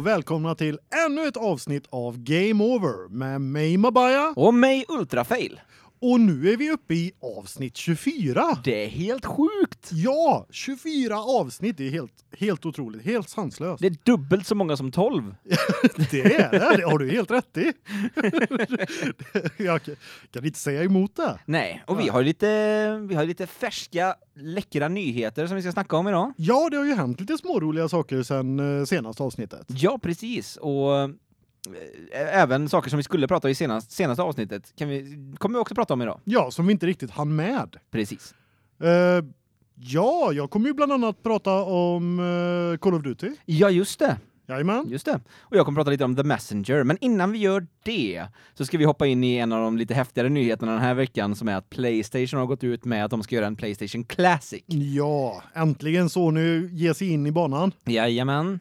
och välkomna till ännu ett avsnitt av Game Over med mig Mabaya Och mig Ultrafail och nu är vi uppe i avsnitt 24. Det är helt sjukt. Ja, 24 avsnitt, det är helt helt otroligt, helt sanslöst. Det är dubbelt så många som 12. Det är det, det har du helt rätt i. Jag kan inte säga emot det. Nej, och vi har lite vi har lite färska läckra nyheter som vi ska snacka om idag. Ja, det har ju hänt lite småroliga saker sen eh, senaste avsnittet. Ja, precis. Och även saker som vi skulle prata om i senast, senaste avsnittet kan vi kommer vi också prata om idag. Ja, som vi inte riktigt hann med. Precis. Eh, ja, jag kommer ju bland annat prata om eh, Call of Duty. Ja, just det. Jajamän. Just det. Och jag kommer prata lite om The Messenger, men innan vi gör det så ska vi hoppa in i en av de lite häftigare nyheterna den här veckan som är att PlayStation har gått ut med att de ska göra en PlayStation Classic. Ja, äntligen Sony ger sig in i banan. Jajamän.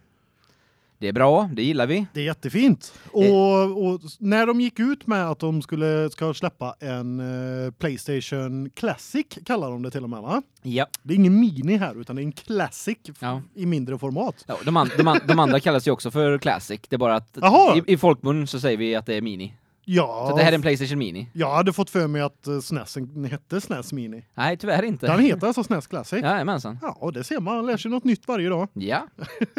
Det är bra, det gillar vi. Det är jättefint. Och, och när de gick ut med att de skulle ska släppa en uh, PlayStation Classic kallar de det till och med va? Ja. Det är ingen mini här utan det är en Classic ja. i mindre format. Ja, de, an de, an de andra kallas ju också för Classic. Det är bara att i, i folkmun så säger vi att det är mini. Ja. Så det här är en PlayStation Mini. Jag hade fått för mig att uh, SNESen hette SNES Mini. Nej, tyvärr inte. Den heter alltså SNES Classic. Ja, mensan. Ja, det ser man. Lär sig något nytt varje dag. Ja.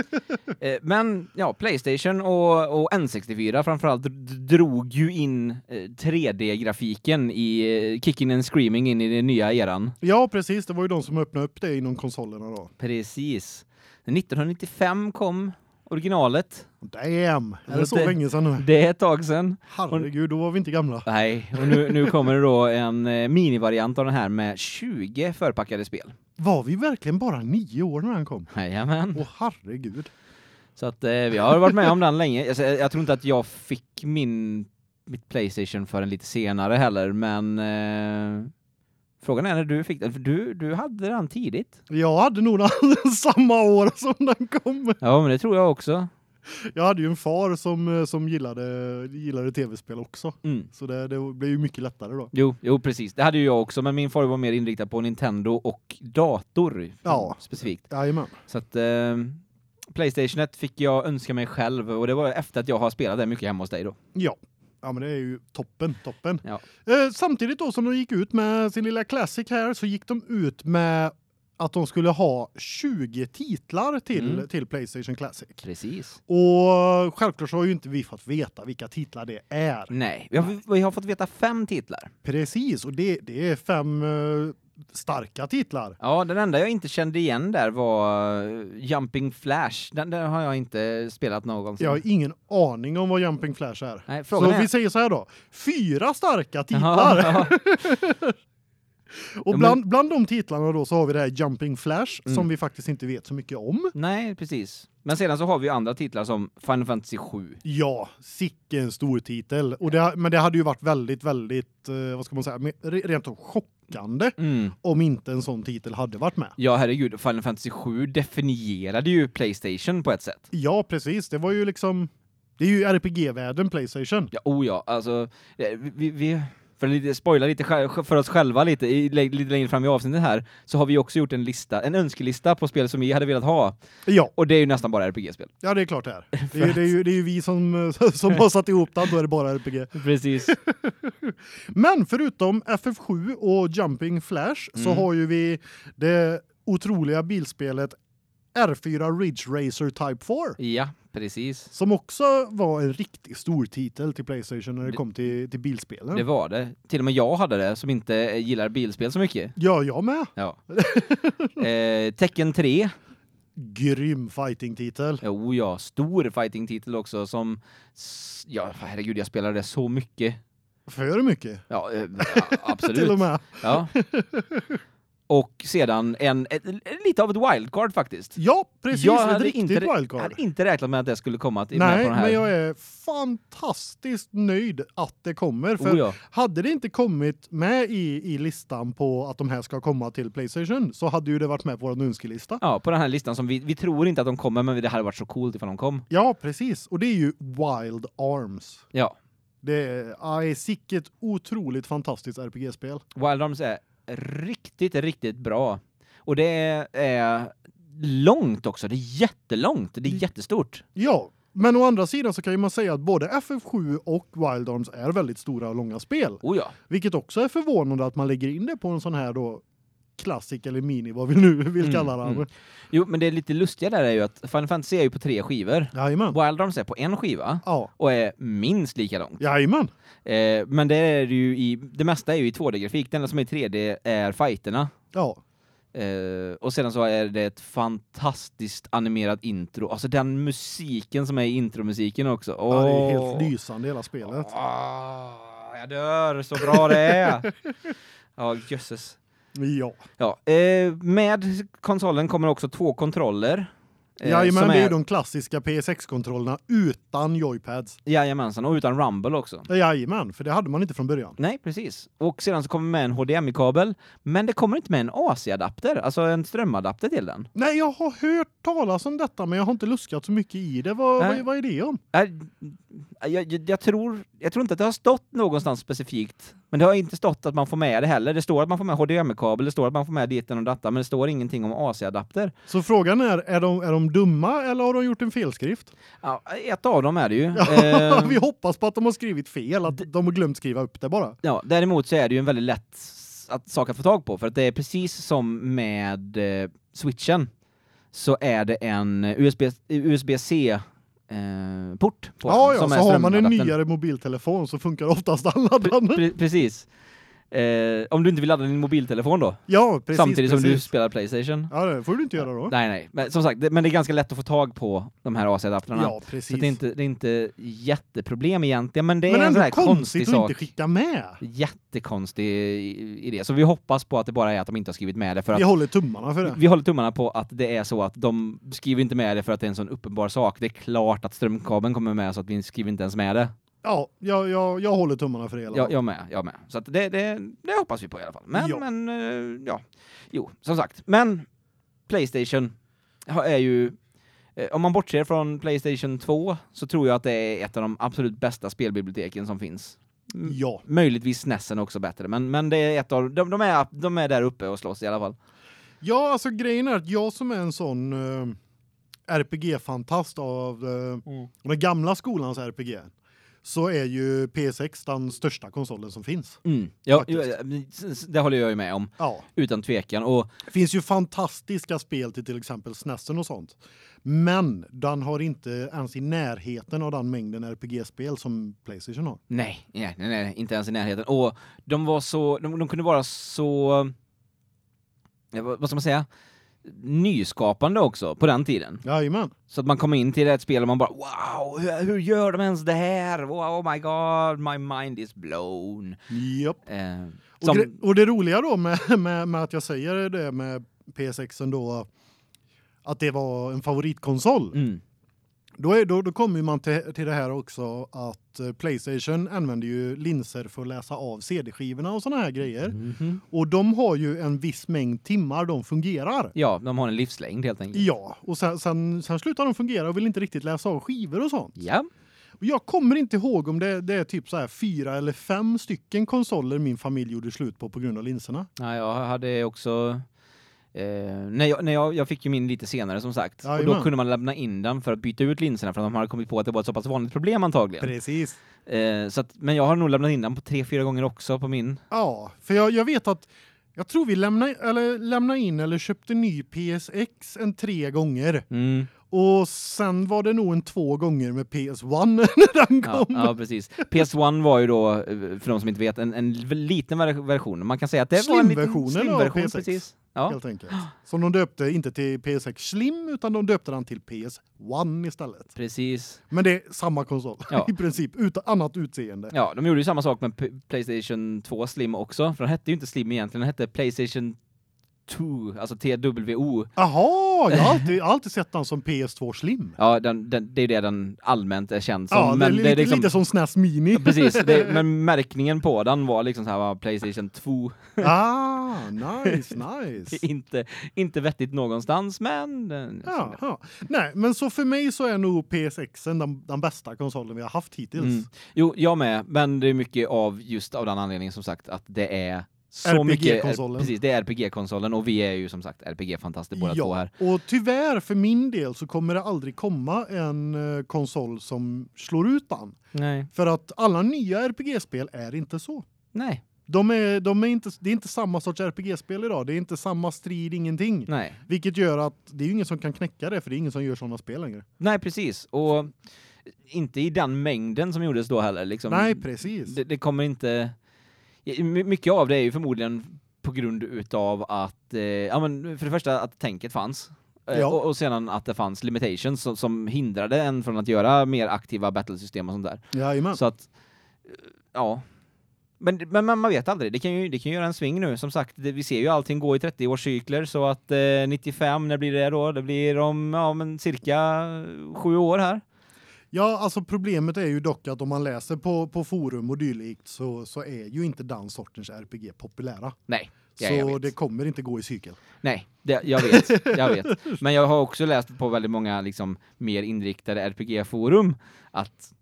eh, men ja, PlayStation och, och N64 framförallt drog ju in eh, 3D-grafiken i eh, Kicking and Screaming in i den nya eran. Ja, precis. Det var ju de som öppnade upp det inom konsolerna då. Precis. 1995 kom originalet. Damn, är det så det, länge sedan nu? Det är ett tag sedan. Herregud, då var vi inte gamla. Nej, och nu, nu kommer det då en eh, minivariant av den här med 20 förpackade spel. Var vi verkligen bara nio år när den kom? Jajamän. Åh herregud. Så att eh, vi har varit med om den länge. Alltså, jag tror inte att jag fick min mitt PlayStation förrän lite senare heller, men eh, Frågan är när du fick den, för du, du hade den tidigt. Jag hade nog den samma år som den kom. Ja, men det tror jag också. Jag hade ju en far som, som gillade, gillade tv-spel också. Mm. Så det, det blev ju mycket lättare då. Jo, jo, precis. Det hade ju jag också, men min far var mer inriktad på Nintendo och dator ja. specifikt. Jajamän. Så att eh, Playstation 1 fick jag önska mig själv och det var efter att jag har spelat det mycket hemma hos dig då. Ja. Ja men det är ju toppen, toppen. Ja. Eh, samtidigt då som de gick ut med sin lilla classic här så gick de ut med att de skulle ha 20 titlar till mm. till PlayStation Classic. Precis. Och självklart så har ju inte vi fått veta vilka titlar det är. Nej, vi har, vi har fått veta fem titlar. Precis och det det är fem uh, starka titlar. Ja, den enda jag inte kände igen där var eh, Jumping Flash. Den, den har jag inte spelat någonsin. Jag har ingen aning om vad Jumping Flash är. Nej, så är... vi säger så här då. Fyra starka titlar. Jaha, Och bland, bland de titlarna då så har vi det här Jumping Flash mm. som vi faktiskt inte vet så mycket om. Nej, precis. Men sedan så har vi andra titlar som Final Fantasy 7. Ja, sicken stor titel. Och det, men det hade ju varit väldigt väldigt eh, vad ska man säga, rent och chockande mm. om inte en sån titel hade varit med. Ja, herregud, Final Fantasy 7 definierade ju PlayStation på ett sätt. Ja, precis. Det var ju liksom det är ju RPG-världen PlayStation. Ja, oh ja, alltså vi, vi för att spoila lite för oss själva lite lite längre fram i avsnittet här så har vi också gjort en lista, en önskelista på spel som vi hade velat ha. Ja. Och det är ju nästan bara RPG-spel. Ja, det är klart det är. Det är, det är ju det är ju vi som som har satt ihop det, då är det bara RPG. Precis. Men förutom FF7 och Jumping Flash mm. så har ju vi det otroliga bilspelet R4 Ridge Racer Type 4. Ja, precis. Som också var en riktigt stor titel till PlayStation när det, det kom till till bilspelen. Det var det. Till och med jag hade det som inte gillar bilspel så mycket. Ja, jag med. Ja. eh, Tekken 3 grym fighting titel. Jo ja, stor fighting titel också som ja, herregud jag spelade det så mycket. För mycket. Ja, eh, absolut. till och med. Ja. och sedan en, ett, lite av ett wildcard faktiskt. Ja, precis, jag hade riktigt inte, wildcard. Hade inte räknat med att det skulle komma till Nej, med på den här. men jag är fantastiskt nöjd att det kommer för oh ja. hade det inte kommit med i i listan på att de här ska komma till PlayStation så hade ju det varit med på vår önskelista. Ja, på den här listan som vi vi tror inte att de kommer men det hade varit så coolt ifall de kom. Ja, precis. Och det är ju Wild Arms. Ja. Det är, är sicket otroligt fantastiskt RPG-spel. Wild Arms är riktigt riktigt bra. Och det är långt också. Det är jättelångt. Det är jättestort. Ja, Men å andra sidan så kan ju man säga att både FF7 och Wild Arms är väldigt stora och långa spel. Oh ja. Vilket också är förvånande att man lägger in det på en sån här då klassik eller mini vad vi nu vill Mm, kalla den. mm. Jo, men det lite lustiga där är ju att Final Fantasy är ju på tre skivor. Jajamän. Wild Arms är på en skiva Ja. och är minst lika långt. Jajamän. Eh, men det är ju i det mesta är ju i 2D-grafik. Det enda som är i 3D är fighterna. Ja. Eh, och sedan så är det ett fantastiskt animerat intro. Alltså den musiken som är i intromusiken också. ja det är helt lysande hela spelet. Ah, jag dör, så bra det är. Ja, jösses. Ja. Ja, eh, med konsolen kommer också två kontroller. eh, Jajamän, det är ju är, de klassiska PS6-kontrollerna utan joypads. jajamensan, och utan rumble också. Jajamän, för det hade man inte från början. Nej, precis. Och sedan så kommer med en HDMI-kabel, men det kommer inte med en AC-adapter, alltså en strömadapter till den. Nej, jag har hört talas om detta men jag har inte luskat så mycket i det. Vad, vad, vad är det om? Äh, Jag, jag, tror, jag tror inte att det har stått någonstans specifikt, men det har inte stått att man får med det heller. Det står att man får med HDMI-kabel, det står att man får med ditten och detta, men det står ingenting om AC-adapter. Så frågan är, är de, är de dumma eller har de gjort en felskrift? Ja, ett av dem är det ju. Eh, Vi hoppas på att de har skrivit fel, att de har glömt skriva upp det bara. Ja, däremot så är det ju en väldigt lätt att, sak att få tag på, för att det är precis som med eh, switchen, så är det en USB, USB-C eh, port på Ja, ja, som så har man en nyare mobiltelefon så funkar oftast alla den. Pre precis. Eh, om du inte vill ladda din mobiltelefon då, Ja, precis. samtidigt som du precis. spelar Playstation. Ja, det får du inte göra då. Nej, nej. Men som sagt, det, men det är ganska lätt att få tag på de här AC-adaptrarna. Ja, så precis. det är, inte, det är inte jätteproblem egentligen, men det Men är en sån här konstig sak. inte skicka med. Jättekonstig idé. Så vi hoppas på att det bara är att de inte har skrivit med det för att Vi håller tummarna för det. vi håller tummarna på att det är så att de skriver inte med det för att det är en sån uppenbar sak. Det är klart att strömkabeln kommer med så att vi skriver inte ens med det. Ja, jag, jag, jag håller tummarna för det. alla Jag, jag med, jag med. Så att det, det, det hoppas vi på i alla fall. Men, Ja. men, eh, ja. Jo, som sagt. Men Playstation är ju eh, om man bortser från Playstation 2 så tror jag att det är ett av de absolut bästa spelbiblioteken som finns. Ja. Möjligtvis SNESen också bättre, men, men det är ett av de, de, är, de är där uppe och slåss i alla fall. Ja, alltså grejen är att jag som är en sån eh, RPG-fantast av eh, den gamla skolans RPG så är ju PS6 den största konsolen som finns. Mm. Ja, Faktiskt. det håller jag ju med om, Ja, utan tvekan. Och det finns ju fantastiska spel till till exempel SNESen och sånt. Men den har inte ens i närheten av den mängden RPG-spel som PlayStation har. Nej, nej, nej, nej, inte ens i närheten. Och de var så, de, de kunde vara så, vad ska man säga, nyskapande också på den tiden. Jajamän. Så att man kom in till ett spel och man bara wow, hur, hur gör de ens det här? Wow, oh my god, my mind is blown. Japp. Eh, Och, som, gre- och det roliga då med, med, med att jag säger det med PS6 då att det var en favoritkonsol. mm, Då, är, då, då kommer man till, till det här också att eh, Playstation använder ju linser för att läsa av CD-skivorna och såna här grejer. mhm. Och de har ju en viss mängd timmar de fungerar. Ja, de har en livslängd helt enkelt. Ja, och sen, sen, sen slutar de fungera och vill inte riktigt läsa av skivor och sånt. Ja, Och jag kommer inte ihåg om det, det är typ så här fyra eller fem stycken konsoler min familj gjorde slut på på grund av linserna. ja jag hade också Eh, när jag, när jag, jag fick ju min lite senare som sagt. och då kunde man lämna in den för att byta ut linserna för att de hade kommit på att det var ett så pass vanligt problem antagligen. Precis. Eh, så att, men jag har nog lämnat in den på tre, fyra gånger också på min. Ja, för jag, jag vet att jag tror vi lämnade eller lämnade in eller köpte ny PSX en tre gånger Mm. och sen var det nog en två gånger med PS1 när den Ja, kom. ja, precis. PS1 var ju då, eh, för de som inte vet, en, en liten ver- version. Man kan säga att det var en liten slim-version, PS6. precis. Ja. Helt enkelt. Som de döpte inte till PS6 Slim utan de döpte den till PS1 istället. Precis. Men det är samma konsol Ja. i princip utan annat utseende. Ja, de gjorde ju samma sak med P- Playstation 2 Slim också, för den hette ju inte Slim egentligen, den hette Playstation 2, alltså TWO. Jaha, jag har alltid, alltid sett den som PS2 Slim. Ja, den, den, det är det den allmänt är känd som. Ja, det är men liksom, lite som SNES Mini. Precis, det, men märkningen på den var liksom så här var Playstation 2. ah, nice, nice. inte, inte vettigt någonstans, men... eh, Ja, ja. Nej, men så för mig så är nog PS6 den, den bästa konsolen vi har haft hittills. Mm. Jo, jag med, men det är mycket av just av den anledningen som sagt att det är så mycket RPG-konsolen. precis, det är RPG-konsolen och vi är ju som sagt RPG-fantaster båda två här. och tyvärr för min del så kommer det aldrig komma en eh, konsol som slår ut den. Nej. För att alla nya RPG-spel är inte så. Nej. De är de är inte det är inte samma sorts RPG-spel idag. Det är inte samma strid ingenting. Nej. Vilket gör att det är ju ingen som kan knäcka det för det är ingen som gör såna spel längre. Nej, precis. Och inte i den mängden som gjordes då heller liksom. Nej, precis. Det, det kommer inte mycket av det är ju förmodligen på grund utav att eh, ja men för det första att tänket fanns. Eh, Ja. Och, och sedan att det fanns limitations som, som hindrade en från att göra mer aktiva battlesystem och sånt där. Jajamän. Så att eh, ja. Men, men man man vet aldrig. Det kan ju det kan ju göra en sving nu. Som sagt, det, vi ser ju allting gå i 30-årscykler så att eh, 95 när blir det då? Det blir om ja men cirka sju år här. Ja, alltså problemet är ju dock att om man läser på på forum och dylikt så så är ju inte den sortens RPG populära. Nej. Ja, så det kommer inte gå i cykel. Nej, det, jag vet, jag vet. Men jag har också läst på väldigt många liksom mer inriktade RPG-forum att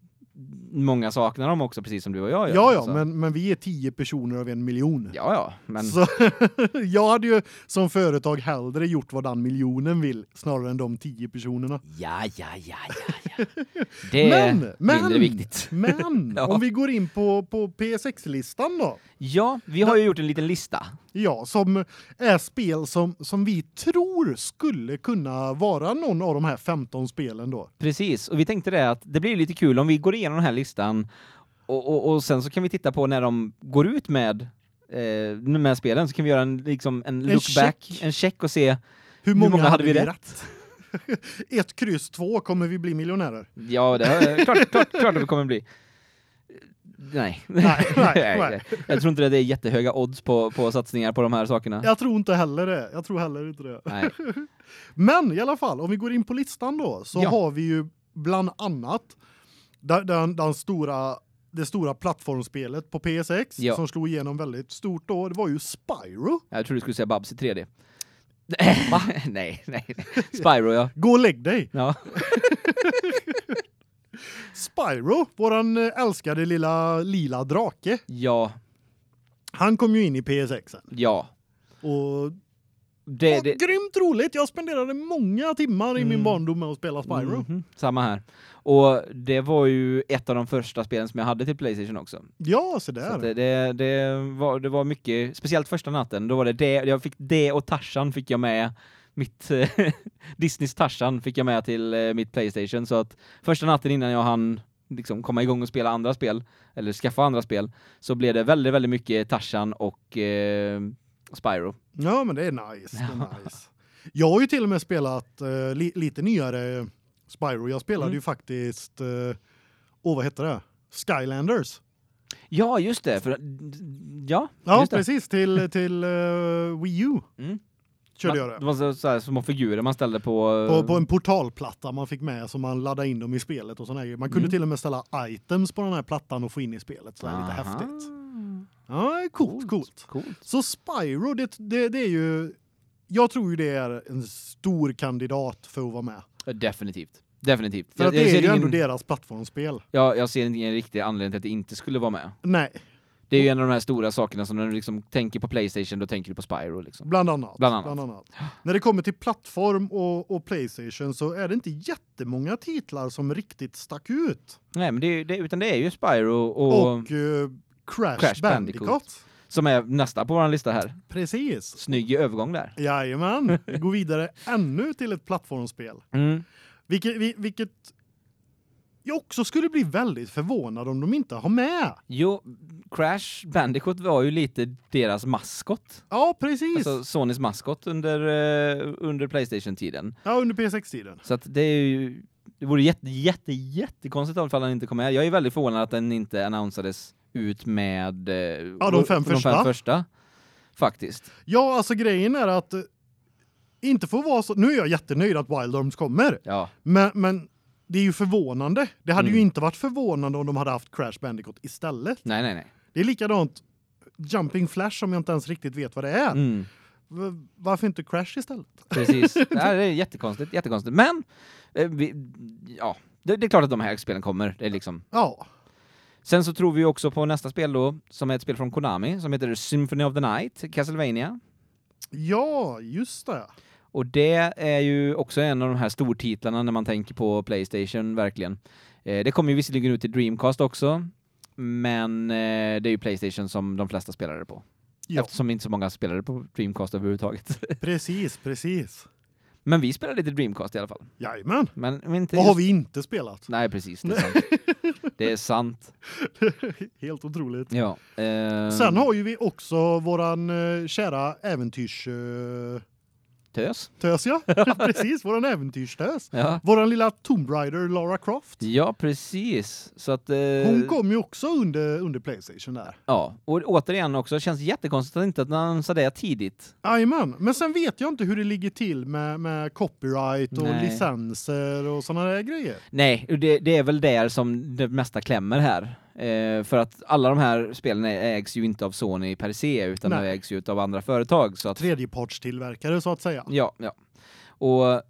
många saknar dem också precis som du och jag gör. Ja ja, Så- men men vi är 10 personer av en miljon. Ja ja, men Så jag hade ju som företag hellre gjort vad den miljonen vill snarare än de 10 personerna. ja ja ja ja Det är Men men mindre viktigt. Men Ja. om vi går in på på PS6-listan då. Ja, vi har ju gjort en liten lista. Ja, som är spel som som vi tror skulle kunna vara någon av de här 15 spelen då. Precis, och vi tänkte det att det blir lite kul om vi går igenom den här listan och, och, och sen så kan vi titta på när de går ut med eh, med spelen så kan vi göra en liksom en look check. back, en check och se Hur många, hade vi rätt? Ett kryss två kommer vi bli miljonärer. Ja, det är klart, klart, klart att det kommer bli. Nej. Nej, nej, nej. Jag tror inte det är jättehöga odds på, på satsningar på de här sakerna. Jag tror inte heller det. Jag tror heller inte det. Nej. Men i alla fall, om vi går in på listan då så Ja. har vi ju bland annat den, den, den stora det stora plattformsspelet på PS6 Ja. som slog igenom väldigt stort då, det var ju Spyro. Jag tror du skulle säga Babs i 3D. Va? nej, nej. Spyro, ja. Gå och lägg dig. Ja. Spyro, våran eh, älskade lilla lila drake. Ja, Han kom ju in i PS6 sen. ja. och Det, var det, grymt roligt. Jag spenderade många timmar i min Mm. barndom med att spela Spyro. Mhm, Samma här. Och det var ju ett av de första spelen som jag hade till Playstation också. Ja, så Så där. att det, det, det, var, det var mycket, speciellt första natten, då var det det, jag fick det och Tarzan fick jag med, mitt Disneys Tarzan fick jag med till eh, mitt Playstation, så att första natten innan jag hann liksom komma igång och spela andra spel, eller skaffa andra spel, så blev det väldigt, väldigt mycket Tarzan och eh, Spyro. Ja, men det är nice. Det är nice. Jag har ju till och med spelat eh, li lite nyare Spyro. Jag spelade Mm. ju faktiskt eh åh vad heter det? Skylanders. Ja, just det, för ja, Ja, precis till till eh, Wii U Mm. körde Man- jag Det det. var så, så här, små figurer man ställde på... På, på en portalplatta man fick med så man laddade in dem i spelet och såna. Man kunde Mm. till och med ställa items på den här plattan och få in i spelet så det är lite häftigt. Ja, coolt, coolt. Coolt. Så Spyro det, det det är ju jag tror ju det är en stor kandidat för att vara med. Definitivt. Definitivt. För Jag, det är ju ändå ingen, deras plattformsspel. ja, jag ser ingen riktig anledning till att det inte skulle vara med. Nej, Det är ju en av de här stora sakerna som när du liksom tänker på Playstation, då tänker du på Spyro liksom. bland annat. Bland annat. När det kommer till plattform och, och Playstation så är det inte jättemånga titlar som riktigt stack ut. Nej, men det, det utan det är ju Spyro och, Och, eh, Crash, Crash Bandicoot. Bandicoot. som är nästa på vår lista här. Precis. Snygg övergång där. Jajamän. Vi går vidare ännu till ett plattformsspel. Mm. Vilket, vi- vilket jag också skulle bli väldigt förvånad om de inte har med. Jo, Crash Bandicoot var ju lite deras maskot. Ja, precis. Alltså Sonys maskot under eh, under Playstation-tiden. ja, under PS6-tiden. Så att det är ju det vore jätte jätte jättekonstigt ifall den inte kom med. Jag är väldigt förvånad att den inte annonsades ut med eh, Ja, de fem de första. fem första faktiskt. Ja, alltså grejen är att eh, inte får vara så nu är jag jättenöjd att Wild Arms kommer. Ja. Men men det är ju förvånande. Det hade ju Mm. inte varit förvånande om de hade haft Crash Bandicoot istället. Nej nej nej. Det är likadant Jumping Flash som jag inte ens riktigt vet vad det är. Mm. Varför inte Crash istället? Precis. Det är jättekonstigt, jättekonstigt. Men eh, ja, det, det är klart att de här spelen kommer. Det är liksom Ja. Sen så tror vi också på nästa spel då, som är ett spel från Konami, som heter Symphony of the Night, Castlevania. Ja, just det. Och det är ju också en av de här stortitlarna när man tänker på Playstation, verkligen. Eh, det kommer ju visserligen ut i Dreamcast också, men eh, det är ju Playstation som de flesta spelade på. Ja. Eftersom inte så många spelade på Dreamcast överhuvudtaget. Precis, precis. men vi spelade lite Dreamcast i alla fall. Jajamän. Men, men inte Vad har just- vi inte spelat? Nej, precis. Det är sant. Det är sant. Helt otroligt. Ja. Eh, Sen har ju vi också våran eh, kära äventyrs eh, Tös. tös ja. precis, våran äventyrstös. Ja. Våran lilla Tomb Raider Lara Croft. Ja, precis. Så att... Eh, Hon kom ju också under under PlayStation där. Ja, och återigen också, känns jättekonstigt att inte att man sa det tidigt. Jajamän, men sen vet jag inte hur det ligger till med med copyright och Nej. licenser och såna där grejer. Nej, det, det är väl där som det mesta klämmer här. Eh, för att alla de här spelen ägs ju inte av Sony per se, utan Nej. de ägs ju av andra företag. Så att, Tredjepartstillverkare så att säga. ja, ja. Och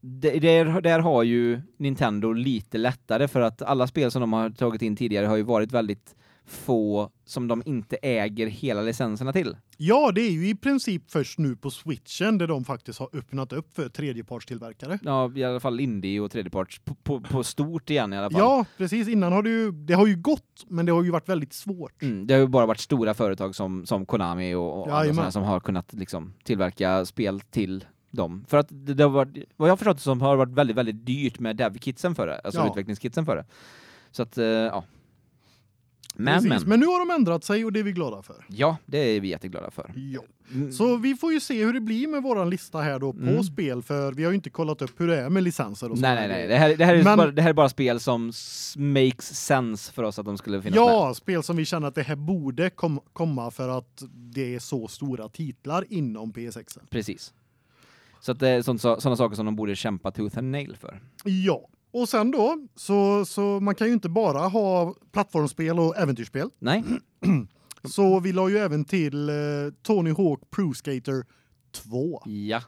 där, där har ju Nintendo lite lättare för att alla spel som de har tagit in tidigare har ju varit väldigt få som de inte äger hela licenserna till. Ja, det är ju i princip först nu på Switchen där de faktiskt har öppnat upp för tredjepartstillverkare. Ja, i alla fall indie och tredjeparts på, på, på stort igen i alla fall. Ja, precis. Innan har det ju det har ju gått, men det har ju varit väldigt svårt. Mm, det har ju bara varit stora företag som, som Konami och, och andra Jajamän. sådana som har kunnat liksom tillverka spel till dem. För att det, det har varit, vad jag förstått som har varit väldigt, väldigt dyrt med dev-kitsen för det, alltså Ja. utvecklingskitsen för det. Så att, eh, ja. Men, Precis. men. men nu har de ändrat sig och det är vi glada för. Ja, det är vi jätteglada för. Ja. Mm, Så vi får ju se hur det blir med våran lista här då på Mm. spel för vi har ju inte kollat upp hur det är med licenser och nej, såna nej, nej. grejer. Det här, det, här är Men- bara, det här är bara spel som makes sense för oss att de skulle finnas med. Ja, spel som vi känner att det här borde kom komma för att det är så stora titlar inom PS6. Precis. Så att det är sånt, sådana saker som de borde kämpa tooth and nail för. Ja. Och sen då så så man kan ju inte bara ha plattformsspel och äventyrsspel. Nej, Så vi la ju även till eh, Tony Hawk Pro Skater 2. ja.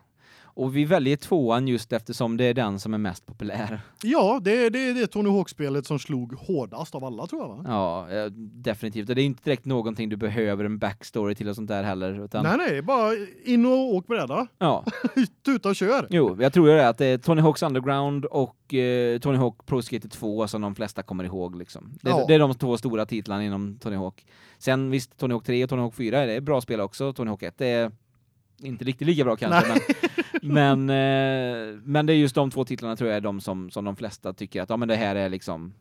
Och vi väljer tvåan just eftersom det är den som är mest populär. Ja, det är det, det Tony Hawk-spelet som slog hårdast av alla tror jag va? Ja, definitivt. Och det är inte direkt någonting du behöver en backstory till och sånt där heller. Utan, Nej, nej, bara in och åk bräda. Ja, Tuta och kör. jo, jag tror ju det att det är Tony Hawks Underground och eh, Tony Hawk Pro Skater 2 som de flesta kommer ihåg. Liksom. Det, Ja. det är de två stora titlarna inom Tony Hawk. Sen visst, Tony Hawk 3 och Tony Hawk 4 det är bra spel också. Tony Hawk 1 är inte riktigt lika bra kanske, men, men, eh, men det är just de två titlarna tror jag är de som, som de flesta tycker att ja, men det här är liksom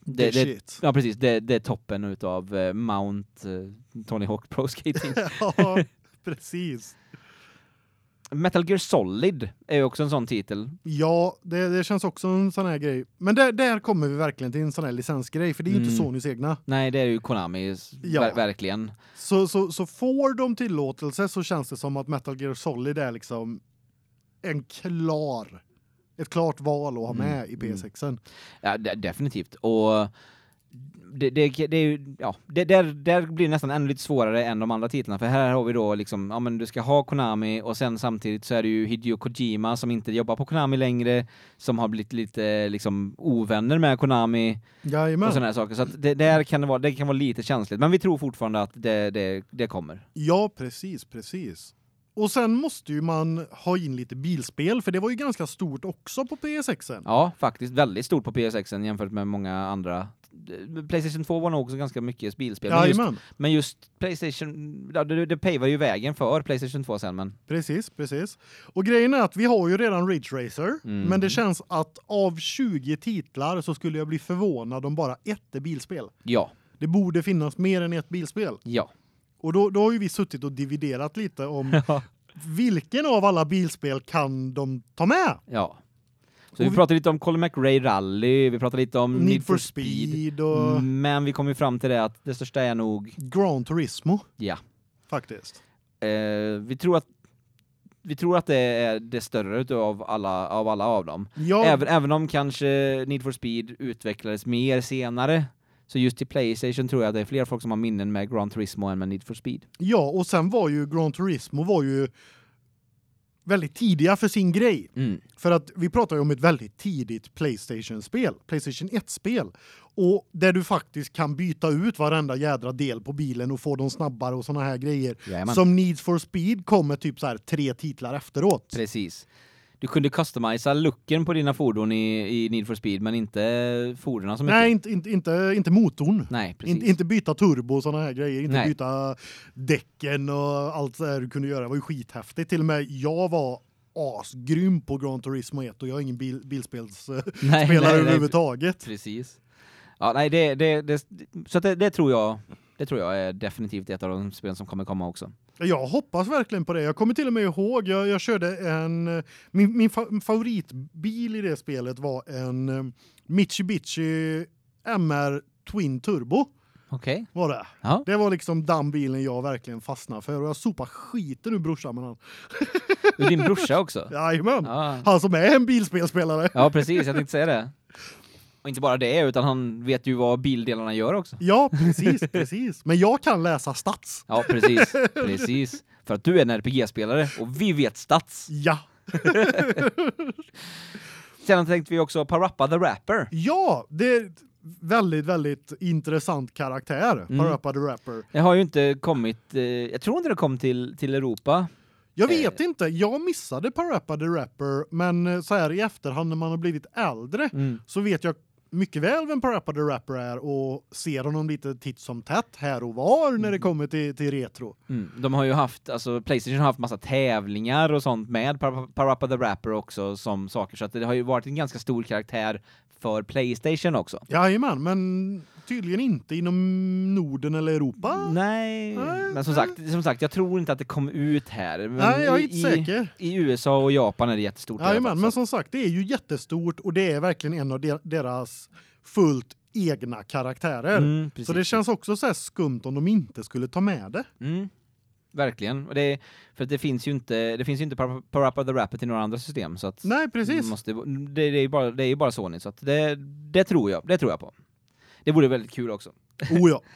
Det, det, det. Ja precis, det, det är toppen utav eh, Mount eh, Tony Hawk Pro Skating. ja, precis. Metal Gear Solid är också en sån titel. Ja, det, det känns också en sån här grej. Men där, där kommer vi verkligen till en sån här licensgrej, för det är ju inte Mm. Sonys egna. Nej, det är ju Konami, Ja. ver verkligen. Så, så, så får de tillåtelse så känns det som att Metal Gear Solid är liksom en klar, ett klart val att ha Mm, med i PS6. Ja, de definitivt. Och det, det, det är ju, ja, det, där, där blir nästan ännu lite svårare än de andra titlarna, för här har vi då liksom, ja men du ska ha Konami och sen samtidigt så är det ju Hideo Kojima som inte jobbar på Konami längre, som har blivit lite liksom ovänner med Konami Jajamän. och sådana här saker. Så att det, där kan det, vara, det kan vara lite känsligt, men vi tror fortfarande att det, det, det kommer. Ja, precis, precis. Och sen måste ju man ha in lite bilspel, för det var ju ganska stort också på PS6. Ja, faktiskt väldigt stort på PS6 jämfört med många andra. Playstation 2 var nog också ganska mycket bilspel. Men just, men just Playstation, ja, det, det pavar ju vägen för Playstation 2 sen, men Precis, precis. Och grejen är att vi har ju redan Ridge Racer, Mm. men det känns att av 20 titlar så skulle jag bli förvånad om bara ett är bilspel. ja, Det borde finnas mer än ett bilspel. ja. Och då, då har ju vi suttit och dividerat lite om vilken av alla bilspel kan de ta med? ja. Så vi vi- pratade lite om Colin McRae Rally, vi pratade lite om Need, for Speed, och Mm, Men vi kom ju fram till det att det största är nog, Gran Turismo ja. faktiskt. Eh, vi tror att vi tror att det är det större utav alla av alla av dem. Ja, Även, även om kanske Need for Speed utvecklades mer senare. Så just till Playstation tror jag att det är fler folk som har minnen med Gran Turismo än med Need for Speed. ja, och sen var ju Gran Turismo var ju väldigt tidiga för sin grej. Mm. För att vi pratar ju om ett väldigt tidigt PlayStation-spel, PlayStation 1-spel. Och där du faktiskt kan byta ut varenda jädra del på bilen och få dem snabbare och såna här grejer. Jajamän. Som Need for Speed kommer typ så här tre titlar efteråt. Precis. Du kunde customisa looken på dina fordon i, i Need for Speed men inte fordonen så mycket. Nej, inte, inte, inte, inte motorn. Nej, precis. Inte, inte byta turbo och såna här grejer, inte Nej. byta däcken och allt så här du kunde göra. Det var ju skithäftigt. Till och med jag var asgrym på Gran Turismo 1 och jag är ingen bil, bilspelsspelare överhuvudtaget. Precis. Ja, nej det det, det så det, det tror jag det tror jag är definitivt ett av de spelen som kommer komma också. Jag hoppas verkligen på det. Jag kommer till och med ihåg jag, jag körde en min, min fa favoritbil i det spelet var en eh, Mitsubishi MR Twin Turbo Okej. var det. Ja. Det var liksom den bilen jag verkligen fastnade för och jag sopar skiten ur brorsan med den. Och din brorsa också. Jajamän. Ja. Han som är en bilspelspelare. Ja, precis, jag tänkte säga det. Och inte bara det utan han vet ju vad bildelarna gör också. Ja, precis, precis. Men jag kan läsa stats. Ja, precis. Precis. För att du är en RPG-spelare och vi vet stats. Ja. Sen tänkte vi också Parappa the Rapper. Ja, det är väldigt väldigt intressant karaktär, Mm. Parappa the Rapper. Det har ju inte kommit eh, jag tror inte det kom till till Europa. Jag vet inte, jag missade Parappa the Rapper, men eh, så här i efterhand när man har blivit äldre Mm. så vet jag mycket väl vem Parappa the Rapper är och ser honom lite titt som tätt här och var när det kommer till till retro. Mm. De har ju haft alltså PlayStation har haft massa tävlingar och sånt med Par- Parappa the Rapper också som saker så att det har ju varit en ganska stor karaktär för PlayStation också. Jajamän, men tydligen inte inom Norden eller Europa. Nej, Nej, men som nej. sagt, som sagt jag tror inte att det kom ut här. Men Nej, jag är inte i, säker. I USA och Japan är det jättestort. så men att- som sagt, det är ju jättestort och det är verkligen en av de- fullt egna karaktärer. Mm. Så det känns också så skumt om de inte skulle ta med det. Mm. Verkligen. Och det för det finns ju inte det finns ju inte Par- Parappa the Rapper till några andra system så att Nej, precis. Måste, det, det är ju bara det är bara Sony så att det det tror jag. Det tror jag på. Det vore väldigt kul också. Oh ja.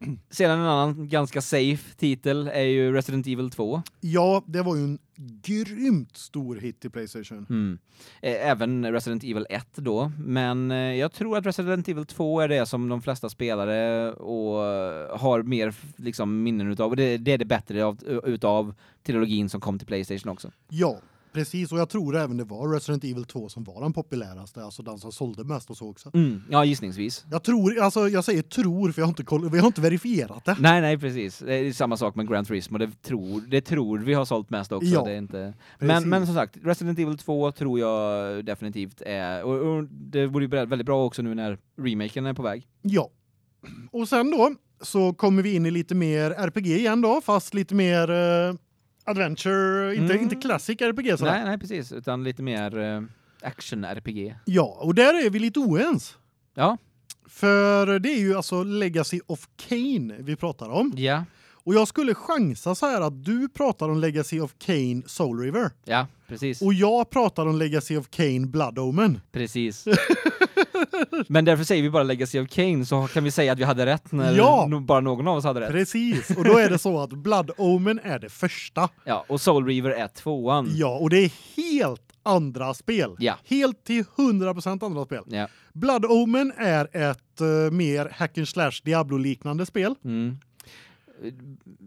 Sedan en annan ganska safe titel är ju Resident Evil 2. Ja, det var ju en grymt stor hit i PlayStation. Mm. Eh, Även Resident Evil 1 då, men eh, jag tror att Resident Evil 2 är det som de flesta spelare och eh, har mer liksom minnen utav och det, det är det bättre av, utav trilogin som kom till PlayStation också. Ja, precis och jag tror även det var Resident Evil 2 som var den populäraste, alltså den som sålde mest och så också. Mm. Ja, gissningsvis. Jag tror alltså jag säger tror för jag har inte koll, vi har inte verifierat det. Nej, nej, precis. Det är samma sak med Gran Turismo. Det tror, det tror vi har sålt mest också. Ja, det är inte... precis. men, men som sagt, Resident Evil 2 tror jag definitivt är... Och, och det vore ju väldigt bra också nu när remaken är på väg. Ja. Och sen då så kommer vi in i lite mer RPG igen då, fast lite mer eh, adventure, inte Mm. inte classic RPG sådär. Nej, nej, precis. Utan lite mer eh, action-RPG. Ja, och där är vi lite oens. Ja. För det är ju alltså Legacy of Kane vi pratar om. Ja. Och jag skulle chansa så här att du pratar om Legacy of Kane Soul River Ja, precis. och jag pratar om Legacy of Kane Blood Omen. Precis. Men därför säger vi bara Legacy of Kane så kan vi säga att vi hade rätt när Ja. no- bara någon av oss hade rätt. Precis. Och då är det så att Blood Omen är det första. Ja, och Soul Reaver är tvåan. Ja, och det är helt andra spel. Ja. Helt till 100% andra spel. Ja. Blood Omen är ett uh, mer hack and slash Diablo liknande spel. Mm.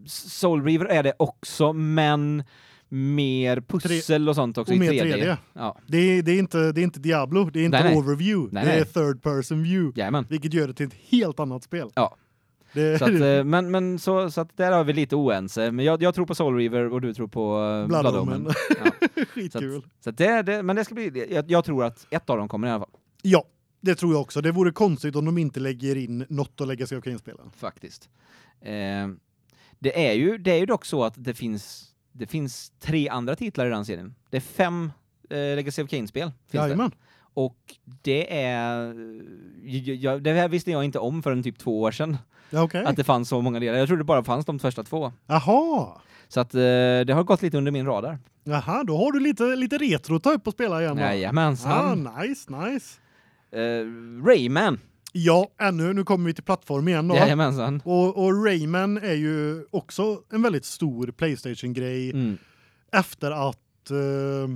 Soul Reaver är det också, men mer pussel och sånt också och i mer 3D. 3D. Ja, Det är, det är inte det är inte Diablo, det är inte Nej, overview, Nej, det är third person view, jajamän. vilket gör det till ett helt annat spel. Ja. Det, Så att, eh, men men så, så att där har vi lite oense. Men jag, jag tror på Soul Reaver och du tror på eh, Blood Blood, Omen. Omen. Ja. Så skitkul. att, så att det, det, men det ska bli, jag, jag tror att ett av dem kommer i alla fall. Ja, det tror jag också. Det vore konstigt om de inte lägger in något att lägga sig och spelen. Faktiskt. Eh, det är ju det är ju dock så att det finns det finns tre andra titlar i den serien. Det är fem eh, Legacy of Kane-spel. finns det. Jajamän. Och det är jag, det här visste jag inte om förrän typ två år sedan okej. att det fanns så många delar. Jag trodde bara fanns de första två. Jaha. Så att eh, det har gått lite under min radar. Jaha, då har du lite lite retro ta upp och spela igen. Jajamensan. Ah, nice, nice. Eh, Rayman. Ja, ännu nu kommer vi till plattform igen då. Jajamensan. Och, och Rayman är ju också en väldigt stor PlayStation grej Mm. efter att eh,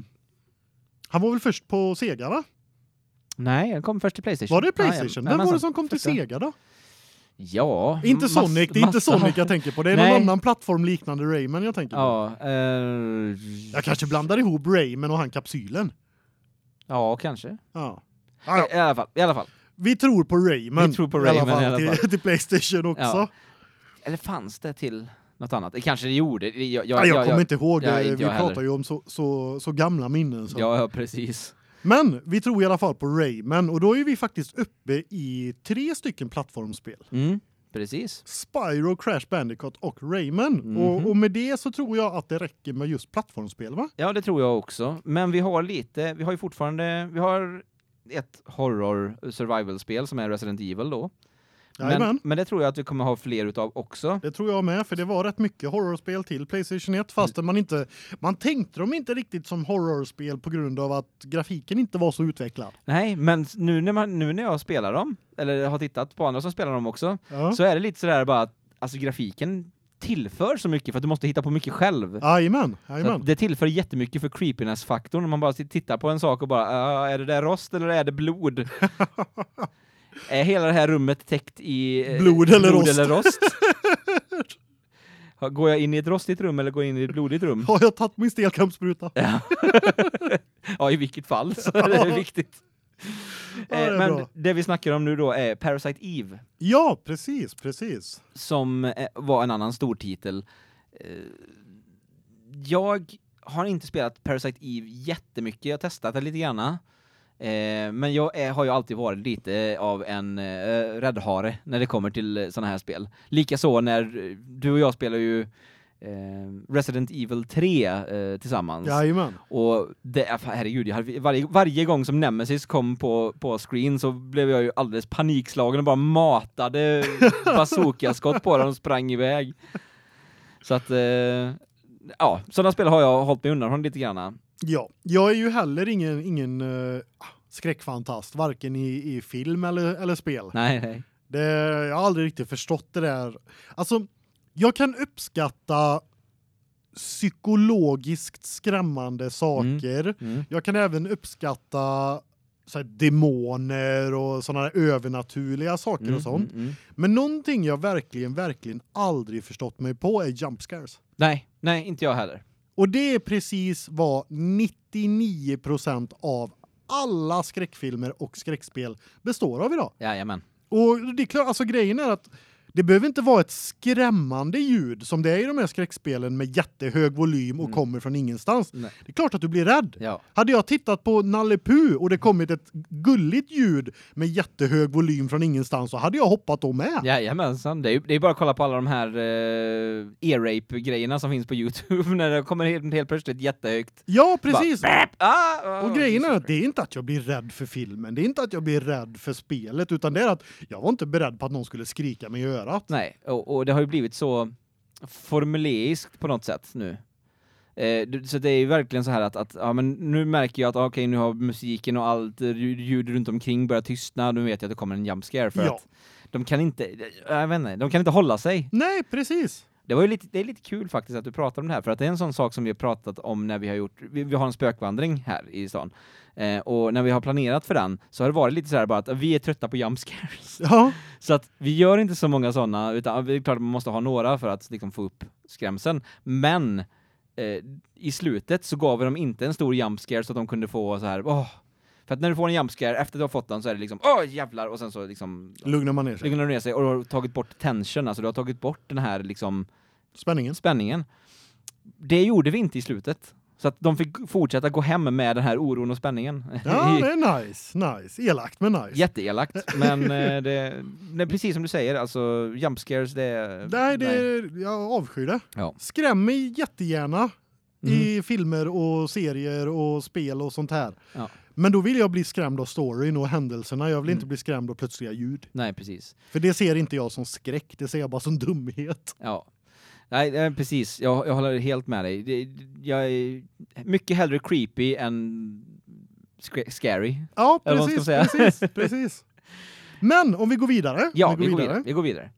han var väl först på Sega va? Nej, den kom först till Playstation. Var det Playstation? Vem var det som kom till. Sega då? Ja. Inte Sonic, det är inte Sonic jag tänker på. Det är Nej. någon annan plattform liknande Rayman jag tänker på. Ja, eh, Jag kanske blandar ihop Rayman och han kapsylen. ja, kanske. Ja. Ja. I alla fall, i alla fall. Vi tror på Rayman. Vi tror på i alla Rayman i fall, alla till, fall. till Playstation också. Ja. Eller fanns det till något annat? Det kanske det gjorde. Jag, jag, jag, kommer inte ihåg det. inte Vi jag pratar heller. ju om så, så, så gamla minnen. Så. Ja, ja, precis. Men vi tror i alla fall på Rayman och då är vi faktiskt uppe i tre stycken plattformsspel. Mm, precis. Spyro, Crash Bandicoot och Rayman. Mhm. Och, och med det så tror jag att det räcker med just plattformsspel va? Ja, det tror jag också. Men vi har lite, vi har ju fortfarande, vi har ett horror survival-spel som är Resident Evil då. Men, Jajamän. men det tror jag att vi kommer ha fler utav också. Det tror jag med för det var rätt mycket horrorspel till PlayStation 1 fastän man inte man tänkte dem inte riktigt som horrorspel på grund av att grafiken inte var så utvecklad. Nej, men nu när, man, nu när jag spelar dem, eller har tittat på andra som spelar dem också, Ja. så är det lite sådär bara att alltså grafiken tillför så mycket för att du måste hitta på mycket själv. Jajamän, jajamän. det tillför jättemycket för creepiness-faktorn. Man bara tittar på en sak och bara, "Ah, är det där rost eller är det blod? är hela det här rummet täckt i eh, Blod eller rost? eller rost? Går jag in i ett rostigt rum eller går jag in i ett blodigt rum? Har jag tagit min stelkrampsspruta? Ja. ja, i vilket fall så är det viktigt. Ja, det Eh, Men bra. det vi snackar om nu då är Parasite Eve Ja, precis, precis. som eh, var en annan stor titel. Eh, Jag har inte spelat Parasite Eve jättemycket, jag har testat det lite grann. Eh, men jag är, har ju alltid varit lite av en eh, räddhare när det kommer till sådana här spel. Likaså när eh, du och jag spelar ju eh, Resident Evil 3 eh, tillsammans. Jajamän. Och det är, herregud, jag hade, varje, varje gång som Nemesis kom på, på screen så blev jag ju alldeles panikslagen och bara matade bazookaskott på dem och sprang iväg. Så att, eh, ja, sådana spel har jag hållit mig undan från lite grann. Ja, jag är ju heller ingen ingen uh, skräckfantast varken i, i film eller eller spel. Nej, nej. Det jag har aldrig riktigt förstått det där. Alltså jag kan uppskatta psykologiskt skrämmande saker. Mm. Jag kan även uppskatta så demoner och såna övernaturliga saker Mm, och sånt. mm, mm. Men någonting jag verkligen verkligen aldrig förstått mig på är jump scares. Nej, nej, inte jag heller. Och det är precis vad 99% av alla skräckfilmer och skräckspel består av idag. Jajamän. Och det är klart alltså grejen är att det behöver inte vara ett skrämmande ljud som det är i de här skräckspelen med jättehög volym och Mm. kommer från ingenstans. Nej. Det är klart att du blir rädd. Ja. Hade jag tittat på Nalle Puh och det kommit ett gulligt ljud med jättehög volym från ingenstans så hade jag hoppat då med. Jajamensan, det är ju det är bara att kolla på alla de här eh, ear-rape-grejerna som finns på Youtube när det kommer helt, helt plötsligt jättehögt. Ja, precis. Bara, ah, ah, Och grejen är att det är inte att jag blir rädd för filmen, det är inte att jag blir rädd för spelet utan det är att jag var inte beredd på att någon skulle skrika mig i örat. Nej, och, och det har ju blivit så formuleiskt på något sätt nu. Eh, så det är ju verkligen så här att, att ja, men nu märker jag att okej, nu har musiken och allt eh, ljud ljud runt omkring börjat tystna, nu vet jag att det kommer en jump scare för Ja. att de kan inte, jag vet inte, de kan inte hålla sig. Nej, precis. Det var ju lite, det är lite kul faktiskt att du pratar om det här, för att det är en sån sak som vi har pratat om när vi har gjort, vi, vi har en spökvandring här i stan. Eh, och när vi har planerat för den så har det varit lite så här bara att vi är trötta på jump scares. Ja, Så att vi gör inte så många sådana, utan det är klart att man måste ha några för att liksom få upp skrämseln. Men eh, i slutet så gav vi dem inte en stor jump scare så att de kunde få så här, åh. För att när du får en jump scare efter du har fått den så är det liksom, åh jävlar, och sen så liksom lugnar man ner sig. lugnar ner sig och du har tagit bort tension, alltså du har tagit bort den här liksom Spänningen. spänningen. Det gjorde vi inte i slutet. Så att de fick fortsätta gå hem med den här oron och spänningen. Ja, det är nice, nice. Elakt men nice. Jätteelakt, men eh, det, det är precis som du säger, alltså jump scares det... Nej, det jag avskyr det. Ja. Skräm mig jättegärna Mm. i filmer och serier och spel och sånt här. Ja. Men då vill jag bli skrämd av storyn och händelserna. Jag vill Mm. inte bli skrämd av plötsliga ljud. Nej, precis. För det ser inte jag som skräck, det ser jag bara som dumhet. Ja. Nej, eh, precis. Jag, jag håller helt med dig. Det, jag är mycket hellre creepy än scary. Ja, precis, precis, precis. Men om vi går vidare. Ja, om vi går vidare. Vi går vidare.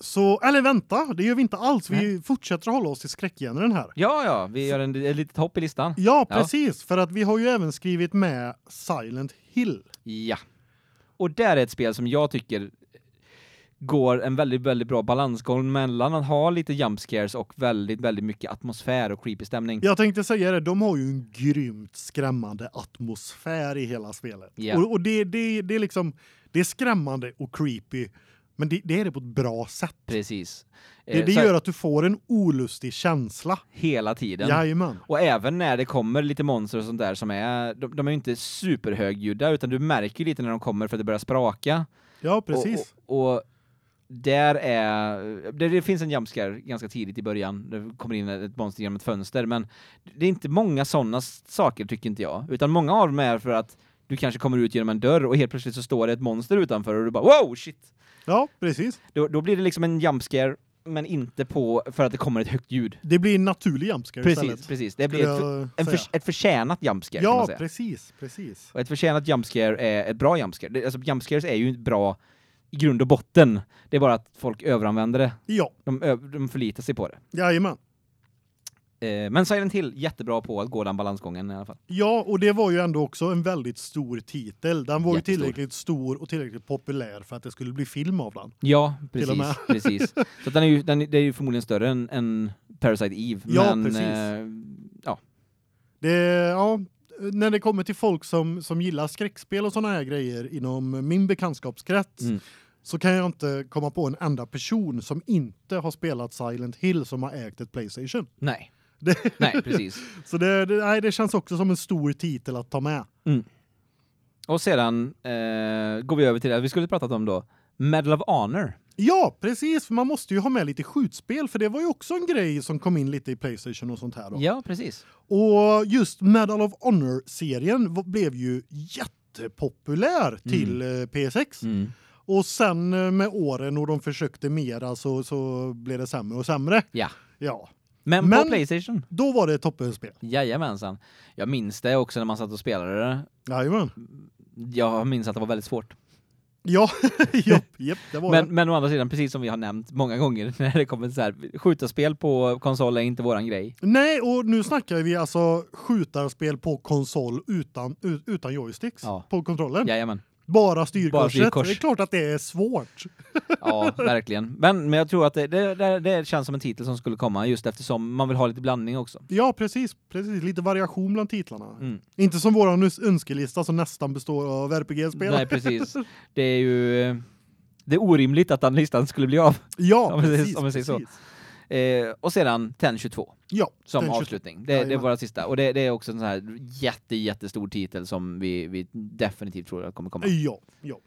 Så eller vänta, det gör vi inte alls. Vi fortsätter att hålla oss till skräckgenren här. Ja, ja, vi gör en, ett litet hopp i listan. Ja, precis, för att vi har ju även skrivit med Silent Hill. Ja. Och där är ett spel som jag tycker går en väldigt väldigt bra balansgång mellan att ha lite jump scares och väldigt väldigt mycket atmosfär och creepy stämning. Jag tänkte säga det, de har ju en grymt skrämmande atmosfär i hela spelet. Ja. Och, och det det det är liksom det är skrämmande och creepy, men det, det är det på ett bra sätt. Precis. Det, Eh, det så gör att du får en olustig känsla. hela tiden. Jajamän. Och även när det kommer lite monster och sånt där som är de, de är ju inte superhögljudda utan du märker lite när de kommer för att det börjar spraka. Ja, precis. Och, och, och där är det, det finns en jumpscare ganska tidigt i början. Det kommer in ett monster genom ett fönster men det är inte många sådana saker tycker inte jag, utan många av dem är för att du kanske kommer ut genom en dörr och helt plötsligt så står det ett monster utanför och du bara wow shit. Ja, precis. Då, då blir det liksom en jumpscare men inte på för att det kommer ett högt ljud. Det blir en naturlig jumpscare Precis, istället. precis. Det blir ett, en för, ett förtjänat jumpscare Ja, precis, precis. Och ett förtjänat jumpscare är ett bra jumpscare. Alltså jumpscares är ju bra i grund och botten. Det är bara att folk överanvänder det. Ja, De, de förlitar sig på det. jajamän. Eh, men Silent Hill, jättebra på att gå den balansgången i alla fall. Ja, och det var ju ändå också en väldigt stor titel. Den var ju Jättestor. tillräckligt stor och tillräckligt populär för att det skulle bli film av den. Ja, precis. precis. Så den är ju, den, det är ju förmodligen större än, än Parasite Eve. Ja, men, precis. Eh, ja, Det ja, när det kommer till folk som som gillar skräckspel och såna här grejer inom min bekantskapskrets Mm. så kan jag inte komma på en enda person som inte har spelat Silent Hill som har ägt ett PlayStation. nej. Det, Nej, precis. så det, det nej, det känns också som en stor titel att ta med. Och sedan eh, går vi över till det vi skulle pratat om då. Medal of Honor. Ja, precis, för man måste ju ha med lite skjutspel för det var ju också en grej som kom in lite i PlayStation och sånt här då. Ja, precis. Och just Medal of Honor-serien blev ju jättepopulär till eh, PS6. Mm. Och sen eh, med åren och de försökte mera så så blev det sämre och sämre. Ja. Ja. Men, på Men- Playstation. Då var det ett toppenspel. Jajamensan. Jag minns det också när man satt och spelade det. Jajamän. Jag minns att det var väldigt svårt. Ja, japp, japp, det var Men, det. men å andra sidan, precis som vi har nämnt många gånger, när det kommer så här, skjutarspel på konsol är inte våran grej. Nej, och nu snackar vi alltså skjutarspel på konsol utan utan joysticks Ja. på kontrollen. Jajamän. Bara styrkorset. styrkors. Det är klart att det är svårt. Ja, verkligen. Men, men jag tror att det, det, det, känns som en titel som skulle komma just eftersom man vill ha lite blandning också. Ja, precis, precis lite variation bland titlarna. Mm. Inte som våran öns- önskelista som nästan består av RPG-spel. Nej, precis. Det är ju det är orimligt att den listan skulle bli av. Ja, Om precis. om vi säger så. Eh, och sedan 1022 Ja, som den 22. avslutning. Det, det är våra sista. Och det, det är också en sån här jätte, jättestor titel som vi, vi definitivt tror att kommer komma. Ja, ja.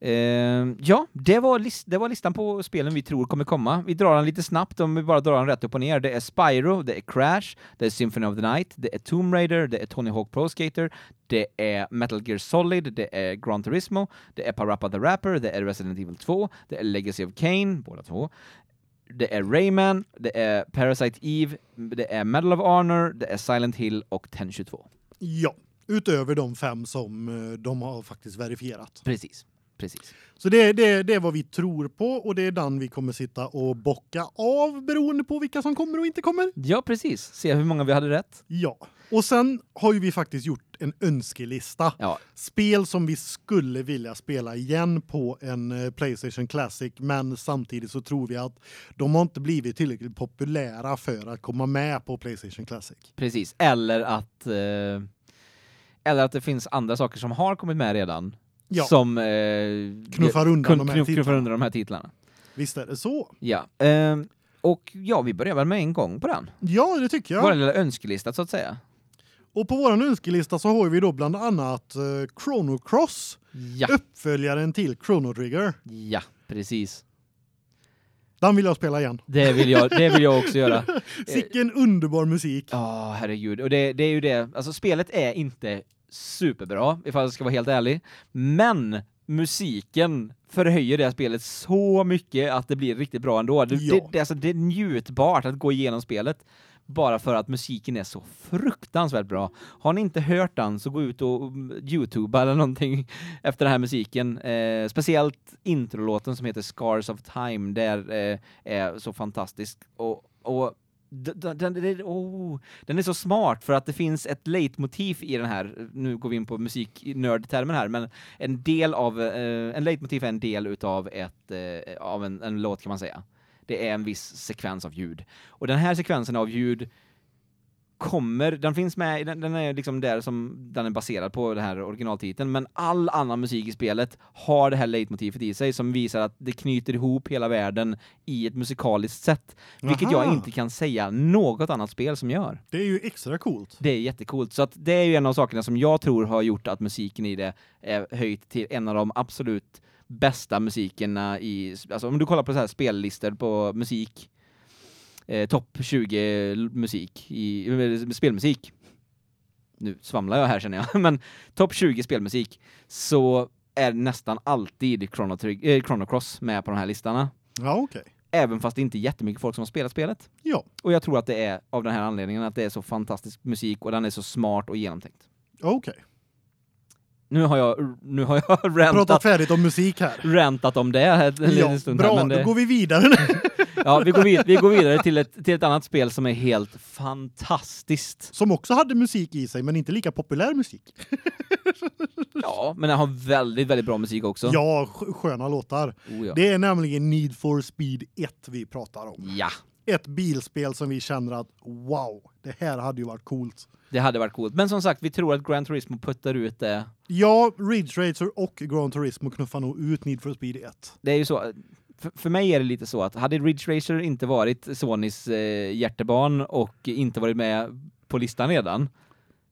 Eh, ja, det var, list, det var listan på spelen vi tror kommer komma. Vi drar den lite snabbt om vi bara drar den rätt upp och ner. Det är Spyro, det är Crash, det är Symphony of the Night, det är Tomb Raider, det är Tony Hawk Pro Skater, det är Metal Gear Solid, det är Gran Turismo, det är Parappa the Rapper, det är Resident Evil 2, det är Legacy of Kain, båda två. Det är Rayman, det är Parasite Eve, det är Medal of Honor, det är Silent Hill och 1022. Ja, utöver de fem som eh, de har faktiskt verifierat. Precis. Precis. Så det, det, det är vad vi tror på och det är den vi kommer sitta och bocka av beroende på vilka som kommer och inte kommer. Ja, precis. Se hur många vi hade rätt. Ja. Och sen har ju vi faktiskt gjort en önskelista. Ja, Spel som vi skulle vilja spela igen på en eh, PlayStation Classic men samtidigt så tror vi att de har inte blivit tillräckligt populära för att komma med på PlayStation Classic. Precis, eller att eh, eller att det finns andra saker som har kommit med redan Ja. som eh, Knuffar undan kun- de här knuff- titlarna. knuffar undan de här titlarna. Visst är det så? Ja. Eh, och ja, vi börjar väl med en gång på den. Ja, det tycker jag. Vår lilla önskelista så att säga. Och på våran önskelista så har vi då bland annat eh, Chrono Cross, Ja. uppföljaren till Chrono Trigger. Ja, precis. Den vill jag spela igen. Det vill jag det vill jag också göra. Sicken underbar musik. Ja, herregud. Och det, det är ju det, alltså spelet är inte superbra, ifall jag ska vara helt ärlig. Men musiken förhöjer det spelet så mycket att det blir riktigt bra ändå. Det, Ja. det, det, alltså, det är njutbart att gå igenom spelet bara för att musiken är så fruktansvärt bra. Har ni inte hört den så gå ut och mm, Youtuba eller någonting efter den här musiken. Eh, speciellt introlåten som heter Scars of Time, där eh, är så fantastisk och och den, den, den, oh, den är så smart för att det finns ett leitmotiv i den här, nu går vi in på musiknördtermen här, men en del av, eh, en leitmotiv är en del utav ett, eh, av en, en låt kan man säga. Det är en viss sekvens av ljud. Och den här sekvensen av ljud kommer, den finns med, den, den, är liksom där som den är baserad på den här originaltiteln, men all annan musik i spelet har det här leitmotivet i sig som visar att det knyter ihop hela världen i ett musikaliskt sätt, vilket Aha. jag inte kan säga något annat spel som gör. Det är ju extra coolt. Det är jättecoolt, så att det är ju en av sakerna som jag tror har gjort att musiken i det är höjt till en av de absolut bästa musikerna i, alltså om du kollar på så här spellistor på musik, eh, topp 20 musik i eh, spelmusik. Nu svamlar jag här känner jag, men topp 20 spelmusik så är nästan alltid Chrono, Trigger, eh, Chrono Cross med på de här listorna. Ja, okej. Även fast det inte är jättemycket folk som har spelat spelet. Ja, Och jag tror att det är av den här anledningen att det är så fantastisk musik och den är så smart och genomtänkt. okej. Nu har jag nu har jag Pratat rantat, färdigt om musik här. rantat om det en liten Ja, stund bra, här, men det, då går vi vidare. Ja, vi går vid, vi går vidare till ett till ett annat spel som är helt fantastiskt. Som också hade musik i sig, men inte lika populär musik. Ja, men den har väldigt väldigt bra musik också. Ja, sk- sköna låtar. Oh, ja. Det är nämligen Need for Speed 1 vi pratar om. ja. Ett bilspel som vi känner att wow, det här hade ju varit coolt. Det hade varit coolt. Men som sagt, vi tror att Gran Turismo puttar ut det. Ja, Ridge Racer och Gran Turismo knuffar nog ut Need for Speed 1. Det är ju så för, mig är det lite så att hade Ridge Racer inte varit Sonys eh, hjärtebarn och inte varit med på listan redan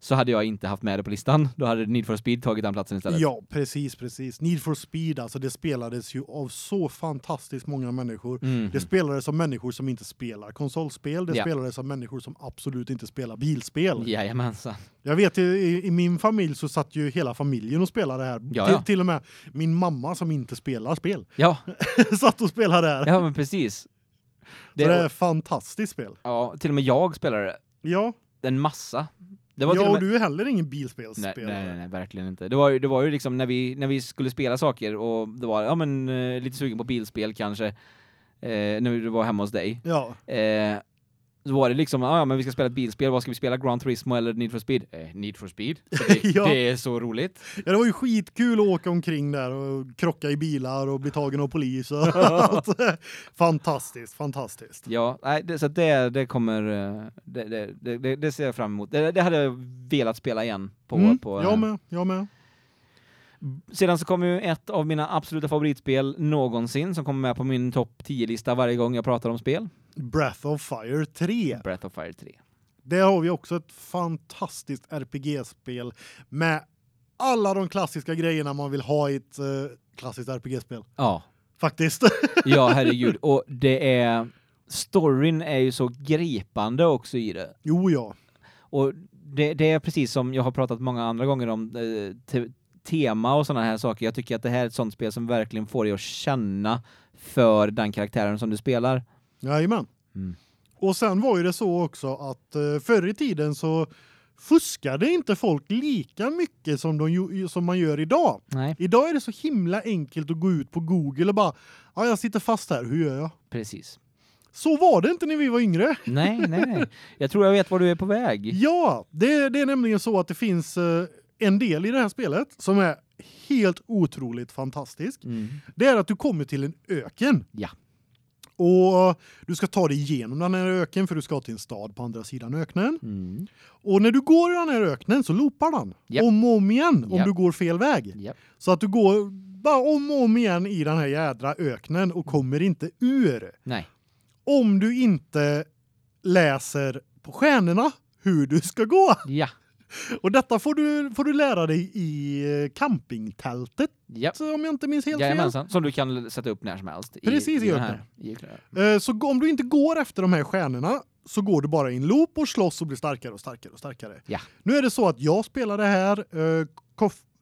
så hade jag inte haft med det på listan. Då hade Need for Speed tagit den platsen istället. Ja, precis, precis. Need for Speed, alltså det spelades ju av så fantastiskt många människor. Mhm. Det spelades av människor som inte spelar konsolspel, det Ja. spelades av människor som absolut inte spelar bilspel. Jajamensan. Jag vet i, i min familj så satt ju hela familjen och spelade det här. Ja, till, ja. till och med min mamma som inte spelar spel Ja, satt och spelade det här. ja men precis. så det är ett fantastiskt spel. Ja, till och med jag spelade det. Ja, En massa. Det var ja och med... du är heller ingen bilspelsspelare. nej, nej, nej, verkligen inte. Det var ju, det var ju liksom när vi, när vi skulle spela saker och det var, ja men eh, lite sugen på bilspel kanske, eh, när du var hemma hos dig. Ja, Eh, så var det liksom, ja, ja men vi ska spela ett bilspel, vad ska vi spela? Gran Turismo eller Need for Speed? Eh, Need for Speed. Det, Ja. det är så roligt. Ja, det var ju skitkul att åka omkring där och krocka i bilar och bli tagen av polis. Fantastiskt, fantastiskt. Ja, nej, det, så det, det kommer, eh, det, det, ser jag fram emot. Det, det hade jag velat spela igen på, Mm, på jag med, jag med. Sedan så kommer ju ett av mina absoluta favoritspel någonsin som kommer med på min topp 10-lista varje gång jag pratar om spel. Breath of Fire 3. Breath of Fire 3. Där har vi också ett fantastiskt RPG-spel med alla de klassiska grejerna man vill ha i ett eh, klassiskt RPG-spel. Ja, Faktiskt. ja herregud. Och det är, storyn är ju så gripande också i det. jo ja. Och det, det är precis som jag har pratat många andra gånger om eh, te tema och sådana här saker. Jag tycker att det här är ett sånt spel som verkligen får dig att känna för den karaktären som du spelar. Jajamän. Mm. Och sen var ju det så också att eh, förr i tiden så fuskade inte folk lika mycket som de som man gör idag. Nej, Idag är det så himla enkelt att gå ut på Google och bara ja jag sitter fast här, hur gör jag? precis. Så var det inte när vi var yngre. Nej, nej, nej. Jag tror jag vet var du är på väg. Ja, det, det är nämligen så att det finns eh, en del i det här spelet som är helt otroligt fantastisk. Mm. Det är att du kommer till en öken. Ja. Och du ska ta dig igenom den här öken för du ska till en stad på andra sidan öknen. Mm. Och när du går i den här öknen så loopar den Japp. om och om igen om Japp. du går fel väg. Japp. Så att du går bara om och om igen i den här jädra öknen och kommer inte ur. Nej. Om du inte läser på stjärnorna hur du ska gå. Ja. Och detta får du får du lära dig i eh, campingtältet Ja. så om jag inte minns helt fel. Jajamensan, som du kan sätta upp när som helst. i- Precis, i i öknen. här. I. Eh, Så om du inte går efter de här stjärnorna så går du bara i en loop och slåss och blir starkare och starkare och starkare. Ja. Nu är det så att jag spelar det här, eh,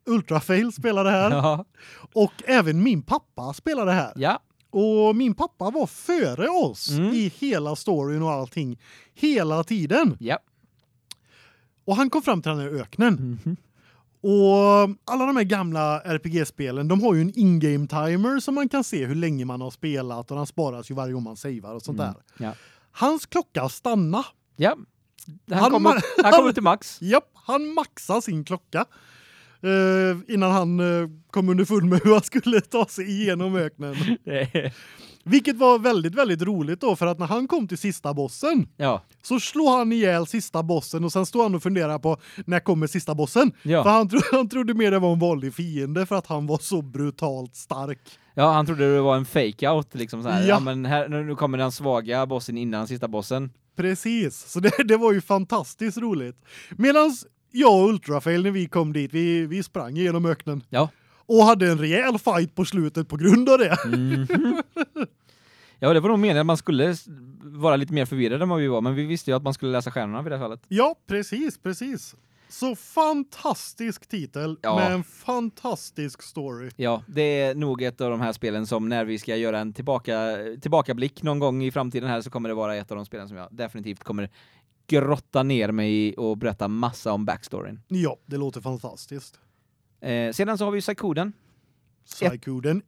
Ultrafail spelar det här Ja. och även min pappa spelar det här. ja. Och min pappa var före oss Mm. i hela storyn och allting hela tiden. Ja. Och han kom fram till den här öknen. Mhm. Och alla de här gamla RPG-spelen, de har ju en in-game timer som man kan se hur länge man har spelat och den sparas ju varje gång man savear och sånt Mm. där. Ja. Hans klocka stanna. Ja. Han, Han kommer han kommer till max. Japp, han maxar sin klocka. eh, innan han eh, kom underfund med hur han skulle ta sig igenom öknen. Vilket var väldigt väldigt roligt då för att när han kom till sista bossen ja. så slår han ihjäl sista bossen och sen står han och funderar på när kommer sista bossen? Ja. För han, tro, han trodde mer det var en vanlig fiende för att han var så brutalt stark. Ja, han trodde det var en fake out liksom så här. Ja. Ja. men här nu kommer den svaga bossen innan sista bossen. Precis. Så det, det var ju fantastiskt roligt. Medans jag och Ultrafail när vi kom dit, vi vi sprang igenom öknen Ja. Och hade en rejäl fight på slutet på grund av det. Mhm. Ja, det var nog meningen att man skulle vara lite mer förvirrad än vad vi var, men vi visste ju att man skulle läsa stjärnorna vid det här fallet. Ja, precis, precis. Så fantastisk titel Ja. med en fantastisk story. Ja, det är nog ett av de här spelen som när vi ska göra en tillbaka tillbakablick någon gång i framtiden här så kommer det vara ett av de spelen som jag definitivt kommer grotta ner mig i och berätta massa om backstoryn. Ja, det låter fantastiskt. Eh, sedan så har vi ju. Psykoden.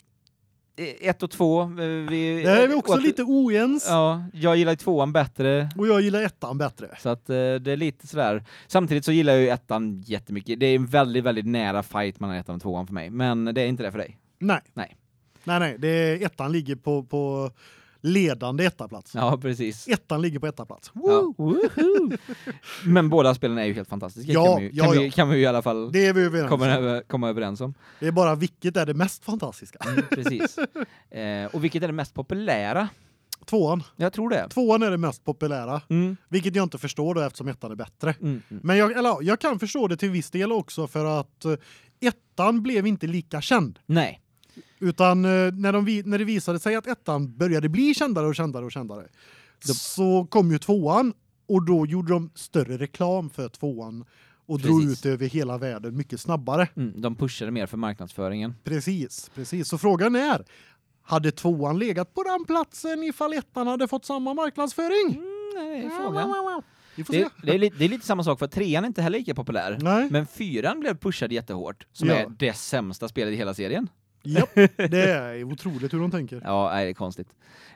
Eh, Ett och två. eh, Vi, Där är vi också åter- lite oens. Ja, jag gillar tvåan bättre. Och jag gillar ettan bättre. Så att eh, det är lite sådär. Samtidigt så gillar jag ju ettan jättemycket. Det är en väldigt, väldigt nära fight mellan ettan och tvåan för mig. Men det är inte det för dig. Nej. Nej. Nej, nej. Det ettan ligger på, på ledande ettaplats. Ja, precis. Ettan ligger på ettaplats. Ja. Men båda spelen är ju helt fantastiska. Ja, kan vi, ju- ja, kan, vi, kan vi i alla fall Det är vi överens komma, om. över, komma överens om. Det är bara vilket är det mest fantastiska. Mm, precis. Eh, och vilket är det mest populära? Tvåan. Jag tror det. Tvåan är det mest populära. Mm, Vilket jag inte förstår då eftersom ettan är bättre. mm, mm. Men jag, eller, ja, jag kan förstå det till viss del också för att eh, ettan blev inte lika känd. Nej. Utan eh, när, de, när det visade sig att ettan började bli kändare och kändare och kändare Då- så kom ju tvåan och då gjorde de större reklam för tvåan och drog Precis. ut över hela världen mycket snabbare. Mm, de pushade mer för marknadsföringen. Precis, precis. Så frågan är hade tvåan legat på den platsen ifall ettan hade fått samma marknadsföring? Mm, nej, frågan. Vi får Det, se. det, är lite, det är lite samma sak för trean är inte heller lika populär. Nej. Men fyran blev pushad jättehårt, som Ja. är det sämsta spelet i hela serien. Japp, det är otroligt hur de tänker. Ja, nej, det är konstigt.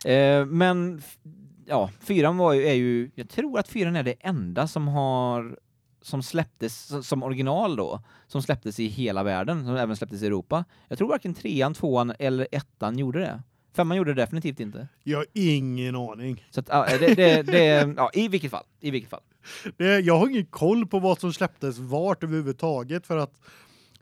Eh, men ja, fyran var ju, är ju, jag tror att fyran är det enda som har som släpptes som original då, som släpptes i hela världen, som även släpptes i Europa. Jag tror varken trean, tvåan eller ettan gjorde det. Femman gjorde det definitivt inte. Jag har ingen aning. Så att, ja, det, det, det, ja, i vilket fall, i vilket fall. Jag har ingen koll på vad som släpptes vart överhuvudtaget för att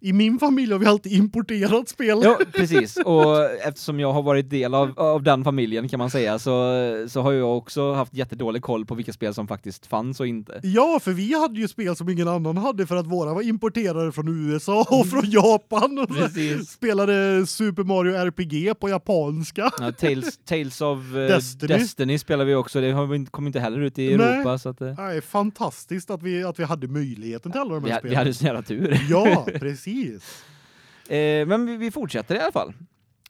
i min familj har vi alltid importerat spel. Ja, precis. Och eftersom jag har varit del av, av den familjen kan man säga så, så har jag också haft jättedålig koll på vilka spel som faktiskt fanns och inte. Ja, för vi hade ju spel som ingen annan hade för att våra var importerade från USA och från Japan. Precis. spelade Super Mario RPG på japanska. Ja, Tales, Tales of eh, Destiny. Destiny. spelar vi också. Det har vi inte- kom inte heller ut i Nej. Europa så att eh, är fantastiskt att vi att vi hade möjligheten till alla de här ha- vi spelen. hade så jävla tur. Ja, precis. Eh, men vi, vi fortsätter i alla fall.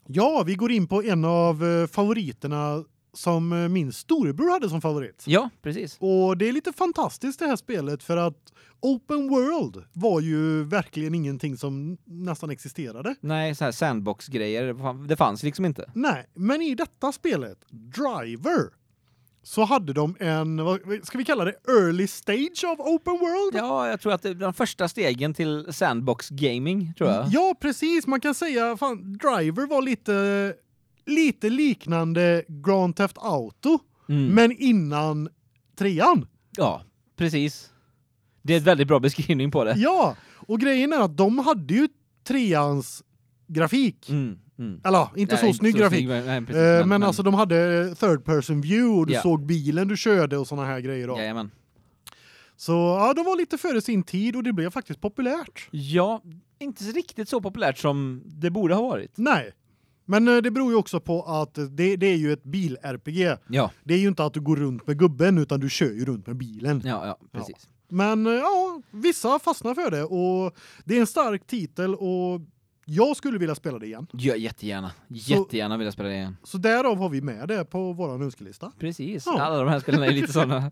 Ja, vi går in på en av eh, favoriterna som eh, min storebror hade som favorit. Ja, precis. Och det är lite fantastiskt det här spelet för att Open World var ju verkligen ingenting som nästan existerade. Nej, så här sandbox-grejer, det fan- det fanns liksom inte. Nej, men i detta spelet, Driver, så hade de en, vad ska vi kalla det, early stage of Open World? Ja, jag tror att det är de första stegen till sandbox-gaming, tror jag. Ja, precis. Man kan säga fan Driver var lite lite liknande Grand Theft Auto, Mm. men innan trean. Ja, precis. Det är ett väldigt bra beskrivning på det. Ja, och grejen är att de hade ju treans grafik. Mm, mm. Eller ja, inte Nej, så snygg grafik. snygg, nej, precis, Eh, men, alltså de hade third person view och du Ja. såg bilen du körde och såna här grejer då. Jajamän. Så ja, de var lite före sin tid och det blev faktiskt populärt. Ja, inte riktigt så populärt som det borde ha varit. Nej. Men eh, det beror ju också på att det, det är ju ett bil-RPG. Ja, Det är ju inte att du går runt med gubben utan du kör ju runt med bilen. ja, ja, precis. Men eh, ja, vissa fastnar för det och det är en stark titel och Jag skulle vilja spela det igen. Ja, jättegärna. Jättegärna vill jag spela det igen. Så därav har vi med det på våran önskelista. Precis. Ja. Alla de här spelen är lite sådana.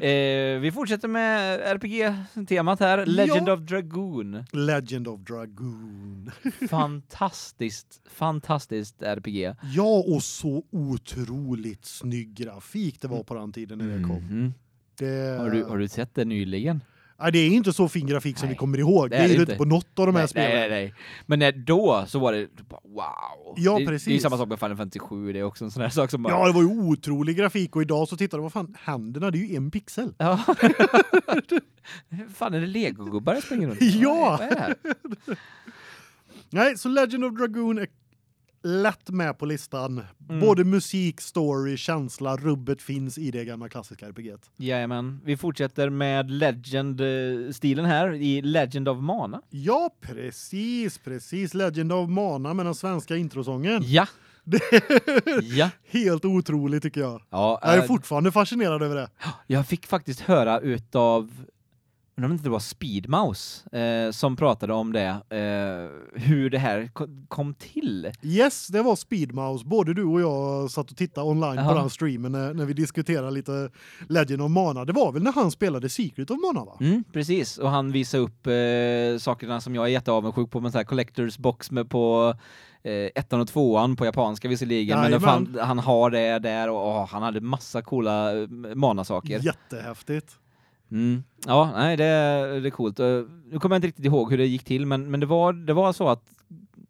eh, vi fortsätter med RPG-temat här. Legend Ja. of Dragoon. Legend of Dragoon. Fantastiskt, fantastiskt RPG. Ja, och så otroligt snygg grafik det var på den tiden när det kom. Mhm. Det, Har, du, har du sett det nyligen? Det är inte så fin grafik som Nej, vi kommer ihåg. det Det är det ju inte. på något av de här nej, spelen. nej, nej, nej. Men då så var det bara, wow. Ja, det, Det är precis. samma sak med Final Fantasy 7, det är också en sån här sak som bara... Ja, det var ju otrolig grafik och idag så tittar du vad fan händerna, det är ju en pixel. Ja. fan är det legogubbar jag springer runt? Ja. Vad är det här? Nej, så Legend of Dragoon är lätt med på listan. Mm. Både musik, story, känsla, rubbet finns i det gamla klassiska RPGet. Jajamän. Vi fortsätter med Legend-stilen här i Legend of Mana. Ja, precis, precis. Legend of Mana med den svenska introsången. Ja. ja. Helt otroligt tycker jag. Ja, Jag är äh, fortfarande fascinerad över det. jag fick faktiskt höra utav undrar om inte det var Speedmouse eh, som pratade om det eh, hur det här ko- kom till. Yes, det var Speedmouse. Både du och jag satt och tittade online på Jaha. den streamen när, när vi diskuterade lite Legend of Mana. Det var väl när han spelade Secret of Mana va? Mm, precis och han visade upp eh, sakerna som jag är jätteavundsjuk på med så här collectors box med på eh, ettan och tvåan på japanska visserligen men det Jajamän. fan, han har det där och åh, han hade massa coola eh, mana-saker. Jättehäftigt. Mm. Ja, nej det, det är coolt. Eh, nu kommer jag inte riktigt ihåg hur det gick till men men det var det var så att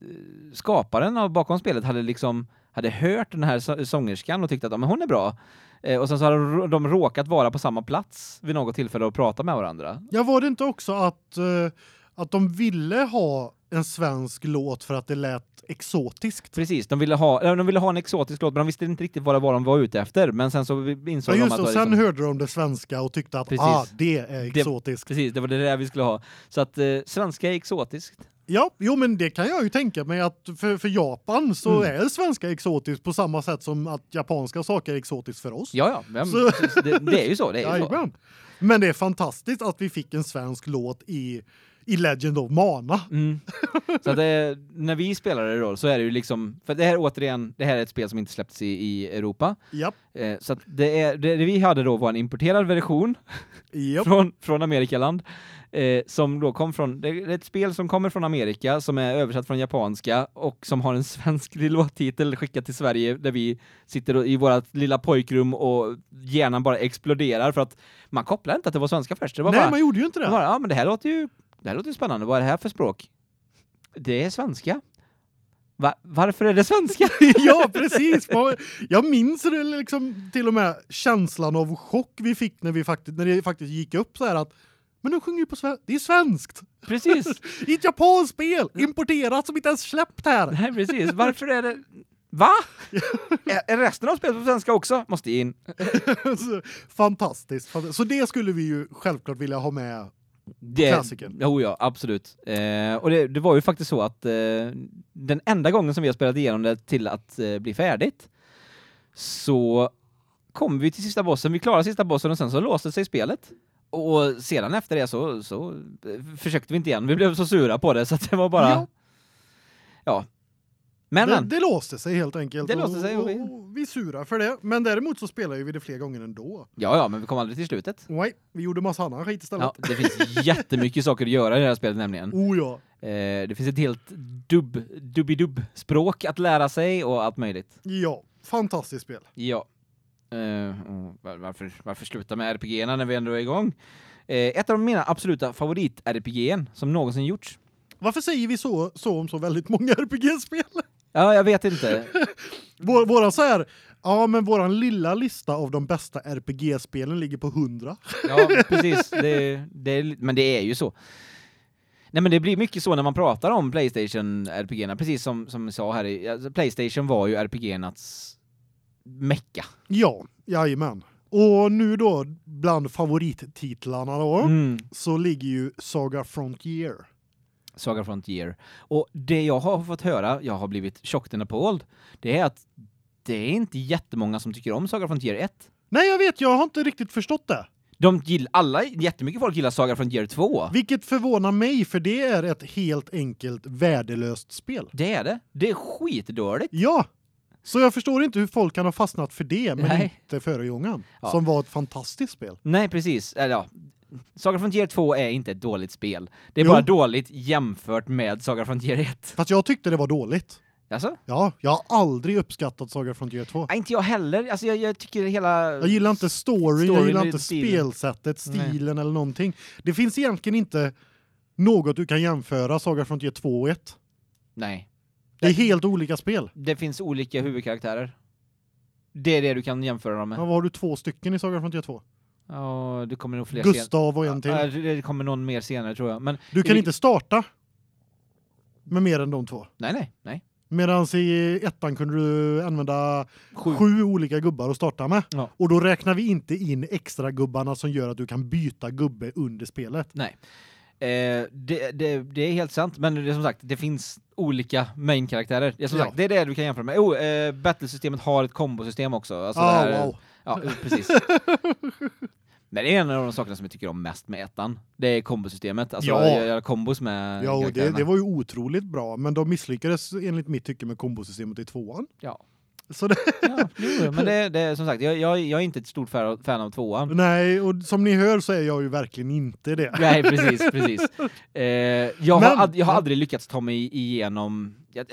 eh, skaparen av bakom spelet hade liksom hade hört den här sångerskan och tyckte att ja, men hon är bra. Eh, och sen så hade de- de råkat vara på samma plats vid något tillfälle och prata med varandra. Ja, var det inte också att eh, att de ville ha en svensk låt för att det lät exotiskt? Precis, de ville ha de ville ha en exotisk låt men de visste inte riktigt vad det var de var ute efter men sen så insåg Ja, de just att det, och det sen liksom, hörde de det svenska och tyckte att Precis. ah, det är exotiskt. precis, det var det där vi skulle ha. Så att eh, svenska är exotiskt. Ja, jo men det kan jag ju tänka mig att för, för Japan så Mm. är svenska exotiskt på samma sätt som att japanska saker är exotiskt för oss. Ja ja, men, Så- det, det är ju så, det är ju så. Men det är fantastiskt att vi fick en svensk låt i i Legend of Mana. Mm. Så det, när vi spelar det då så är det ju liksom för det här återigen det här är ett spel som inte släppts i, i Europa. Japp. Eh, så det är det, det vi hade då var en importerad version Japp. från från Amerikaland eh, som då kom från det är ett spel som kommer från Amerika som är översatt från japanska och som har en svensk låttitel skickad till Sverige där vi sitter i vårt lilla pojkrum och hjärnan bara exploderar för att man kopplar inte att det var svenska först. Det var Nej, bara, man gjorde ju inte det var, ja men det här låter ju det här låter spännande. Vad är det här för språk? Det är svenska. Va, varför är det svenska? ja, precis. Jag minns det liksom till och med känslan av chock vi fick när vi faktiskt när det faktiskt gick upp så här att men de sjunger ju på svenska. Det är svenskt. precis. I ett japanskt spel importerat som inte ens släppt här. Nej, precis. Varför är det Va? är, resten av spelet på svenska också? Måste in. Fantastiskt. Fant- Så det skulle vi ju självklart vilja ha med. Det, Klassiker. Jo, ja, absolut. Eh, och det, det var ju faktiskt så att eh, den enda gången som vi har spelat igenom det till att eh, bli färdigt så kom vi till sista bossen, vi klarade sista bossen och sen så låste sig spelet. Och sedan efter det så, så eh, försökte vi inte igen. Vi blev så sura på det så att det var bara... Ja. Ja. Men, det, men. det låste sig helt enkelt. Det låste sig och vi- och vi surar för det. Men däremot så spelar vi det fler gånger ändå. Ja, ja, men vi kom aldrig till slutet. Nej, vi gjorde massa annan skit istället. Ja, det finns jättemycket saker att göra i det här spelet nämligen. Oh ja. Eh, det finns ett helt dubb, dubbidubb språk att lära sig och allt möjligt. Ja, fantastiskt spel. Ja. Eh, varför, varför sluta med RPG när vi ändå är igång? Eh, ett av mina absoluta favorit-RPG som någonsin gjorts. Varför säger vi så, så om så väldigt många RPG-spel? Ja, jag vet inte. Vår, våra så här, ja men våran lilla lista av de bästa RPG-spelen ligger på 100. Ja, precis. Det, det, men det är ju så. Nej men det blir mycket så när man pratar om PlayStation RPG:na precis som som jag sa här i alltså, PlayStation var ju RPG:nas mecka. Ja, jajamän. Och nu då bland favorittitlarna då Mm. så ligger ju Saga Frontier. Saga Frontier. Och det jag har fått höra, jag har blivit and appalled, det är att det är inte jättemånga som tycker om Saga Frontier 1. Nej, jag vet, jag har inte riktigt förstått det. De gill, alla, jättemycket folk gillar Saga Frontier 2. Vilket förvånar mig för det är ett helt enkelt värdelöst spel. Det är det. Det är skitdåligt. Ja. Så jag förstår inte hur folk kan ha fastnat för det men Nej. inte Föregångaren Ja. som var ett fantastiskt spel. Nej, precis. Eller ja. Saga Frontier 2 är inte ett dåligt spel. Det är Jo. bara dåligt jämfört med Saga Frontier 1. Fast jag tyckte det var dåligt. Alltså? Ja, jag har aldrig uppskattat Saga Frontier 2. Nej, inte jag heller. Alltså jag, jag tycker hela... Jag gillar inte storyn, jag gillar inte stilen. spelsättet, stilen eller någonting. Det finns egentligen inte något du kan jämföra Saga Frontier 2 och 1. Nej. Det är helt olika spel. Det finns olika huvudkaraktärer. Det är det du kan jämföra dem med. Ja, vad har du två stycken i Saga Frontier 2? Ja, det kommer nog fler Gustav och en till. Ja, det kommer någon mer senare tror jag. Men Du kan i- inte starta med mer än de två. nej, nej, nej. Medan i ettan kunde du använda Sju. sju, olika gubbar att starta med. Ja. Och då räknar vi inte in extra gubbarna som gör att du kan byta gubbe under spelet. Nej. Eh, det, det, det är helt sant, men det som sagt, det finns olika main-karaktärer. Det är som Ja. sagt, det är det du kan jämföra med. Oh, eh, battlesystemet har ett kombosystem också. Alltså det här- wow. Ja, precis. Men det är en av de sakerna som jag tycker om mest med ettan. Det är kombosystemet. Alltså Ja. kombos med Ja, det, det var ju otroligt bra, men de misslyckades enligt mitt tycke med kombosystemet i tvåan. Ja. Så det, Ja, jo, men det, det som sagt, jag, jag, jag är inte ett stort fan av, fan av tvåan. nej, och som ni hör så är jag ju verkligen inte det. Nej, precis, precis. Eh, jag, Men- har, jag har aldrig lyckats ta mig igenom... Jag,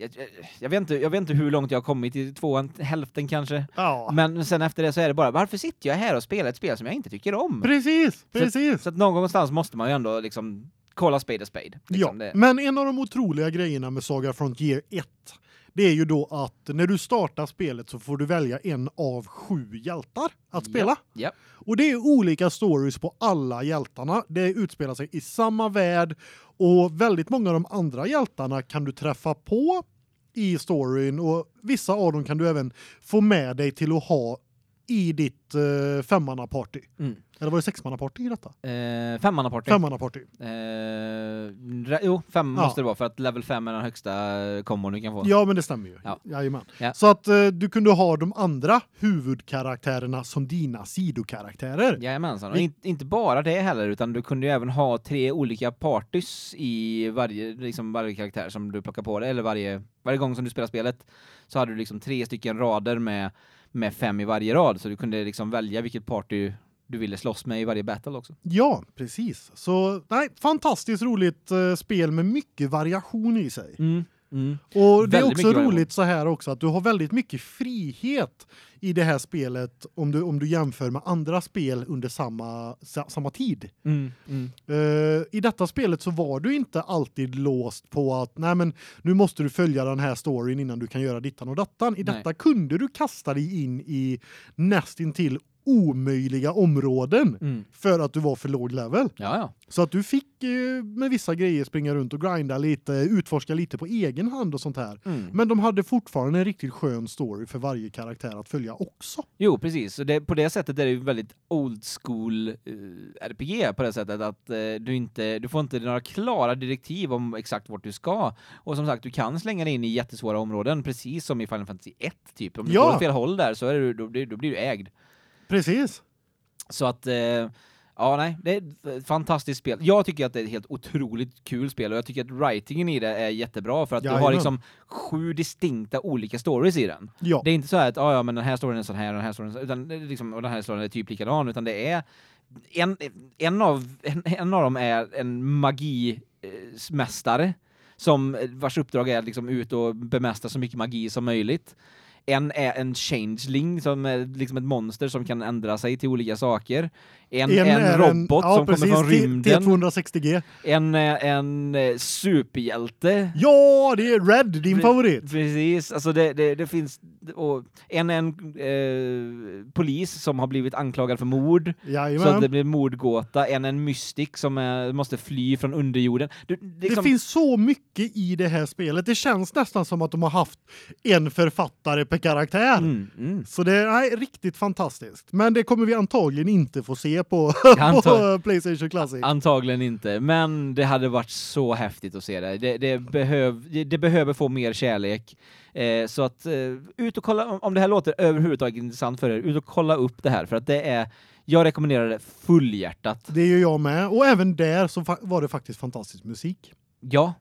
jag, jag, vet inte, jag vet inte hur långt jag har kommit i tvåan, hälften kanske. Ja, Men sen efter det så är det bara, varför sitter jag här och spelar ett spel som jag inte tycker om? precis, precis. Så att någonstans måste man ju ändå liksom kolla spade a spade. Liksom ja, det. men en av de otroliga grejerna med Saga Frontier 1 det är ju då att när du startar spelet så får du välja en av sju hjältar att spela. Ja. Och det är olika stories på alla hjältarna. Det utspelar sig i samma värld och väldigt många av de andra hjältarna kan du träffa på i storyn och vissa av dem kan du även få med dig till att ha i ditt uh, femmannaparty. Mm. Eller var det sexmannaparty i detta? Eh, femmannaparty. Femmannaparty. Eh, jo, fem Ja. måste det vara för att level 5 är den högsta kombon du kan få. Ja, men det stämmer ju. Ja. Jajamän. Ja. Så att eh, du kunde ha de andra huvudkaraktärerna som dina sidokaraktärer. Jajamensan. Och in, inte bara det heller, utan du kunde ju även ha tre olika partys i varje, liksom varje karaktär som du plockar på dig, eller varje, varje gång som du spelar spelet så hade du liksom tre stycken rader med, med fem i varje rad, så du kunde liksom välja vilket party du ville slåss med i varje battle också. Ja, precis. Så nej, fantastiskt roligt eh, spel med mycket variation i sig. Mm. Mm. Och det är Väldigt också mycket variation. roligt så här också att du har väldigt mycket frihet i det här spelet om du om du jämför med andra spel under samma sa, samma tid. Mm. Mm. Eh, I detta spelet så var du inte alltid låst på att nej men nu måste du följa den här storyn innan du kan göra dittan och dattan. I Nej. detta kunde du kasta dig in i nästintill omöjliga områden Mm. för att du var för låg level. Ja, ja. Så att du fick med vissa grejer springa runt och grinda lite, utforska lite på egen hand och sånt här. Mm. Men de hade fortfarande en riktigt skön story för varje karaktär att följa också. Jo, precis. Så det, på det sättet är det ju väldigt old school eh, RPG på det sättet att eh, du inte du får inte några klara direktiv om exakt vart du ska. Och som sagt, du kan slänga dig in i jättesvåra områden precis som i Final Fantasy 1 typ. Om du Ja. går åt fel håll där så är du då, då blir du ägd. Precis. Så att eh, ja, nej, det är ett fantastiskt spel. Jag tycker att det är ett helt otroligt kul spel och jag tycker att writingen i det är jättebra för att du har liksom sju distinkta olika stories i den. Ja. Det är inte så här att ah, ja, men den här storyn är sån här och den här storyn utan liksom och den här storyn är typ likadan utan det är en en av en, en av dem är en magimästare som vars uppdrag är att liksom ut och bemästra så mycket magi som möjligt. En är en changeling som är liksom ett monster som kan ändra sig till olika saker. En, en, är robot ja, som precis, kommer från rymden. T260G. En, en eh, superhjälte. Ja, det är Red, din Pre- favorit. Precis, alltså det, det, det finns och en, en eh, polis som har blivit anklagad för mord, så Jajamän. att det blir mordgåta, en en mystik som är, måste fly från underjorden. Du, liksom, Det finns så mycket i det här spelet. Det känns nästan som att de har haft en författare hjälpekaraktär. Mm, mm. Så det är riktigt fantastiskt. Men det kommer vi antagligen inte få se på, på PlayStation Classic. Antagligen inte, men det hade varit så häftigt att se det. Det, det, behöv, det, det behöver få mer kärlek. Eh, så att eh, ut och kolla, om det här låter överhuvudtaget intressant för er, ut och kolla upp det här för att det är, jag rekommenderar det fullhjärtat. Det gör jag med. Och även där så var det faktiskt fantastisk musik. Ja.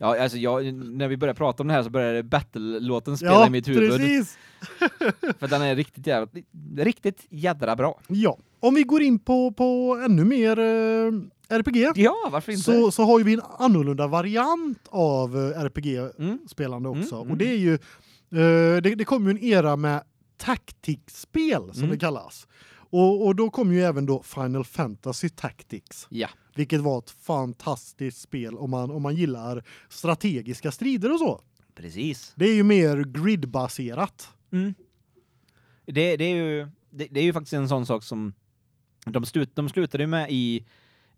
Ja, alltså jag, när vi började prata om det här så började Battle-låten spela i mitt huvud. precis. För den är riktigt jävla, riktigt jädra bra. Ja. Om vi går in på, på ännu mer eh, RPG Ja, varför inte? så, så har vi en annorlunda variant av eh, RPG-spelande Mm. också. Mm, Och det är ju, eh, det, det kom ju en era med taktikspel som Mm. det kallas. Och, och då kom ju även då Final Fantasy Tactics. Ja. Vilket var ett fantastiskt spel om man, om man gillar strategiska strider och så. Precis. Det är ju mer gridbaserat. Mm. Det, det, är ju, det, det är ju faktiskt en sån sak som de, slut, de slutade med i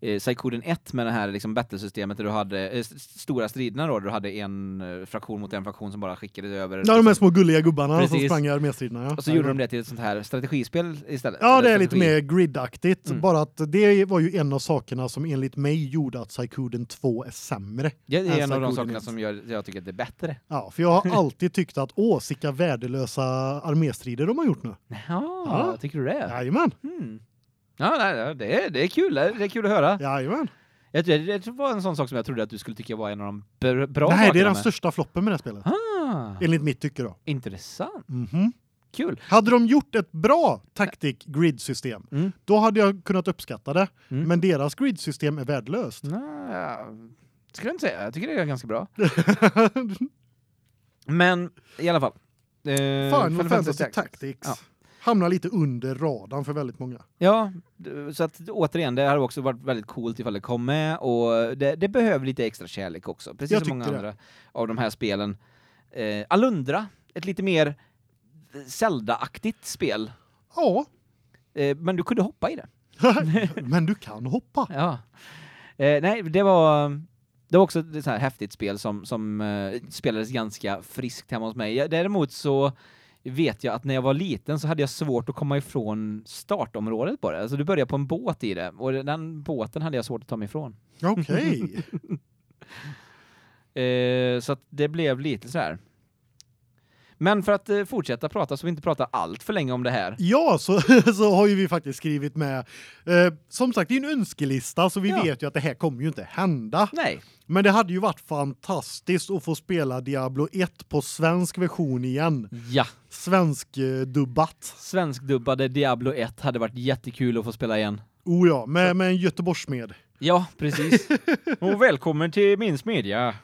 eh, Psychoden 1 med det här liksom battlesystemet där du hade eh, st- stora striderna då, där du hade en eh, fraktion mot en fraktion som bara skickades över. Ja, de här små gulliga gubbarna som Precis. sprang i arméstriderna. Ja. och så gjorde de det till ett sånt här strategispel istället. Ja, det är lite strategi. mer gridaktigt. Mm. Bara att det var ju en av sakerna som enligt mig gjorde att Psychoden 2 är sämre. Ja, det är en av de sakerna 1. som gör, jag tycker att det är bättre. Ja, för jag har alltid tyckt att åh, vilka värdelösa arméstrider de har gjort nu. Ja, Ja. tycker du det? Jajamän, Hmm. Ja, nej, det är, det är kul. Det är kul att höra. jajamän. Jag, jag, det var en sån sak som jag trodde att du skulle tycka var en av de br- bra Nej, det är den med. största floppen med det här spelet. Ah, Enligt mitt tycke då. intressant. Mhm. Kul. Hade de gjort ett bra tactic grid system, Mm. då hade jag kunnat uppskatta det. Mm. Men deras grid system är värdelöst. Nej, jag skulle jag inte säga. Jag tycker det är ganska bra. Men i alla fall. Eh, Final Fantasy Tactics Ja. Hamnar lite under radarn för väldigt många. Ja, så att återigen, det hade också varit väldigt coolt ifall det kom med och det, det behöver lite extra kärlek också, precis Jag som många det. andra av de här spelen. Eh, Alundra, ett lite mer Zelda-aktigt spel, Ja, eh, men du kunde hoppa i det. men du kan hoppa. Ja. Eh, nej, det var det var också ett så här häftigt spel som som eh, spelades ganska friskt hemma hos mig. Däremot så vet jag att när jag var liten så hade jag svårt att komma ifrån startområdet på det. Alltså du börjar på en båt i det och den båten hade jag svårt att ta mig ifrån. Okej. Eh, så att det blev lite så här. Men för att eh, fortsätta prata så vi inte pratar allt för länge om det här. Ja, så, så har ju vi faktiskt skrivit med. Eh, som sagt, det är en önskelista så vi Ja. vet ju att det här kommer ju inte hända. Nej. Men det hade ju varit fantastiskt att få spela Diablo 1 på svensk version igen. Ja, Svensk eh, dubbat. svenskdubbade Diablo 1 hade varit jättekul att få spela igen. Oh ja, med, med en Göteborgssmed. Ja, precis. och välkommen till min smedja.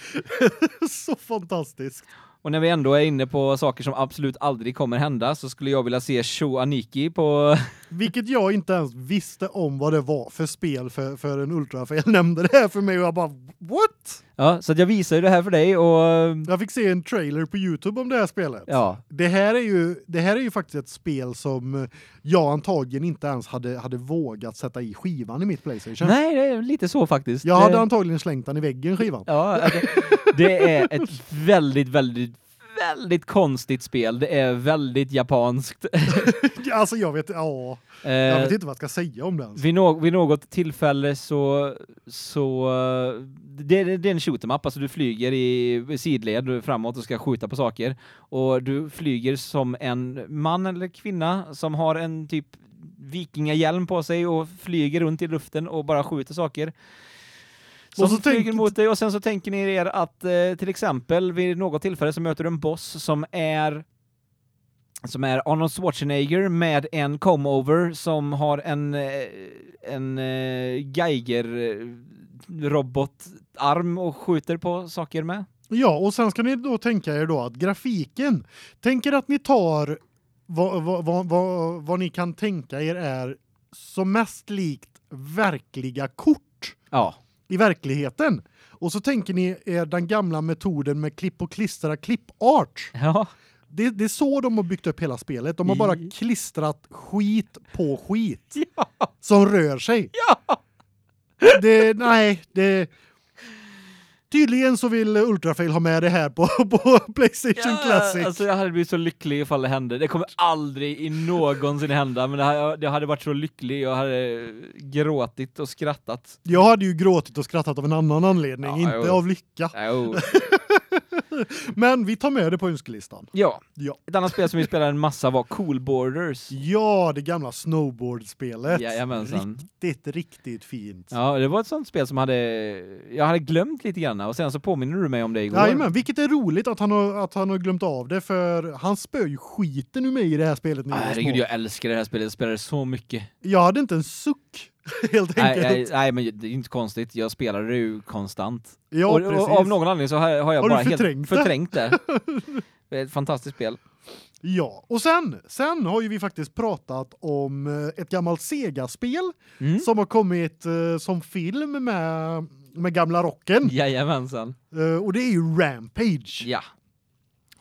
så fantastiskt. Och när vi ändå är inne på saker som absolut aldrig kommer hända så skulle jag vilja se Sho Aniki på Vilket jag inte ens visste om vad det var för spel för, för en ultra. För jag nämnde det här för mig och jag bara what? Ja, så jag visar ju det här för dig och Jag fick se en trailer på Youtube om det här spelet. ja, Det här är ju det här är ju faktiskt ett spel som jag antagligen inte ens hade hade vågat sätta i skivan i mitt PlayStation. nej, det är lite så faktiskt. Jag hade Det- antagligen slängt den i väggen skivan. Ja, det, det är ett väldigt väldigt väldigt konstigt spel. Det är väldigt japanskt. alltså jag vet ja, Eh, jag vet inte vad jag ska säga om den. vid, nå vid något tillfälle så så eh, det, det, det är en shoot 'em up, alltså du flyger i sidled framåt och ska skjuta på saker och du flyger som en man eller kvinna som har en typ vikingahjälm på sig och flyger runt i luften och bara skjuter saker. Som Och så flyger tänk- mot dig och sen så tänker ni er att eh, till exempel vid något tillfälle så möter du en boss som är som är Arnold Schwarzenegger med en come-over som har en eh, en eh, Geiger robotarm och skjuter på saker med. Ja, och sen ska ni då tänka er då att grafiken tänker att ni tar vad, vad, vad, vad, vad ni kan tänka er är som mest likt verkliga kort Ja. I verkligheten. Och så tänker ni er den gamla metoden med klipp och klistra klippart. Ja. Det, det är så de har byggt upp hela spelet. De har bara klistrat skit på skit Ja. som rör sig. Ja. Det nej, det Tydligen så vill Ultrafail ha med det här på, på Playstation Classic. Alltså jag hade blivit så lycklig ifall det hände. Det kommer aldrig i någonsin hända, men det hade, det hade varit så lycklig. Jag hade gråtit och skrattat. Jag hade ju gråtit och skrattat av en annan anledning, Ja, inte jo. av lycka. Jo. Men vi tar med det på önskelistan. Ja, Ja. ett annat spel som vi spelade en massa var Cool Borders. Ja, det gamla snowboardspelet. Jajamensan. Riktigt, riktigt fint. Ja, det var ett sånt spel som hade jag hade glömt lite grann och sen så påminner du mig om det igår. Jajamän, vilket är roligt att han, har, att han har glömt av det för han spöar ju skiten ur mig i det här spelet var Herregud, jag älskar det här spelet. Jag spelade så mycket. Jag hade inte en suck helt enkelt. nej, nej, men det är inte konstigt. Jag spelade det ju konstant. ja, och, precis. och av någon anledning så har, jag Har bara förträngt helt det? förträngt det. det är ett fantastiskt spel. Ja, och sen sen har ju vi faktiskt pratat om eh, ett gammalt Sega-spel Mm. som har kommit eh, som film med med gamla rocken. Jajamensan. Eh, och det är ju Rampage. Ja.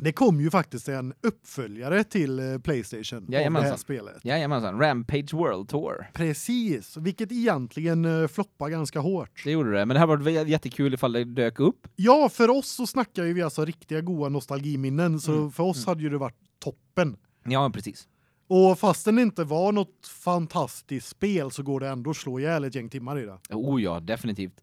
Det kom ju faktiskt en uppföljare till eh, PlayStation av det här Jajamensan. spelet. Jajamensan. Rampage World Tour. Precis, vilket egentligen uh, floppar ganska hårt. Det gjorde det. Men det här var jättekul ifall det dök upp. Ja, för oss så snackar ju vi alltså riktiga goda nostalgiminnen så Mm, för oss hade ju det varit toppen. Ja, precis. Och fastän det inte var något fantastiskt spel så går det ändå att slå ihjäl ett gäng timmar i det. Oh ja, definitivt.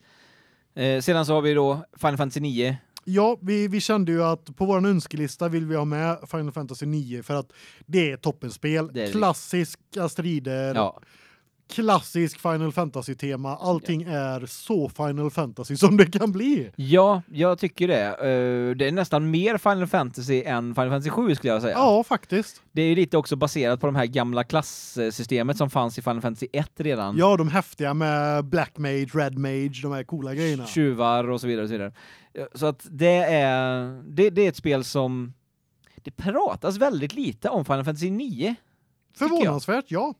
Eh, sedan så har vi då Final Fantasy 9. Ja, vi, vi kände ju att på vår önskelista vill vi ha med Final Fantasy 9 för att det är toppenspel. Det är det. Klassiska strider, Ja, klassisk Final Fantasy-tema. Allting är så Final Fantasy som det kan bli. ja jag tycker det. Eh, det är nästan mer Final Fantasy än Final Fantasy 7 skulle jag säga. Ja, faktiskt. Det är ju lite också baserat på de här gamla klasssystemet som fanns i Final Fantasy 1 redan. Ja, de häftiga med Black Mage, Red Mage, de här coola grejerna. Tjuvar och så vidare och så vidare. Så att det är det, det är ett spel som det pratas väldigt lite om Final Fantasy 9. Förvånansvärt, ja.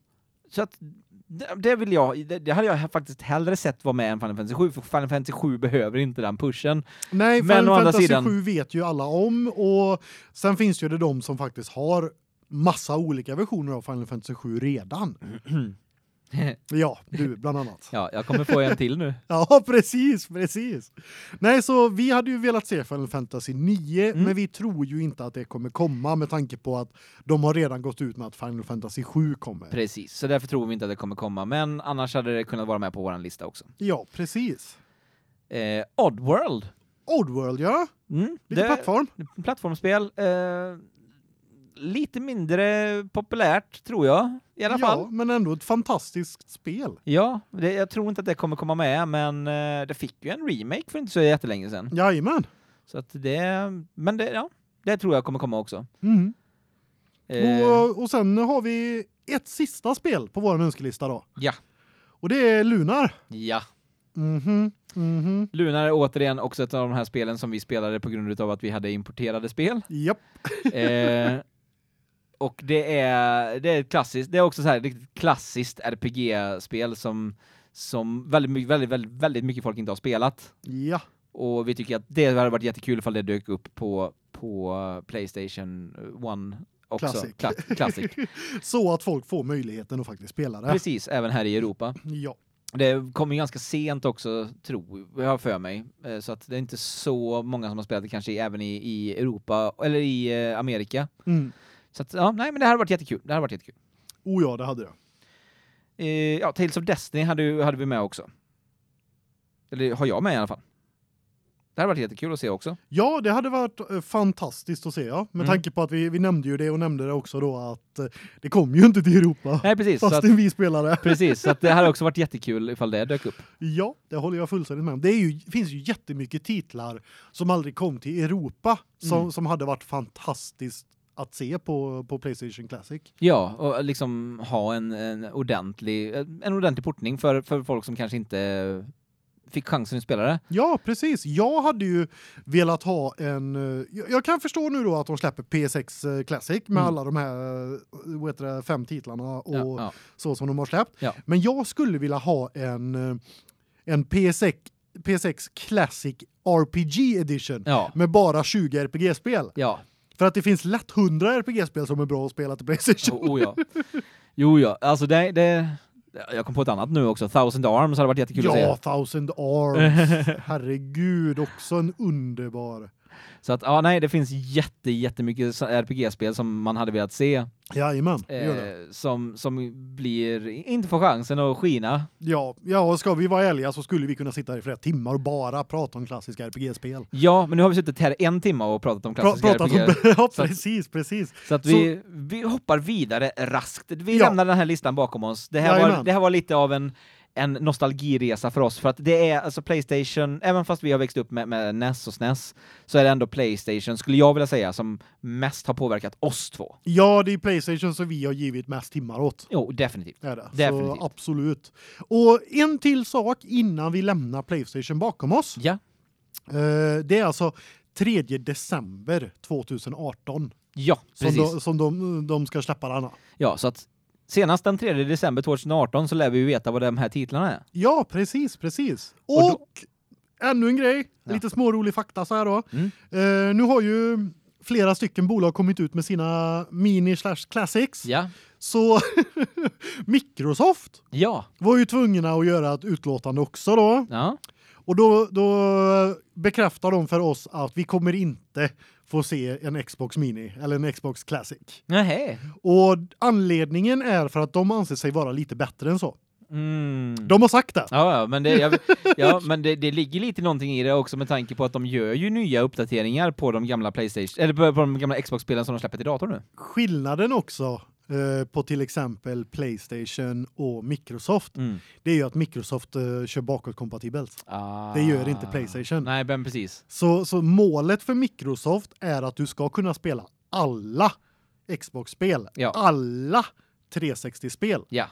Så att det, det vill jag det, det hade jag faktiskt hellre sett vara med än Final Fantasy 7 för Final Fantasy 7 behöver inte den pushen. Nej, Men Final Fantasy sidan- 7 vet ju alla om och sen finns ju det de som faktiskt har massa olika versioner av Final Fantasy 7 redan. Ja, du bland annat. ja, jag kommer få en till nu. Ja, precis, precis. Nej, så vi hade ju velat se Final Fantasy 9, Mm. men vi tror ju inte att det kommer komma med tanke på att de har redan gått ut med att Final Fantasy 7 kommer. Precis, så därför tror vi inte att det kommer komma, men annars hade det kunnat vara med på våran lista också. Ja, precis. Eh, Oddworld. Oddworld, ja. Mm, Lite det- plattform. Plattformsspel. Eh, lite mindre populärt, tror jag. I alla ja, fall. men ändå ett fantastiskt spel. Ja, det, jag tror inte att det kommer komma med, men eh, det fick ju en remake för inte så jättelänge sedan. Jajamän. Så att det, men det, ja, det tror jag kommer komma också. Mm. Eh, Och, och sen har vi ett sista spel på vår önskelista då. Ja. Och det är Lunar. ja. Mhm. Mhm. Lunar är återigen också ett av de här spelen som vi spelade på grund av att vi hade importerade spel. Japp. Eh, och det är det är klassiskt, det är också så här riktigt klassiskt RPG-spel som som väldigt mycket väldigt väldigt väldigt mycket folk inte har spelat Ja. och vi tycker att det hade varit jättekul ifall det dök upp på på PlayStation 1 också. Classic. Cla- Classic. Så att folk får möjligheten att faktiskt spela det. Precis, även här i Europa. Ja. Det kommer ju ganska sent också, tror jag för mig. Eh, Så att det är inte så många som har spelat det kanske även i, i Europa, eller i eh, Amerika. Mm. Så att, ja, nej men det här har varit jättekul. Det här har varit jättekul. Oh ja, det hade jag. Eh, ja, Tales of Destiny hade, hade vi med också. Eller har jag med i alla fall. Det hade varit jättekul att se också. Ja, det hade varit eh, fantastiskt att se, ja. Med Mm. tanke på att vi, vi nämnde ju det och nämnde det också då att eh, det kom ju inte till Europa. Nej, precis. Så att, vi spelade. precis, så det hade också varit jättekul ifall det dök upp. Ja, det håller jag fullständigt med om. Det ju, finns ju jättemycket titlar som aldrig kom till Europa som, Mm. som hade varit fantastiskt att se på, på Playstation Classic. Ja, och liksom ha en, en ordentlig en ordentlig portning för, för folk som kanske inte fick chansen att spela det. Ja, precis. Jag hade ju velat ha en eh, jag- kan förstå nu då att de släpper PS6 Classic med Mm. alla de här eh, vad heter det, fem titlarna och Ja, ja. så som de har släppt. Ja. Men jag skulle vilja ha en eh, en PS6 PS6 Classic RPG edition med bara 20 RPG-spel. Ja. För att det finns lätt 100 RPG-spel som är bra att spela till PlayStation. Oh, oh ja. Jo ja, alltså det, det Jag kom på ett annat nu också, Thousand Arms hade varit jättekul att Ja, se. Thousand Arms. Herregud, också en underbar. Så att ja, nej, det finns jätte jättemycket så- RPG-spel som man hade velat se Jajamän, gör det. eh, som som blir inte får chansen att skina. Ja, ja, och ska vi vara ärliga så skulle vi kunna sitta här i flera timmar och bara prata om klassiska RPG-spel. Ja, men nu har vi suttit här en timme och pratat om Pra, klassiska pratat RPG. om, ja, Så precis, precis. Så att vi, vi hoppar vidare raskt. Vi Ja. lämnar den här listan bakom oss. Det här, var, Jajamän. det här var lite av en, en nostalgiresa för oss, för att det är alltså Playstation, även fast vi har växt upp med, med NES och SNES, så är det ändå Playstation, skulle jag vilja säga, som mest har påverkat oss två. Ja, det är Playstation som vi har givit mest timmar åt. Jo, definitivt. Är det. Definitivt. Så absolut. Och en till sak innan vi lämnar Playstation bakom oss. Ja. Eh, det är alltså 3 december 2018 Ja, som, precis. de, som de, de ska släppa denna. Ja, så att senast den 3 december 2018 så lär vi ju veta vad de här titlarna är. Ja, precis, precis. Och Och, då- ännu en grej, Ja. lite smårolig fakta så här då. Mm. Eh, nu har ju flera stycken bolag kommit ut med sina mini slash classics. Ja. Så Microsoft Ja. var ju tvungna att göra ett utlåtande också då. Ja. Och då, då bekräftar de för oss att vi kommer inte få se en Xbox Mini eller en Xbox Classic. Nähä. Och anledningen är för att de anser sig vara lite bättre än så. Mm. De har sagt det. Ja, ja, men det, jag, ja, men det, det ligger lite någonting i det också med tanke på att de gör ju nya uppdateringar på de gamla Playstation eller på, på de gamla Xbox-spelen som de släpper till datorn nu. Skillnaden också på till exempel PlayStation och Microsoft, det är ju att Microsoft eh, kör bakåtkompatibelt. Ah. Det gör inte PlayStation. Nej, men precis. Så så målet för Microsoft är att du ska kunna spela alla Xbox-spel, Ja. alla 360-spel Ja.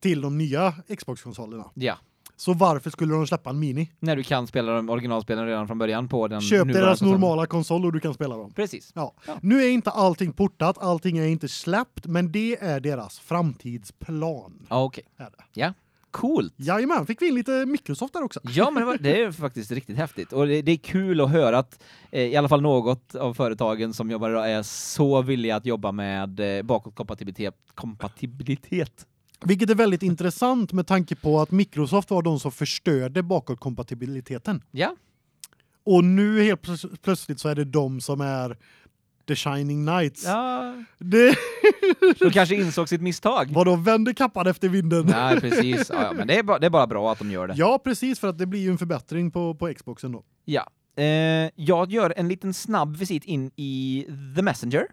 till de nya Xbox-konsolerna. Ja. Så varför skulle de släppa en mini? När du kan spela de originalspelen redan från början på den Köp deras normala konsol och du kan spela dem. Precis. Ja. Ja. Nu är inte allting portat, allting är inte släppt, men det är deras framtidsplan. Ja, okej. Det. Ja. Coolt. Jajamän, fick vi in lite Microsoft där också. Ja, men det, var, det är faktiskt riktigt häftigt. Och det, det är kul att höra att eh, i alla fall något av företagen som jobbar idag är så villiga att jobba med eh, bakåtkompatibilitet. Kompatibilitet. Vilket är väldigt intressant med tanke på att Microsoft var de som förstörde bakåtkompatibiliteten. Ja. Och nu helt plöts- plötsligt så är det de som är The Shining Knights. Ja. Det De kanske insåg sitt misstag. var de vände kappan efter vinden. Nej, precis. Ja, ja, men det är, bara, det är bara bra att de gör det. Ja, precis för att det blir ju en förbättring på på Xboxen då. Ja. Eh, jag gör en liten snabb visit in i The Messenger.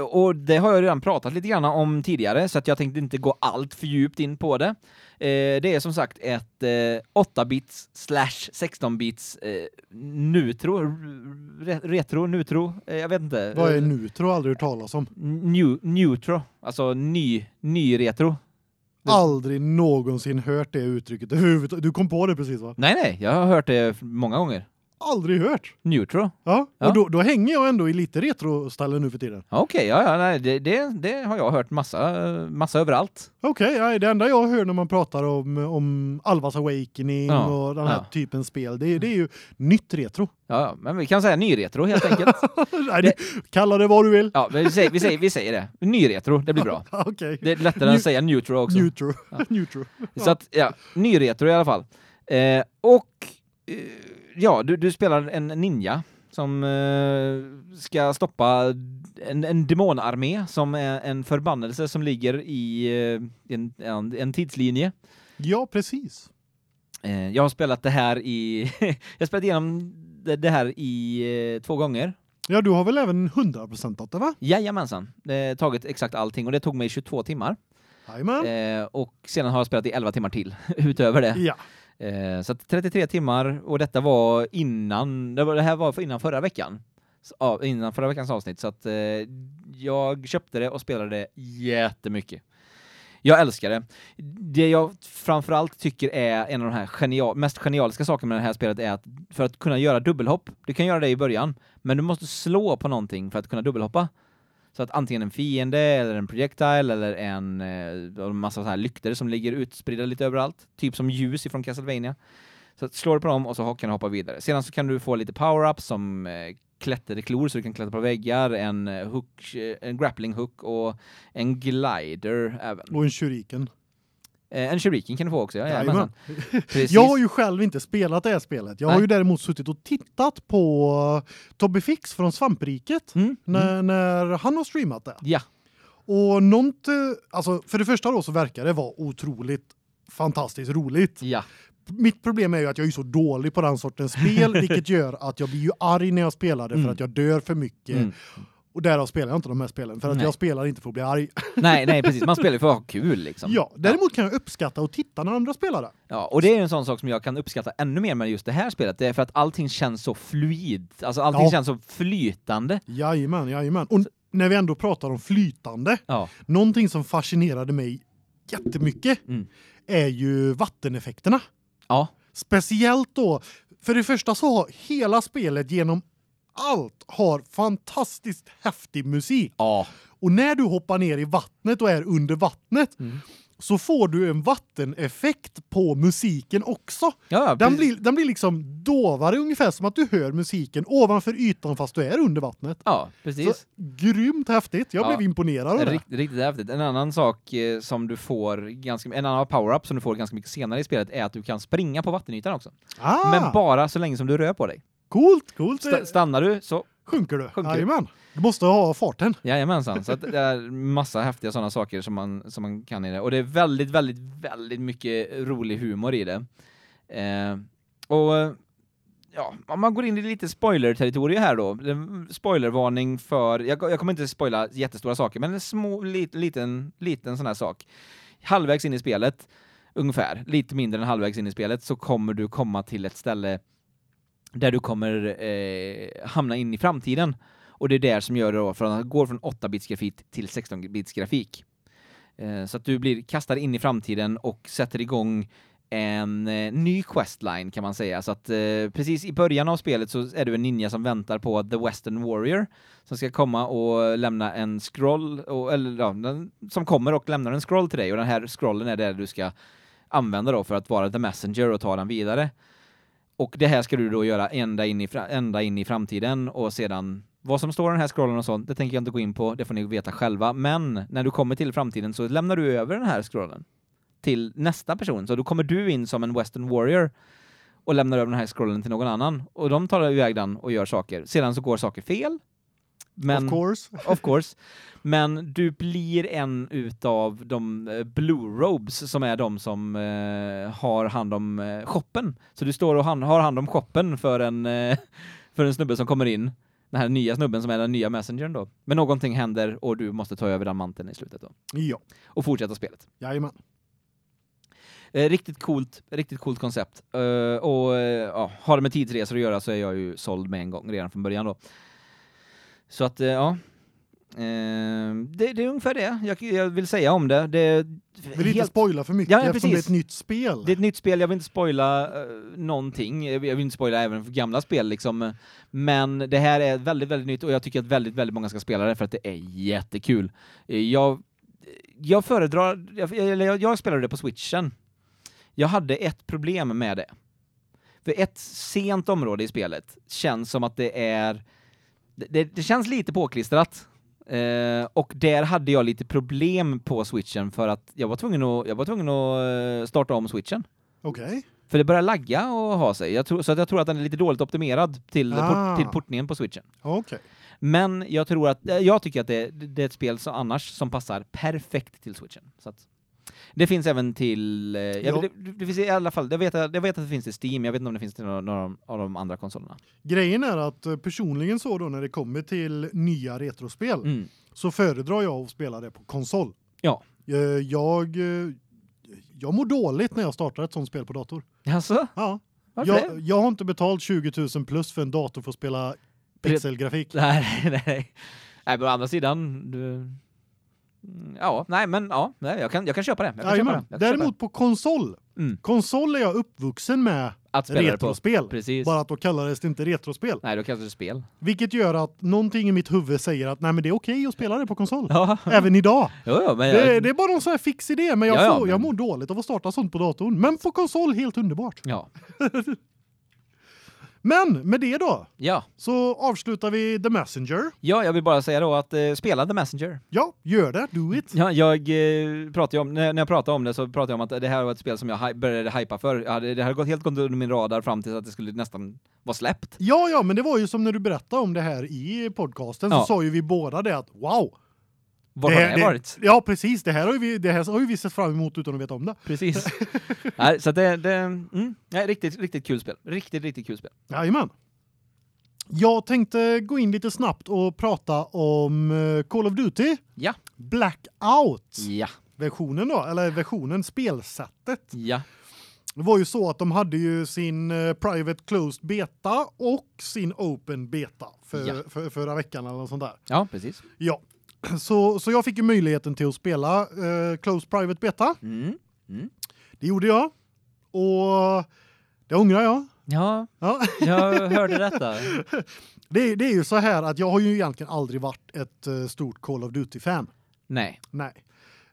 Och det har jag redan pratat lite grann om tidigare, så jag tänkte inte gå allt för djupt in på det. Eh, det är som sagt ett eh, 8-bits slash 16-bits eh, Nutro, re, retro, Nutro, eh, jag vet inte. Vad är Nutro? Aldrig hört talas om. New, neutro, alltså ny, ny retro. Aldrig någonsin hört det uttrycket. Du kom på det precis va? Nej, nej, jag har hört det många gånger. Aldrig hört. Neutro. Ja, Ja. och då, då hänger jag ändå i lite retroställen nu för tiden. Okej, ja, ja, nej, det, det, det har jag hört massa, massa överallt. Okej, ja, det enda jag hör när man pratar om om Alvas Awakening Ja, och den här ja. typen spel, det, är- det är ju nytt retro. Ja, men vi kan säga nyretro helt enkelt. Nej, du, kalla det vad du vill. Ja, vi säger, vi säger, vi säger det. Nyretro, det blir bra. Okej. Det är lättare att säga neutro också. Neutro. Neutro. Så att, ja, nyretro i alla fall. Eh, och, eh, ja, du, du spelar en ninja som eh, ska stoppa en, en demonarmé som är en förbannelse som ligger i eh, en, en, en tidslinje. Ja, precis. Eh, jag har spelat det här i... jag har spelat igenom det, det här i eh, två gånger. Ja, du har väl även 100% det va? Jajamensan. Har tagit exakt allting och det tog mig 22 timmar. Jajamän. Eh, och sedan har jag spelat i 11 timmar till utöver det. Ja. Eh, så att 33 timmar och detta var innan, det, var, det här var för innan förra veckan. Så, ja, innan förra veckans avsnitt. Så att eh, jag köpte det och spelade det jättemycket. Jag älskar det. Det jag framförallt tycker är en av de här genial, mest genialiska sakerna med det här spelet är att för att kunna göra dubbelhopp, du kan göra det i början, men du måste slå på någonting för att kunna dubbelhoppa. Så att antingen en fiende eller en projectile eller en eh, massa så här lyktor som ligger utspridda lite överallt, typ som ljus ifrån Castlevania. Så att slår du på dem och så kan du hoppa vidare. Sedan så kan du få lite power-ups som eh, klätterklor så du kan klättra på väggar, en eh, hook, eh, en grappling hook och en glider även. Och en shuriken. Eh, en shuriken kan du få också, ja. Jajamän. Jag har ju själv inte spelat det här spelet. Jag Nej. har ju däremot suttit och tittat på Tobbe Fix från Svampriket mm. När, mm. när han har streamat det. Ja. Och något alltså för det första då så verkar det vara otroligt fantastiskt roligt. Ja. Mitt problem är ju att jag är så dålig på den sortens spel vilket gör att jag blir ju arg när jag spelar det för mm. att jag dör för mycket. Och därav spelar jag inte de här spelen för att nej. jag spelar inte för att bli arg. Nej, nej precis. Man spelar för att ha kul liksom. Ja, däremot ja. kan jag uppskatta och titta när andra spelar det. Ja, och det är en sån sak som jag kan uppskatta ännu mer med just det här spelet. Det är för att allting känns så fluid. Alltså allting ja. känns så flytande. Jajamän, jajamän. Och när vi ändå pratar om flytande. Ja. Någonting som fascinerade mig jättemycket mm. är ju vatteneffekterna. Ja. Speciellt då för det första så har hela spelet genom allt har fantastiskt häftig musik. Ja. Och när du hoppar ner i vattnet och är under vattnet mm. så får du en vatteneffekt på musiken också. Ja, den blir den blir liksom dovare ungefär som att du hör musiken ovanför ytan fast du är under vattnet. Ja, precis. Så, grymt häftigt. Jag ja. blev imponerad av det. Riktigt, riktigt häftigt. En annan sak eh, som du får ganska en annan power-up som du får ganska mycket senare i spelet är att du kan springa på vattenytan också. Ah. Men bara så länge som du rör på dig. Coolt, coolt. St stannar du så sjunker du. Sjunker. Jajamän. Du måste ha farten. Jajamensan. Så det är massa häftiga sådana saker som man som man kan i det och det är väldigt väldigt väldigt mycket rolig humor i det. Eh, och ja, om man går in i lite spoiler-territorium här då. Spoilervarning för jag, jag kommer inte spoila jättestora saker men en små lit, liten liten sån här sak. Halvvägs in i spelet ungefär, lite mindre än halvvägs in i spelet så kommer du komma till ett ställe där du kommer eh, hamna in i framtiden. Och det är där som gör det då, för att går från 8-bits grafik till 16-bits grafik. Eh, så att du blir kastad in i framtiden och sätter igång en eh, ny questline kan man säga så att eh, precis i början av spelet så är du en ninja som väntar på The Western Warrior som ska komma och lämna en scroll och eller ja, den, som kommer och lämnar en scroll till dig och den här scrollen är det du ska använda då för att vara the messenger och ta den vidare. Och det här ska du då göra ända in i ända in i framtiden och sedan vad som står i den här scrollen och sånt, det tänker jag inte gå in på, det får ni veta själva, men när du kommer till framtiden så lämnar du över den här scrollen till nästa person. Så då kommer du in som en western warrior och lämnar över den här scrollen till någon annan och de tar iväg den och gör saker. Sedan så går saker fel. Men of course. of course. Men du blir en utav de eh, blue robes som är de som eh, har hand om eh, shoppen. Så du står och han, har hand om shoppen för en eh, för en snubbe som kommer in. Den här nya snubben som är den nya messengern då. Men någonting händer och du måste ta över den manteln i slutet då. Ja. Och fortsätta spelet. Jajamän. Eh, riktigt coolt, riktigt coolt koncept. Uh, och uh, ja, har det med tidsresor att göra så är jag ju såld med en gång redan från början då. Så att uh, ja, det, det, är ungefär det jag, jag, vill säga om det. det vill helt... inte spoila för mycket ja, eftersom det är ett nytt spel. Det är ett nytt spel, jag vill inte spoila någonting. Jag vill inte spoila även för gamla spel liksom. Men det här är väldigt väldigt nytt och jag tycker att väldigt väldigt många ska spela det för att det är jättekul. Jag jag föredrar jag, jag, jag spelade det på Switchen jag hade ett problem med det. För ett sent område i spelet känns som att det är det, det känns lite påklistrat. Eh, och där hade jag lite problem på switchen för att jag var tvungen att jag var tvungen att eh, starta om switchen. Okej. Okay. För det börjar lagga och ha sig. Tror så att jag tror att den är lite dåligt optimerad till ah. port, till portningen på switchen. Okej. Okay. Men jag tror att eh, jag tycker att det, det är ett spel som annars som passar perfekt till switchen. Så att det finns även till eh, jag, det, det, finns i alla fall jag vet jag vet att det finns till Steam, jag vet inte om det finns till några, av de andra konsolerna. Grejen är att eh, personligen så då när det kommer till nya retrospel mm. så föredrar jag att spela det på konsol. Ja. Eh, jag jag mår dåligt när jag startar ett sånt spel på dator. Alltså? Ja. Jag, jag har inte betalt 20 000 plus för en dator för att spela pixelgrafik. Nej, nej, nej. Nej, på andra sidan du ja, nej men ja, nej, jag kan jag kan köpa det. Kan köpa det. Däremot köpa på konsol. Mm. Konsol är jag uppvuxen med att spela retrospel. Precis. Bara att då kallades det inte retrospel. Nej, då kallas det spel. Vilket gör att någonting i mitt huvud säger att nej men det är okej att spela det på konsol. Ja. Även idag. Jo, jo, men jag... det, det, är bara någon sån här fix idé men jag ja, får, men... jag mår dåligt av att starta sånt på datorn. Men på konsol helt underbart. Ja. Men med det då Ja. så avslutar vi The Messenger. Ja, jag vill bara säga då att eh, spela The Messenger. Ja, gör det. Do it. Ja, jag eh, pratade om, när, när jag pratade om det så pratade jag om att det här var ett spel som jag hy- började hypa för. Jag hade, det hade gått helt under min radar fram tills att det skulle nästan vara släppt. Ja, ja, men det var ju som när du berättade om det här i podcasten Ja. så sa ju vi båda det att wow. Var det, det varit? Ja, precis. Det här har vi det här har ju vi sett fram emot utan att veta om det. Precis. nej, så det, det mm, nej, riktigt, riktigt kul spel. Riktigt, riktigt kul spel. Jajamän. Jag tänkte gå in lite snabbt och prata om eh, Call of Duty Ja. Blackout Ja. versionen då eller versionen spelsättet. Ja. Det var ju så att de hade ju sin eh, private closed beta och sin open beta för, Ja. för förra veckan eller något sånt där. Ja, precis. Ja. Så så jag fick ju möjligheten till att spela eh, closed private beta. Mm. Det gjorde jag. Och det ångrar jag. Ja, Ja. jag hörde detta. Det, det är ju så här att jag har ju egentligen aldrig varit ett eh, stort Call of Duty-fan. Nej. Nej.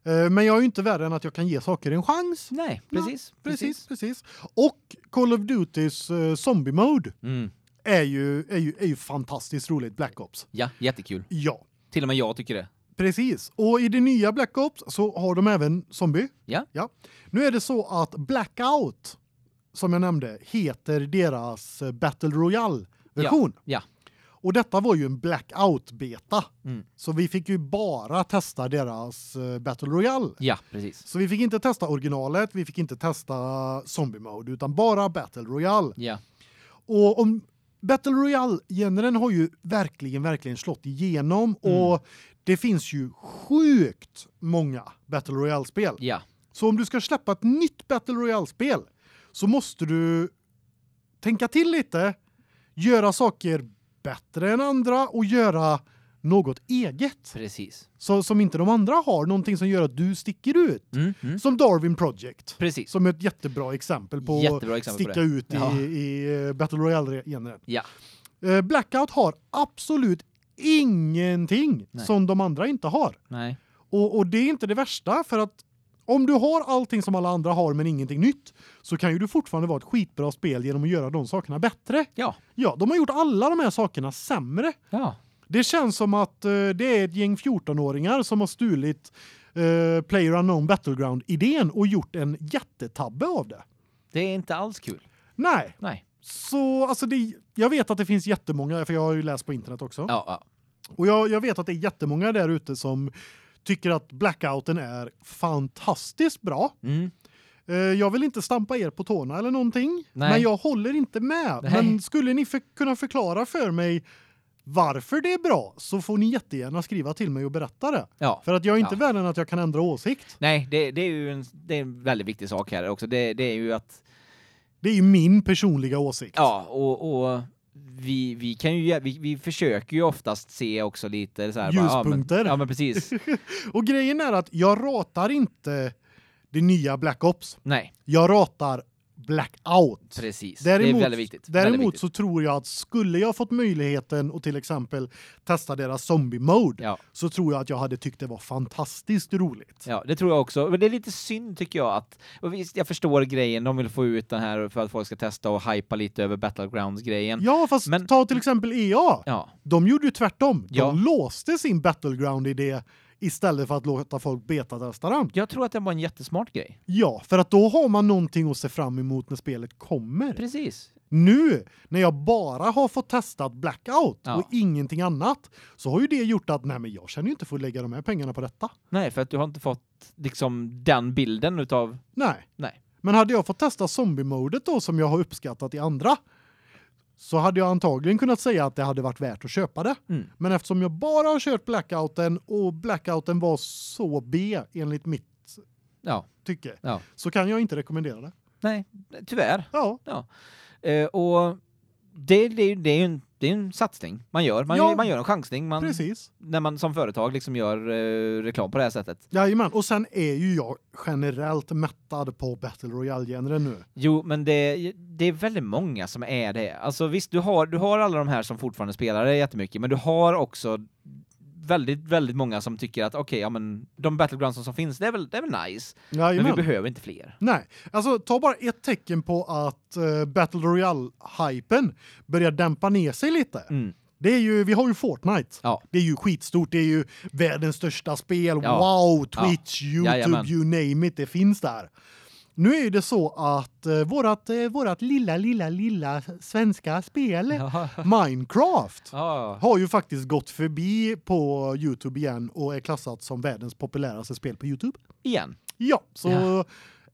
Eh, men jag är ju inte värre än att jag kan ge saker en chans. Nej, precis. Precis, precis. Och Call of Dutys uh, zombie mode Mm. är ju är ju är ju fantastiskt roligt Black Ops. Ja, jättekul. Ja, Till och med jag tycker det. precis. Och i det nya Black Ops så har de även zombie. Ja. Ja. Nu är det så att Blackout som jag nämnde heter deras eh, Battle Royale version. Ja. Och detta var ju en blackout beta. Mm. Så vi fick ju bara testa deras eh, Battle Royale. Ja, precis. Så vi fick inte testa originalet, vi fick inte testa zombie mode utan bara Battle Royale. Ja. Och om Battle Royale-genren har ju verkligen verkligen slått igenom Mm. och det finns ju sjukt många Battle Royale-spel. Ja. Så om du ska släppa ett nytt Battle Royale-spel så måste du tänka till lite, göra saker bättre än andra och göra något eget. Precis. Så som inte de andra har, någonting som gör att du sticker ut. Mm. Mm. Som Darwin Project. Precis. Som är ett jättebra exempel på Jättebra exempel på sticka det. ut i, Ja. i eh, Battle Royale-genren. Ja. Eh, Blackout har absolut ingenting Nej. som de andra inte har. Nej. Och, och det är inte det värsta för att om du har allting som alla andra har men ingenting nytt så kan ju du fortfarande vara ett skitbra spel genom att göra de sakerna bättre. Ja. Ja, de har gjort alla de här sakerna sämre. Ja. Det känns som att eh, det är ett gäng 14-åringar som har stulit eh, Player Unknown Battleground idén och gjort en jättetabbe av det. Det är inte alls kul. Nej, Nej. så alltså det jag vet att det finns jättemånga för jag har ju läst på internet också. Ja, ja. Och jag jag vet att det är jättemånga där ute som tycker att blackouten är fantastiskt bra. Mm. Eh, jag vill inte stampa er på tårna eller någonting, Nej. men jag håller inte med. Nej. Men skulle ni för, kunna förklara för mig varför det är bra så får ni jättegärna skriva till mig och berätta det. Ja. För att jag är inte Ja. värre att jag kan ändra åsikt. Nej, det, det är ju en, det är en väldigt viktig sak här också. Det, det är ju att Det är ju min personliga åsikt. ja, och, och vi, vi kan ju vi, vi försöker ju oftast se också lite så här bara, Ljuspunkter. Ja men, ja, men precis. Och grejen är att jag ratar inte det nya Black Ops. Nej, Jag ratar Blackout. precis. Däremot, det är väldigt viktigt. Däremot väldigt viktigt. så tror jag att skulle jag fått möjligheten att till exempel testa deras zombie mode Ja. så tror jag att jag hade tyckt det var fantastiskt roligt. Ja, det tror jag också. Men det är lite synd tycker jag att visst jag förstår grejen, de vill få ut den här för att folk ska testa och hypa lite över Battlegrounds grejen. Ja, fast Men- ta till exempel EA. Ja. De gjorde ju tvärtom. De Ja. låste sin battleground idé istället för att låta folk betatesta den. Jag tror att det var en jättesmart grej. Ja, för att då har man någonting att se fram emot när spelet kommer. Precis. Nu när jag bara har fått testat Blackout Ja. och ingenting annat så har ju det gjort att nej men jag känner ju inte för att lägga de här pengarna på detta. Nej, för att du har inte fått liksom den bilden utav Nej. nej. Men hade jag fått testa zombie-modet då som jag har uppskattat i andra så hade jag antagligen kunnat säga att det hade varit värt att köpa det. Mm. Men eftersom jag bara har kört Blackouten och Blackouten var så B enligt mitt Ja. tycke Ja. så kan jag inte rekommendera det. Nej, tyvärr. Ja, Eh, och det, det, det är ju en, det är en satsning man gör. Man, Ja. man gör en chansning man, precis. när man som företag liksom gör eh, reklam på det här sättet. Jajamän, och sen är ju jag generellt mättad på Battle Royale-genren nu. Jo, men det, det är väldigt många som är det. Alltså visst, du har, du har alla de här som fortfarande spelar det jättemycket, men du har också väldigt väldigt många som tycker att okej, ja men de battlegrounds som finns, det är väl det är väl nice. Men vi behöver inte fler. Nej, alltså ta bara ett tecken på att uh, Battle Royale-hypen börjar dämpa ner sig lite. Mm. Det är ju, vi har ju Fortnite. Ja. Det är ju skitstort, det är ju världens största spel. Ja. Wow, Twitch, YouTube, you name it, det finns där. Nu är det så att uh, vårat, uh, vårat lilla, lilla, lilla svenska spel, Ja. Minecraft, Ja. har ju faktiskt gått förbi på YouTube igen och är klassat som världens populäraste spel på YouTube. Igen. Ja, så Ja.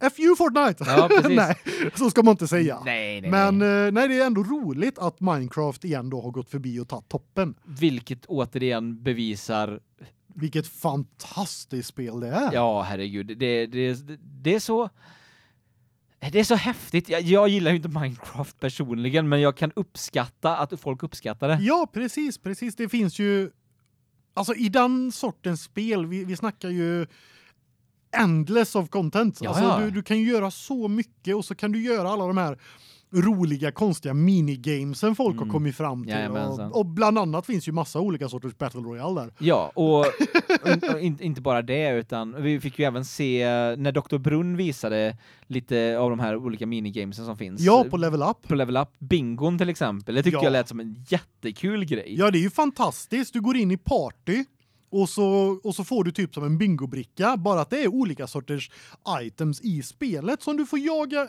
F you Fortnite. Ja, nej, så ska man inte säga. Nej, nej, Men nej. eh, nej, det är ändå roligt att Minecraft igen då har gått förbi och tagit toppen. Vilket återigen bevisar Vilket fantastiskt spel det är. Ja, herregud. Det, det, det är så det är så häftigt. Jag, jag gillar ju inte Minecraft personligen, men jag kan uppskatta att folk uppskattar det. Ja, precis, precis. Det finns ju alltså i den sortens spel vi vi snackar ju endless of content. Ja, alltså ja. du du kan ju göra så mycket och så kan du göra alla de här roliga konstiga minigamesen folk har Mm. kommit fram till och, och bland annat finns ju massa olika sorters battle royale där. Ja, och, och in, inte bara det utan vi fick ju även se när Dr. Brunn visade lite av de här olika minigamesen som finns. Ja, på level up. på Level Up, bingon till exempel. Det tyckte Ja. jag lät som en jättekul grej. Ja, det är ju fantastiskt. Du går in i party och så och så får du typ som en bingobricka, bara att det är olika sorters items i spelet som du får jaga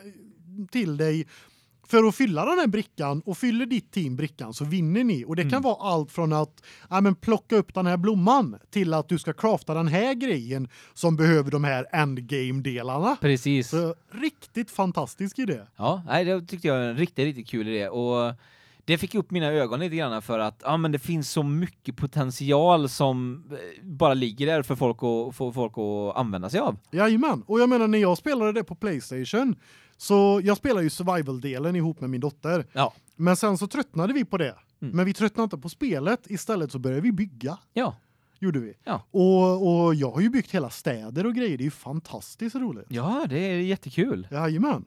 till dig för att fylla den här brickan och fyller ditt team brickan så vinner ni och det kan Mm. vara allt från att ja men plocka upp den här blomman till att du ska crafta den här grejen som behöver de här endgame delarna. Precis. Så riktigt fantastisk idé. Ja, nej, det tyckte jag var en riktigt, riktigt kul idé och det fick upp mina ögon lite grann för att ja men det finns så mycket potential som eh, bara ligger där för folk att få folk att använda sig av. Jajamän. Och jag menar när jag spelade det på PlayStation så jag spelar ju survival-delen ihop med min dotter. Ja. Men sen så tröttnade vi på det. Mm. Men vi tröttnade inte på spelet, istället så började vi bygga. Ja. Gjorde vi. Ja. Och och jag har ju byggt hela städer och grejer, det är ju fantastiskt roligt. Ja, det är jättekul. Jajamän.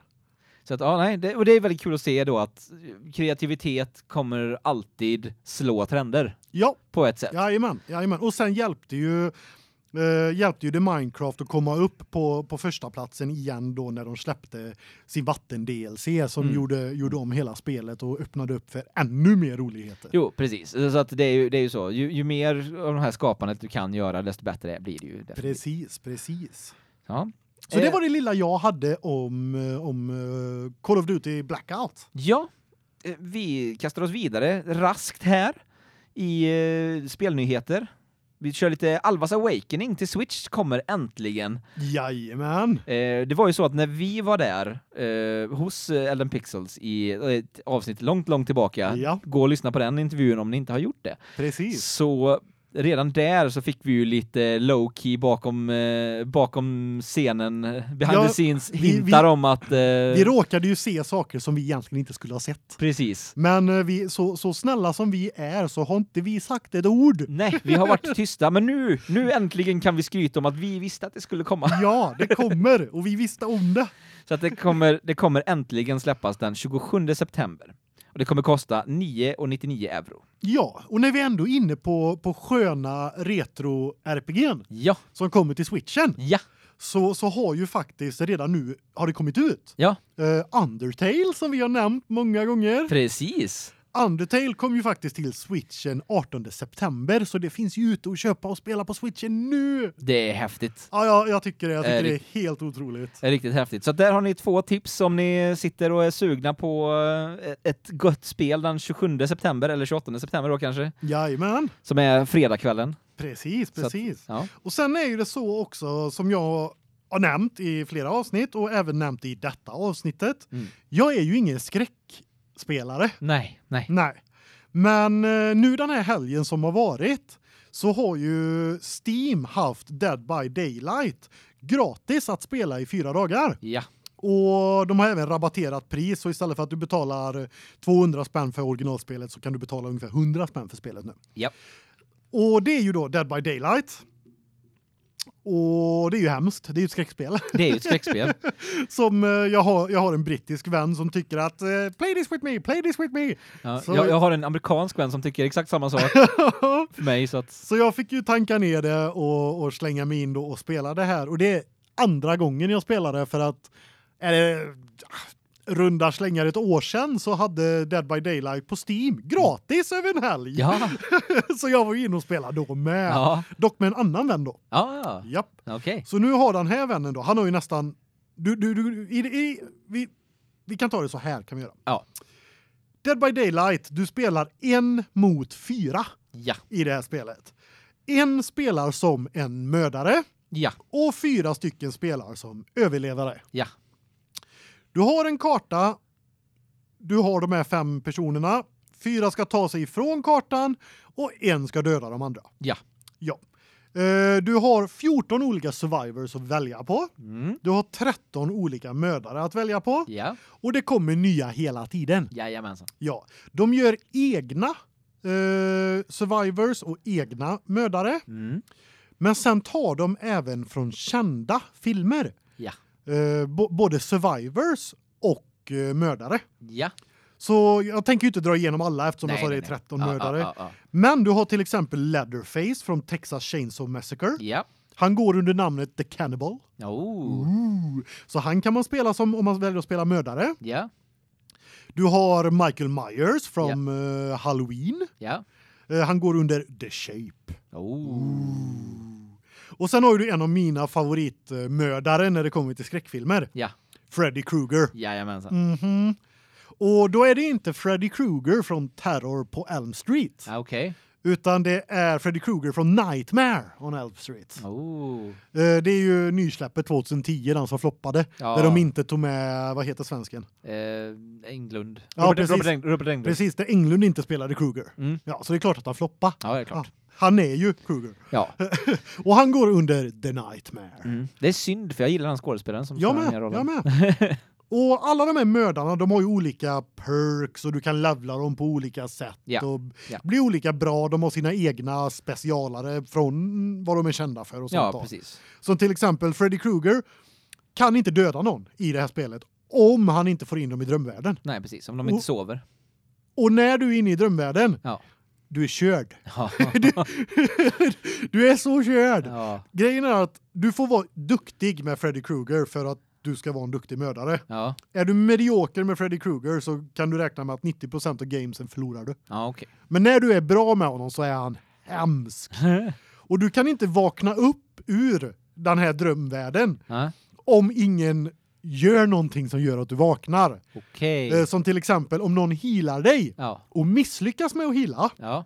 Så att ja, nej, det, och det är väldigt kul att se då att kreativitet kommer alltid slå trender Ja, på ett sätt. jajamän, jajamän. Och sen hjälpte ju eh, hjälpte ju det Minecraft att komma upp på på första platsen igen då när de släppte sin vatten DLC som Mm. gjorde gjorde om hela spelet och öppnade upp för ännu mer roligheter. Jo, precis. Så att det är ju det är ju så. Ju, ju mer av de här skapandet du kan göra, desto bättre blir det ju definitivt. Precis, precis. Ja. Så det Eh, var det lilla jag hade om eh, om eh, Call of Duty Blackout. Ja, eh, vi kastar oss vidare raskt här i spelnyheter. Vi kör lite Alvas Awakening till Switch kommer äntligen. Jajamän. Eh, det var ju så att när vi var där eh, hos eh, Elden Pixels i ett avsnitt långt, långt tillbaka, Ja. gå och lyssna på den intervjun om ni inte har gjort det. Precis. Så redan där så fick vi ju lite low key bakom eh, bakom scenen eh, behind Ja, the scenes hintar vi- om att eh, Vi råkade ju se saker som vi egentligen inte skulle ha sett. precis. Men eh, vi så så snälla som vi är så har inte vi sagt ett ord. Nej, vi har varit tysta, men nu nu äntligen kan vi skryta om att vi visste att det skulle komma. Ja, det kommer och vi visste om det. Så att det kommer det kommer äntligen släppas den 27 september. Och det kommer kosta 9,99 euro. Ja, och när vi ändå är inne på på sköna retro RPG:n Ja, som kommer till Switchen ja, så så har ju faktiskt redan nu har det kommit ut. ja, Eh, Undertale som vi har nämnt många gånger. precis. Undertale kom ju faktiskt till Switchen 18 september så det finns ju ute att köpa och spela på Switchen nu. Det är häftigt. Ja, ja jag tycker det. Jag tycker Är det det- är helt otroligt. Det är riktigt häftigt. Så där har ni två tips om ni sitter och är sugna på eh, ett gott spel den 27 september eller 28 september då kanske, Jajamän. som är fredagskvällen. Precis, Så att- precis. Ja. Och sen är ju det så också som jag har nämnt i flera avsnitt och även nämnt i detta avsnittet. Mm. Jag är ju ingen skräckspelare. Nej, nej. Nej. Men eh, nu den här helgen som har varit så har ju Steam haft Dead by Daylight gratis att spela i fyra dagar. Ja. Och de har även rabatterat pris så istället för att du betalar 200 spänn för originalspelet så kan du betala ungefär 100 spänn för spelet nu. Ja. Och det är ju då Dead by Daylight. Och det är ju hemskt. Det är ju ett skräckspel. Det är ju ett skräckspel. som eh, jag har jag har en brittisk vän som tycker att eh, play this with me, play this with me. Ja, Så- jag, jag har en amerikansk vän som tycker exakt samma sak för mig så att Så jag fick ju tanka ner det och, och slänga mig in då och spela det här och det är andra gången jag spelar det för att är det runda slängar ett år sedan så hade Dead by Daylight på Steam gratis över en helg. ja. så jag var ju inne och spelade då med. Ja. Dock med en annan vän då. Ja, ja. Japp. Okej. Så nu har den här vännen då, han har ju nästan du du, du i, i, vi vi kan ta det så här kan vi göra. Ja. Dead by Daylight, du spelar en mot fyra Ja. i det här spelet. En spelar som en mördare Ja. och fyra stycken spelar som överlevare. Ja. Du har en karta. Du har de här fem personerna. Fyra ska ta sig ifrån kartan och en ska döda de andra. Ja. Ja. Eh, Du har 14 olika survivors att välja på. Mm. Du har 13 olika mördare att välja på Ja. och det kommer nya hela tiden. Jajamensan. Ja, de gör egna eh, survivors och egna mördare. Mm. Men sen tar de även från kända filmer. Ja. Eh, både survivors och eh, mördare. Ja. Så jag tänker ju inte dra igenom alla eftersom Nej, jag sa det nej, är nej. 13 Ja, mördare. ja, ja, Men du har till exempel Leatherface från Texas Chainsaw Massacre. ja. Han går under namnet The Cannibal. Ja. Oh. Ooh. Så han kan man spela som om man väljer att spela mördare. Ja. Du har Michael Myers från eh, Halloween. Ja. Eh, han går under The Shape. Oh. Och sen har du en av mina favoritmördare när det kommer till skräckfilmer. Ja. Freddy Krueger. Jajamensan. Mhm. Och då är det inte Freddy Krueger från Terror på Elm Street, Ja, Okej. utan det är Freddy Krueger från Nightmare on Elm Street. Oh. Eh, Det är ju nysläppet 2010 den som floppade Ja. där de inte tog med vad heter svensken? Eh, Englund. Ja, Robert, precis. Robert, Eng, Robert Englund. Precis, där Englund inte spelade Krueger. Mm. Ja, så det är klart att han floppade. Ja, det är klart. Han är ju Krueger. Ja. Och han går under The Nightmare. Mm. Det är synd för jag gillar den skådespelaren som spelar den här jag rollen. med. Och alla de här mördarna, de har ju olika perks och du kan levla dem på olika sätt Ja, och ja. bli olika bra. De har sina egna specialare från vad de är kända för och sånt. Ja, precis. Som till exempel Freddy Krueger kan inte döda någon i det här spelet om han inte får in dem i drömvärlden. Nej, precis. Om de inte Och- sover. Och när du är inne i drömvärlden, Ja. Du är körd. Ja. Du är så körd. ja. Grejen är att du får vara duktig med Freddy Krueger för att du ska vara en duktig mördare. Ja. Är du medioker med Freddy Krueger så kan du räkna med att 90% av gamesen förlorar du. Ja, okej. Men när du är bra med honom så är han hemsk. Och du kan inte vakna upp ur den här drömvärlden om ingen gör någonting som gör att du vaknar. Okej. Eh, som till exempel om någon healar dig Ja. och misslyckas med att heala. Ja.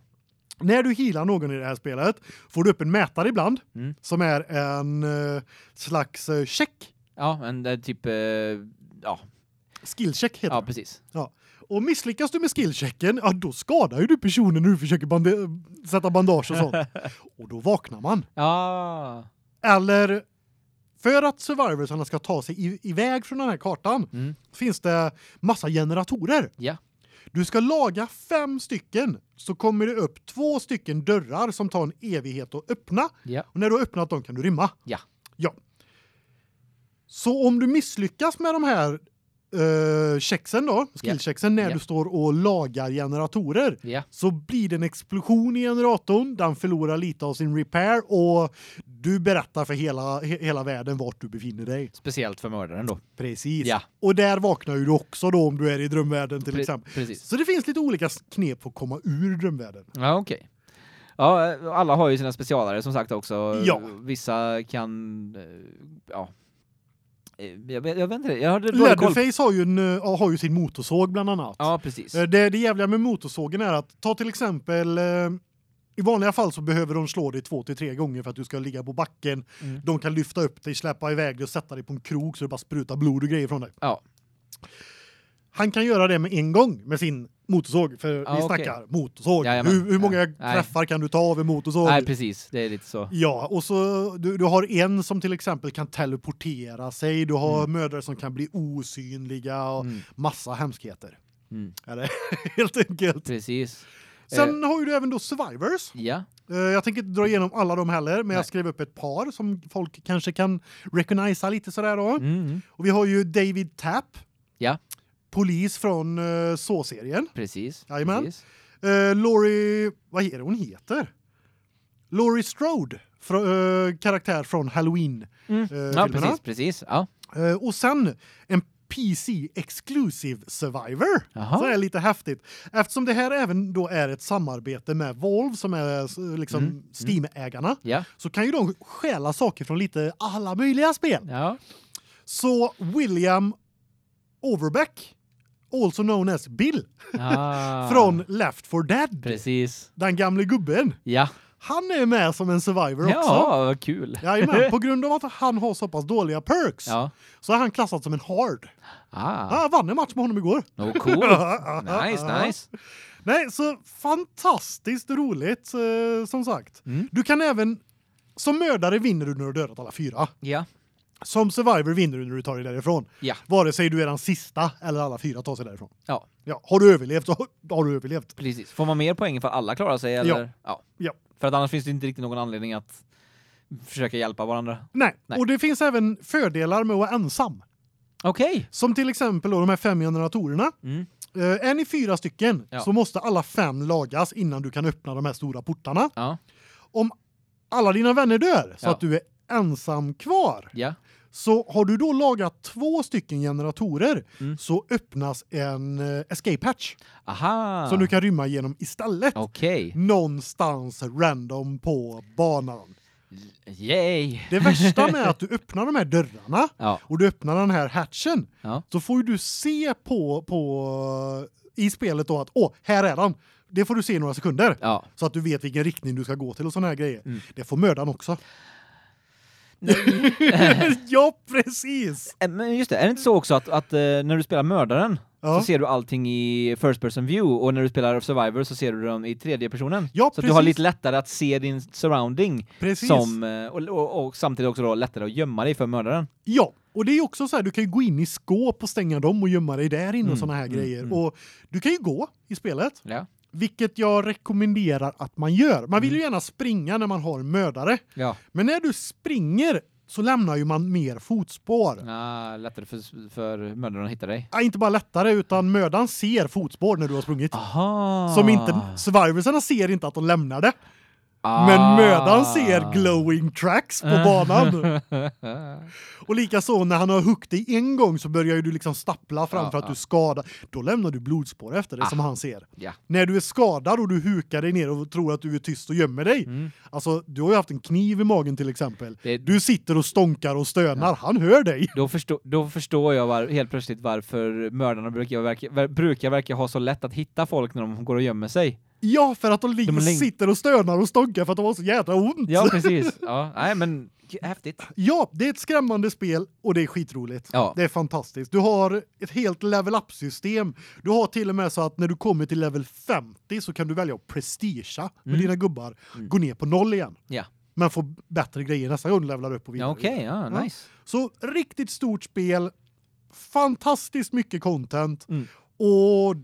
När du healar någon i det här spelet får du upp en mätare ibland Mm. som är en eh, slags eh, check. Ja, är typ ja, Skillcheck heter ja det. precis. Ja. Och misslyckas du med skillchecken, ja då skadar ju du personen när du försöker bande sätta bandage och sånt. och då vaknar man. Ja. Eller för att survivorsarna ska ta sig i, iväg från den här kartan Mm. finns det massa generatorer. Ja. Du ska laga fem stycken så kommer det upp två stycken dörrar som tar en evighet att öppna Ja. och när du har öppnat dem kan du rymma. Ja. Ja. Så om du misslyckas med de här eh checksen då, skillchecksen när Ja. du står och lagar generatorer Ja. så blir det en explosion i generatorn, den förlorar lite av sin repair och du berättar för hela he, hela världen vart du befinner dig. Speciellt för mördaren då. Precis. Ja. Och där vaknar ju du också då om du är i drömvärlden till Pre- exempel. Precis. Så det finns lite olika knep för att komma ur drömvärlden. Ja, okej. Ja, eh, alla har ju sina specialare som sagt också. Ja. Vissa kan eh, ja. Eh, Jag vet, jag vet inte, jag hade. Leatherface har ju en eh, har ju sin motorsåg bland annat. Ja, precis. Eh, Det det jävliga med motorsågen är att ta till exempel i vanliga fall så behöver de slå dig två till tre gånger för att du ska ligga på backen. Mm. De kan lyfta upp dig, släppa iväg dig och sätta dig på en krok så det bara sprutar blod och grejer från dig. Ja. Han kan göra det med en gång med sin motorsåg för Ja, vi snackar motorsåg. Jajamän. Hur, hur många. Nej. träffar kan du ta av en motorsåg? Nej, precis. Det är lite så. Ja, och så du, du har en som till exempel kan teleportera sig, du har Mm. mödrar som kan bli osynliga och Mm. massa hemskheter. Mm. Eller helt enkelt. Precis. Sen har ju du även då Survivors. Ja. Eh, Jag tänker inte dra igenom alla de heller, men Nej. jag skrev upp ett par som folk kanske kan recognisa lite sådär då. Mm, Och vi har ju David Tapp. Ja. Polis från uh, Så-serien. precis. Jajamän. precis. Uh, Laurie, vad är det hon heter? Laurie Strode, frå, eh, karaktär från Halloween. Mm. eh, Ja, filmerna. precis, precis. Ja. Eh, och sen en PC Exclusive Survivor. Jaha. Så är lite häftigt. Eftersom det här även då är ett samarbete med Valve som är eh, liksom Mm. Steam-ägarna Ja. så kan ju de stjäla saker från lite alla möjliga spel. Ja. Så William Overbeck, also known as Bill, Ah. från Left 4 Dead, Precis. den gamle gubben, Ja. han är med som en survivor också. Ja, vad kul. Jajamän, på grund av att han har så pass dåliga perks Ja. så är han klassad som en hard. Ah. Jag vann en match med honom igår. Oh, cool. Nice, nice. Nej, så fantastiskt roligt eh, som sagt. Mm. Du kan även som mördare vinner du när du dödat alla fyra. Ja. Som survivor vinner du när du tar dig därifrån. Ja. Vare sig du är den sista eller alla fyra tar sig därifrån. Ja. Ja, har du överlevt så har du överlevt. Precis. Får man mer poäng för att alla klarar sig eller? Ja. Ja. För att annars finns det inte riktigt någon anledning att försöka hjälpa varandra. Nej. Nej. och det finns även fördelar med att vara ensam. Okej. Som till exempel då de här fem generatorerna. Mm. Eh, en i fyra stycken Ja. så måste alla fem lagas innan du kan öppna de här stora portarna. Ja. Om alla dina vänner dör så Ja. att du är ensam kvar Ja. Så har du då lagat två stycken generatorer Mm. så öppnas en eh, escape hatch Aha. som du kan rymma genom istället. Okej. Någonstans random på banan. Yay. Det värsta med att du öppnar de här dörrarna Ja. och du öppnar den här hatchen Ja. så får du se på på i spelet då att åh, här är den. Det får du se i några sekunder Ja. så att du vet vilken riktning du ska gå till och såna här grejer. Mm. Det får mördaren också. ja, precis. Eh, Men just det, är det inte så också att, att eh, när du spelar mördaren Ja. så ser du allting i first person view och när du spelar survivor så ser du dem i tredje personen. Ja, så att du har precis. lite lättare att se din surrounding Precis. som eh, och, och, och samtidigt också då lättare att gömma dig för mördaren. Ja, och det är ju också så här du kan ju gå in i skåp och stänga dem och gömma dig där inne Mm, och såna här mm, grejer. mm. Och du kan ju gå i spelet, Ja. Vilket jag rekommenderar att man gör. Man vill ju gärna springa när man har mördare, Ja. men när du springer så lämnar ju man mer fotspår. Ah, lättare för, för mördaren att hitta dig. Ja, inte bara lättare utan mördaren ser fotspår när du har sprungit. Aha. Som inte survivorsarna ser inte att de lämnar det. Ah. Men mördaren ser glowing tracks på banan. Och likaså när han har huggit dig en gång så börjar du liksom stappla fram Ja, för att ja. du skadar. Då lämnar du blodspår efter dig Ah. som han ser. Ja. När du är skadad och du hukar dig ner och tror att du är tyst och gömmer dig. Mm. Alltså, du har ju haft en kniv i magen till exempel. Det- Du sitter och stonkar och stönar. Han hör dig. Då, förstå, då förstår jag var, helt plötsligt varför mördarna brukar verka, ver, brukar verka ha så lätt att hitta folk när de går och gömmer sig. Ja, för att de ligger sitter och stönar och stonkar för att de har så jävla ont. Ja, precis. Ja, nej men häftigt. Ja, det är ett skrämmande spel och det är skitroligt. Ja. Det är fantastiskt. Du har ett helt level up system. Du har till och med så att när du kommer till level 50 så kan du välja att prestigea med Mm. dina gubbar, Mm. gå ner på noll igen. Ja. Men få bättre grejer nästa gång du levlar upp och vidare. Ja, okej, ja, Ja. nice. Så riktigt stort spel, fantastiskt mycket content Mm. och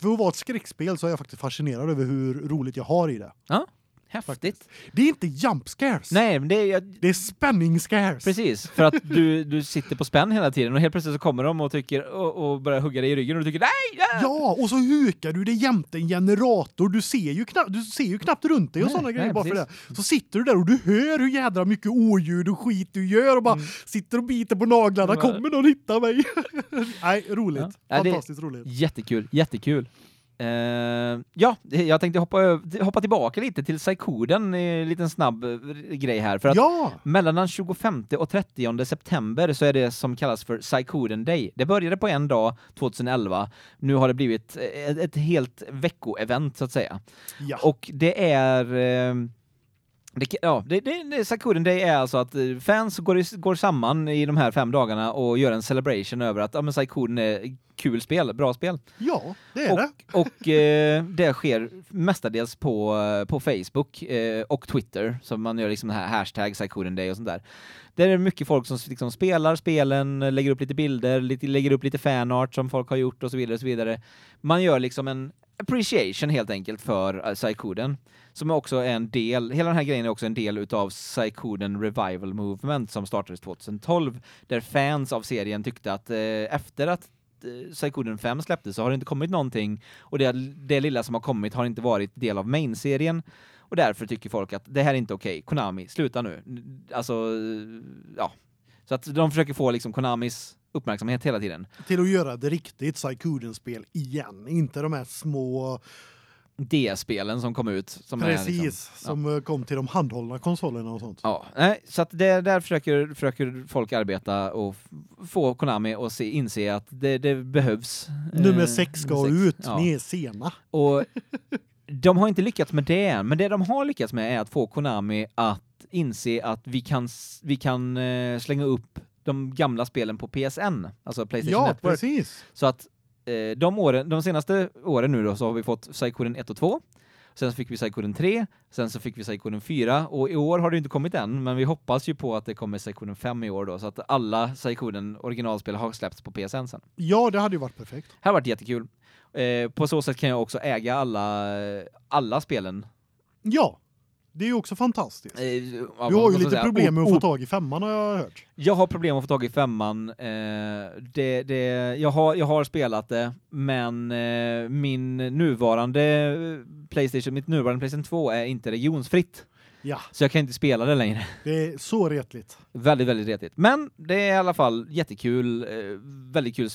för att vara ett skräckspel så är jag faktiskt fascinerad över hur roligt jag har i det. Ja, häftigt. Det är inte jump scares. Nej, men det är jag, Det är spänning scares. precis för att du du sitter på spänn hela tiden och helt plötsligt så kommer de och tycker och, och börjar hugga dig i ryggen och du tycker nej! nej! Ja, och så hukar du dig jämte en generator. Du ser ju knappt du ser ju knappt runt dig och såna grejer nej, bara för det. precis. Så sitter du där och du hör hur jädra mycket oljud och skit du gör och bara Mm. sitter och biter på naglarna. Ja. Kommer någon hitta mig? Nej, roligt. Ja. Ja, det- Fantastiskt roligt. Jättekul, jättekul. Eh, ja, jag tänkte hoppa, hoppa tillbaka lite till Psykoden, en liten snabb eh, grej här. För att Ja, Mellan den 25 och 30 september så är det som kallas för Psychoden Day. Det började på en dag 2011. Nu har det blivit ett, ett helt veckoevent så att säga. ja. Och det är eh, det, ja, det, det, det, Psychoden Day är alltså att eh, fans går, går samman i de här fem dagarna och gör en celebration över att ja, men Psychoden är kul spel, bra spel. ja, det är Och, det. och eh, det sker mestadels på, eh, på Facebook eh, och Twitter, så man gör liksom här hashtag Psychoden Day och sånt där. Där är det mycket folk som liksom spelar spelen, lägger upp lite bilder, lite, lägger upp lite fanart som folk har gjort och så vidare och så vidare. Man gör liksom en appreciation helt enkelt för uh, Psychoden som är också en del, hela den här grejen är också en del utav Saikuden Revival Movement som startades 2012 där fans av serien tyckte att eh, efter att eh, Psychoden 5 släpptes så har det inte kommit någonting och det, det lilla som har kommit har inte varit del av main-serien och därför tycker folk att det här är inte okej. Okay. Konami, sluta nu. Alltså ja. Så att de försöker få liksom Konamis uppmärksamhet hela tiden. Till att göra det riktigt Psychoden-spel igen, inte de här små D-spelen som kom ut som Precis, är liksom, som ja. kom till de handhållna konsolerna och sånt. Ja, nej, så att det där försöker försöker folk arbeta och få Konami att se inse att det, det behövs. Nummer 6 eh, ska sex. ut, ja. ni är sena. Och de har inte lyckats med det, men det de har lyckats med är att få Konami att inse att vi kan vi kan eh, slänga upp de gamla spelen på PSN, alltså PlayStation ja, Network. precis. Så att eh, de åren de senaste åren nu då så har vi fått Psychoden 1 och 2. Sen så fick vi Psychoden 3, sen så fick vi Psychoden 4 och i år har det inte kommit än, men vi hoppas ju på att det kommer Psychoden 5 i år då så att alla Psychoden originalspel har släppts på PSN sen. Ja, det hade ju varit perfekt. Det har varit jättekul. Eh, på så sätt kan jag också äga alla alla spelen. Ja. Det är ju också fantastiskt. Eh, du har ju lite säga. problem med att få tag i femman har jag hört. Jag har problem att få tag i femman. Eh, det, det, jag, har, jag har spelat det, men eh, min nuvarande Playstation, mitt nuvarande Playstation 2 är inte regionsfritt. Ja. Så jag kan inte spela det längre. Det är så retligt. Väldigt, väldigt retligt. Men det är i alla fall jättekul, eh, väldigt kul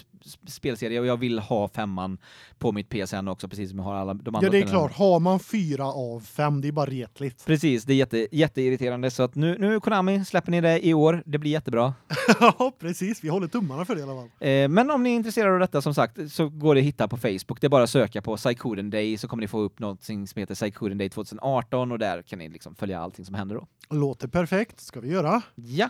spelserie och jag vill ha femman på mitt PSN också, precis som jag har alla de andra Ja, det är klart. Har man fyra av fem, det är bara retligt. Precis, det är jätte, jätteirriterande. Så att nu, nu Konami, släpper ni det i år. Det blir jättebra. ja, precis. Vi håller tummarna för det i alla fall. Eh, men om ni är intresserade av detta, som sagt, så går det att hitta på Facebook. Det är bara att söka på Psychoden Day så kommer ni få upp något som heter Psychoden Day 2018 och där kan ni liksom följa allting som händer då. Låter perfekt. Ska vi göra? Ja.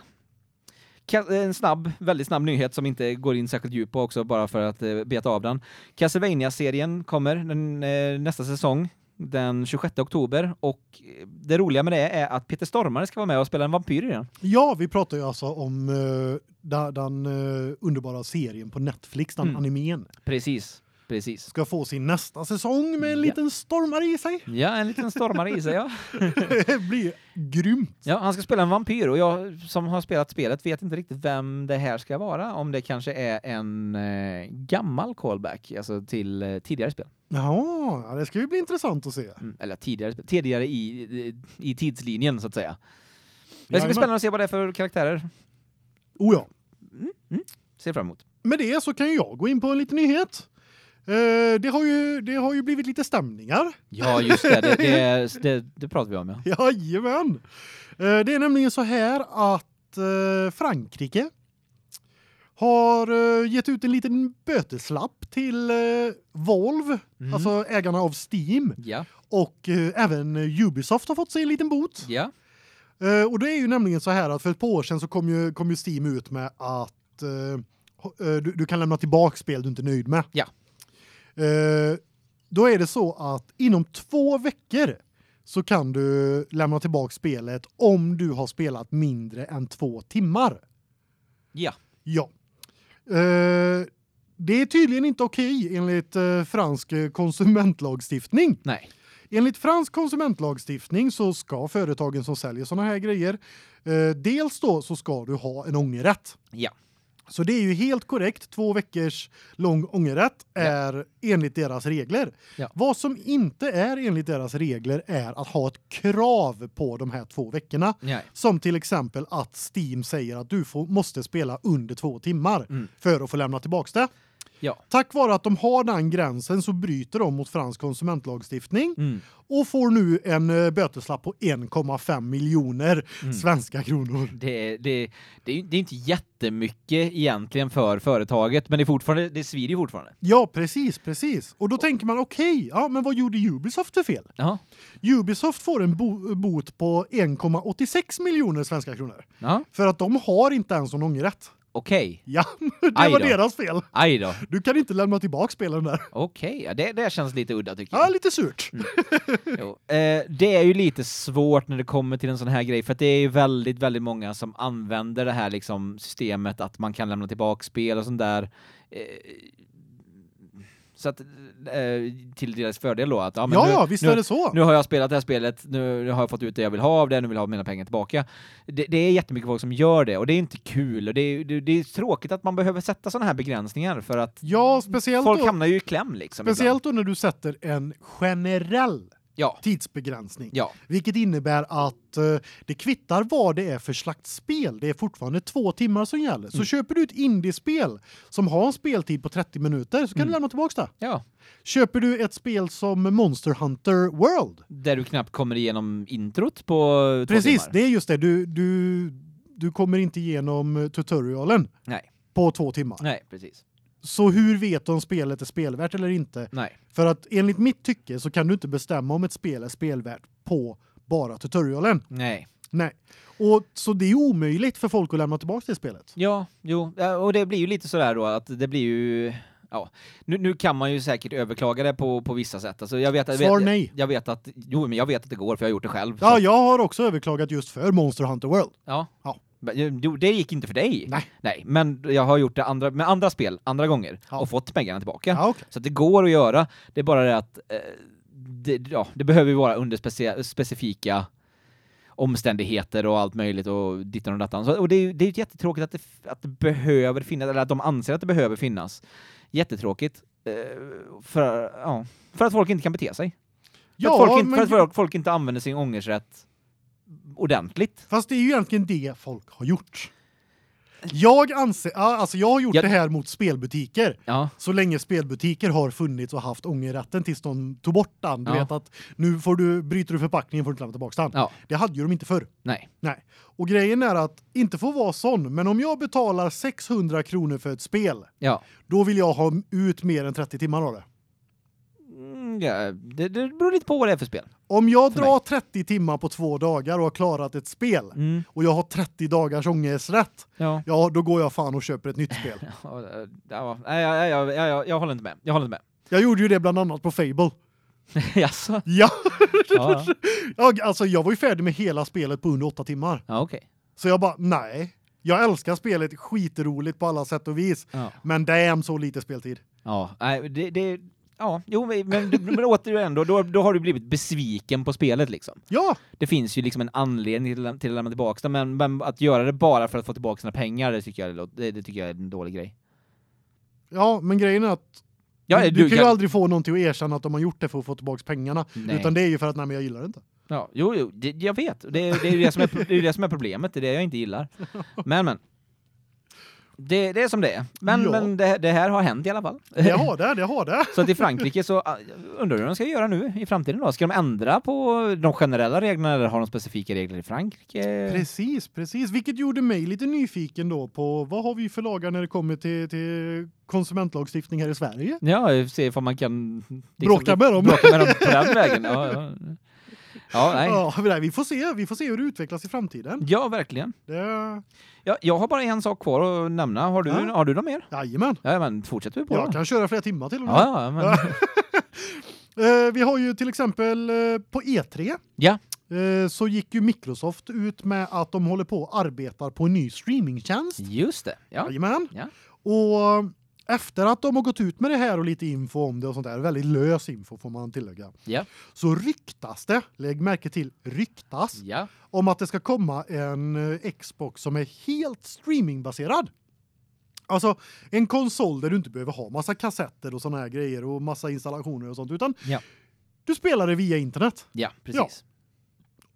En snabb, väldigt snabb nyhet som inte går in särskilt djupt på också bara för att eh, beta av den. Castlevania-serien kommer den, eh, nästa säsong den 26 oktober och det roliga med det är att Peter Stormare ska vara med och spela en vampyr i den. Ja, vi pratar ju alltså om uh, den, den uh, underbara serien på Netflix, den mm. animen. Precis. Precis. Ska få sin nästa säsong med en ja. liten stormare i sig. Ja, en liten stormare i sig, ja. det blir grymt. Ja, han ska spela en vampyr och jag som har spelat spelet vet inte riktigt vem det här ska vara. Om det kanske är en eh, gammal callback, alltså till eh, tidigare spel. Ja, det ska ju bli intressant att se. Mm, eller tidigare, tidigare i, i, tidslinjen, så att säga. Det ska bli spännande att se vad det är för karaktärer. Oh ja. Mm, mm. Ser fram emot. Med det så kan jag gå in på en liten nyhet. Uh, det har ju det har ju blivit lite stämningar. Ja, just det. Det det, det, det pratar vi om ja. Jajamän. Uh, det är nämligen så här att uh, Frankrike har gett ut en liten böteslapp till Valve, mm. alltså ägarna av Steam. Ja. Och även Ubisoft har fått sig en liten bot. Ja. och det är ju nämligen så här att för ett par år sedan så kom ju kom ju Steam ut med att du, du kan lämna tillbaka spel du inte är nöjd med. Ja. Eh, då är det så att inom två veckor så kan du lämna tillbaka spelet om du har spelat mindre än två timmar. Ja. Ja. Eh, det är tydligen inte okej enligt eh, fransk konsumentlagstiftning. Nej. Enligt fransk konsumentlagstiftning så ska företagen som säljer såna här grejer dels då så ska du ha en ångerrätt. Ja. Så det är ju helt korrekt. Två veckors lång ångerrätt är ja. enligt deras regler. Ja. Vad som inte är enligt deras regler är att ha ett krav på de här två veckorna. Ja. Som till exempel att Steam säger att du får, måste spela under två timmar mm. för att få lämna tillbaks det. Ja. Tack vare att de har den gränsen så bryter de mot fransk konsumentlagstiftning mm. och får nu en uh, böteslapp på 1,5 miljoner mm. svenska kronor. Det det det är, det är inte jättemycket egentligen för företaget, men det är fortfarande det svider fortfarande. Ja, precis, precis. Och då tänker man okej, okay, ja men vad gjorde Ubisoft för fel? Ja. Ubisoft får en bo bot på 1,86 miljoner svenska kronor. Ja. För att de har inte ens någon ångerrätt. Okej. Okay. Ja, det var deras fel. Aj då. Du kan inte lämna tillbaka spelen där. Okej, okay. det, det känns lite udda tycker jag. Ja, lite surt. Mm. Eh, det är ju lite svårt när det kommer till en sån här grej för det är ju väldigt väldigt många som använder det här liksom systemet att man kan lämna tillbaka spel och sånt där. Eh, Så att, eh, till deras fördel då att ja, men Ja, nu, ja, visst nu, är det så. nu har jag spelat det här spelet, nu har jag fått ut det jag vill ha av det, nu vill jag ha mina pengar tillbaka. Det, det är jättemycket folk som gör det och det är inte kul och det är, det, det är tråkigt att man behöver sätta sådana här begränsningar för att Ja, speciellt folk då, hamnar ju i kläm liksom. ibland. speciellt då när du sätter en generell Ja, tidsbegränsning. ja, Vilket innebär att eh, det kvittar vad det är för slags spel. Det är fortfarande två timmar som gäller. Så Mm. köper du ett indiespel som har en speltid på 30 minuter så kan Mm. du lämna tillbaka det. ja. Köper du ett spel som Monster Hunter World. Där du knappt kommer igenom introt på Precis, timmar. det är just det. Du du du kommer inte igenom tutorialen Nej, på två timmar. nej, precis. Så hur vet du om spelet är spelvärt eller inte? Nej. För att enligt mitt tycke så kan du inte bestämma om ett spel är spelvärt på bara tutorialen. Nej. Nej. Och så det är omöjligt för folk att lämna tillbaka det spelet. Ja, jo, och det blir ju lite sådär då att det blir ju ja, nu, nu kan man ju säkert överklaga det på, på vissa sätt. Alltså jag vet, jag Svar nej. Jag vet att jo, men jag vet att det går för jag har gjort det själv. Ja, så- jag har också överklagat just för Monster Hunter World. ja. Ja. Jo, det gick inte för dig. Nej. Nej, men jag har gjort det andra med andra spel andra gånger Ja. och fått pengarna tillbaka. Ja, okej. Så det går att göra. Det är bara det att eh, det, ja, det behöver ju vara under speci specifika omständigheter och allt möjligt och dittan och dattan. Så, och det är ju det är jättetråkigt att det, att det behöver finnas, eller att de anser att det behöver finnas. Jättetråkigt. Eh, för, ja, för att folk inte kan bete sig. För, att, folk inte, men- för att folk, inte använder sin ångersrätt ordentligt. Fast det är ju egentligen det folk har gjort. Jag anser, ja, alltså jag har gjort Jag- det här mot spelbutiker. Ja, Så länge spelbutiker har funnits och haft ångerrätten tills de tog bort den. Du Ja. vet att nu får du, bryter du förpackningen får du inte lämna tillbaka den. ja, Det hade ju de inte förr. nej. Nej. Och grejen är att, inte få vara sån, men om jag betalar 600 kronor för ett spel, Ja. då vill jag ha ut mer än 30 timmar av det. Mm, ja det, det beror lite på vad det är för spel. Om jag För drar 30 timmar på två dagar och har klarat ett spel Mm, och jag har 30 dagars ångerrätt, ja. ja då går jag fan och köper ett nytt spel. Ja, ja, ja, ja, ja, ja, jag håller inte med. Jag håller inte Jag gjorde ju det bland annat på Fable. med. Jaså? Ja, Ja, ja. jag, alltså jag var ju färdig med hela spelet på under 8 timmar. ja okej. Så jag bara nej. Jag älskar spelet, skitroligt på alla sätt och vis, Ja. men damn så lite speltid. Ja, nej, det, det ja, jo, men, men, återigen då, då, då har du blivit besviken på spelet liksom. Ja, Det finns ju liksom en anledning till, till att lämna tillbaka det, men, men att göra det bara för att få tillbaka sina pengar, det tycker jag, det, det, tycker jag är en dålig grej. ja, men grejen är att Ja, du, du kan ju kan- aldrig få någon till att erkänna att de har gjort det för att få tillbaka pengarna, Nej. utan det är ju för att nej men jag gillar det inte. Ja, jo, jo det, jag vet. Det, det är ju det som är, det är det som är problemet, det är det jag inte gillar. Men, men. Det, det är som det är. Men, Ja. men det, det här har hänt i alla fall. Det har det, det har det. Så att i Frankrike så uh, undrar hur de ska göra nu i framtiden då? Ska de ändra på de generella reglerna eller har de specifika regler i Frankrike? Precis, precis. Vilket gjorde mig lite nyfiken då på vad har vi för lagar när det kommer till, till konsumentlagstiftning här i Sverige? Ja, se om man kan Bråka med dem. Bråka med dem på den vägen. Ja, ja. Ja nej. Ja, vi får se, vi får se hur det utvecklas i framtiden. Ja, verkligen. Det, Ja, jag har bara en sak kvar att nämna. Har du, Ja. har du något mer? jajamän. Ja, men fortsätter vi på Jag då. kan köra flera timmar till och med. Ja, ja, men... Eh, vi har ju till exempel eh, på E3 Ja. eh, så gick ju Microsoft ut med att de håller på och arbetar på en ny streamingtjänst. Just det. Ja. Jajamän. Ja. Och efter att de har gått ut med det här och lite info om det och sånt där, väldigt lös info får man tillägga. Ja. Så ryktas det, lägg märke till ryktas, Ja. om att det ska komma en eh, Xbox som är helt streamingbaserad. Alltså en konsol där du inte behöver ha massa kassetter och såna här grejer och massa installationer och sånt utan Ja. du spelar det via internet. Ja, precis.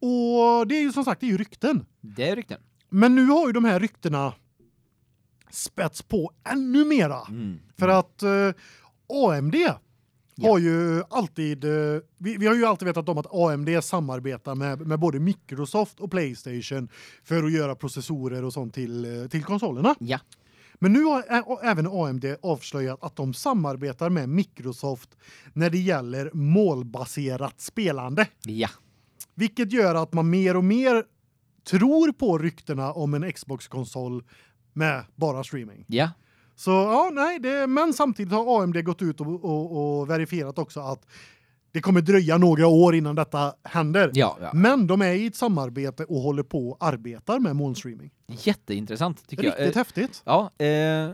Och det är ju som sagt det är ju rykten. Det är rykten. Men nu har ju de här ryktena spets på ännu mera. Mm. För att eh, AMD har ju alltid eh, vi, vi har ju alltid vetat om att AMD samarbetar med med både Microsoft och PlayStation för att göra processorer och sånt till eh, till konsolerna. Ja. Men nu har även AMD avslöjat att de samarbetar med Microsoft när det gäller målbaserat spelande. Ja. Vilket gör att man mer och mer tror på ryktena om en Xbox-konsol med bara streaming. Ja. Så ja, nej, det, men samtidigt har AMD gått ut och, och, och verifierat också att det kommer dröja några år innan detta händer. Ja, ja. Men de är i ett samarbete och håller på och arbetar med molnstreaming. Jätteintressant tycker Riktigt jag. Eh, häftigt. Ja, eh,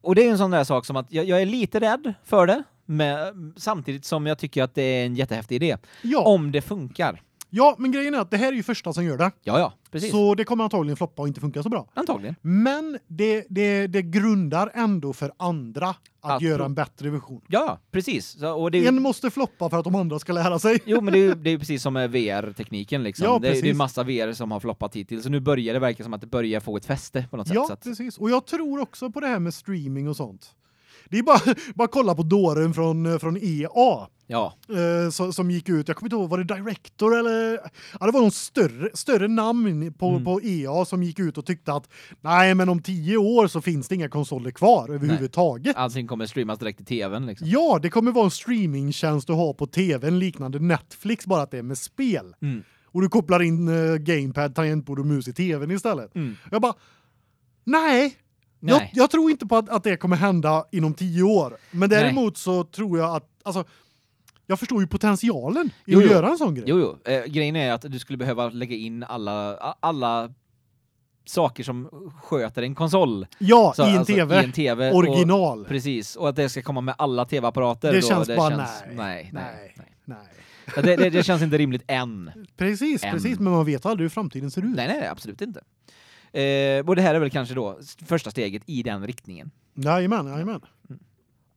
och det är en sån där sak som att jag, jag är lite rädd för det, med, samtidigt som jag tycker att det är en jättehäftig idé. Ja. Om det funkar. Ja, men grejen är att det här är ju första som gör det. Ja, ja, precis. Så det kommer antagligen floppa och inte funka så bra. Antagligen. Men det, det, det grundar ändå för andra att, Att göra en bättre version. Ja, precis. Så, och det är ju, En måste floppa för att de andra ska lära sig. Jo, men det är ju det är precis som med VR-tekniken liksom. Ja, det, är- det är massa VR som har floppat hittills. Så nu börjar det verka som att det börjar få ett fäste på något sätt. Ja, precis. Och jag tror också på det här med streaming och sånt. Det är bara bara kolla på dåren från från EA ja, eh, som, som gick ut. Jag kommer inte ihåg var det Director eller ja, det var någon större större namn på Mm. på EA som gick ut och tyckte att nej, men om tio år så finns det inga konsoler kvar överhuvudtaget. allting kommer streamas direkt i TV:n liksom. Ja, det kommer vara en streamingtjänst du har på TV:n liknande Netflix bara att det är med spel. Mm. Och du kopplar in uh, gamepad, tangentbord och mus i TV:n istället. Mm. Jag bara nej. Jag, Nej. jag tror inte på att, att det kommer hända inom tio år. Men Nej. däremot så tror jag att alltså jag förstår ju potentialen i Jo, att jo. göra en sån grej. Jo, jo. Eh, grejen är att du skulle behöva lägga in alla, alla saker som sköter en konsol. Ja, Så, i en alltså, TV. I en TV. Original. Och, precis. Och att det ska komma med alla TV-apparater. det känns bara känns, nej. nej. Nej, nej. nej. Det, det, det känns inte rimligt än. Precis, Än. precis, men man vet aldrig hur framtiden ser ut. Nej, nej, nej, absolut inte. Eh, och det här är väl kanske då första steget i den riktningen. Jajamän, jajamän.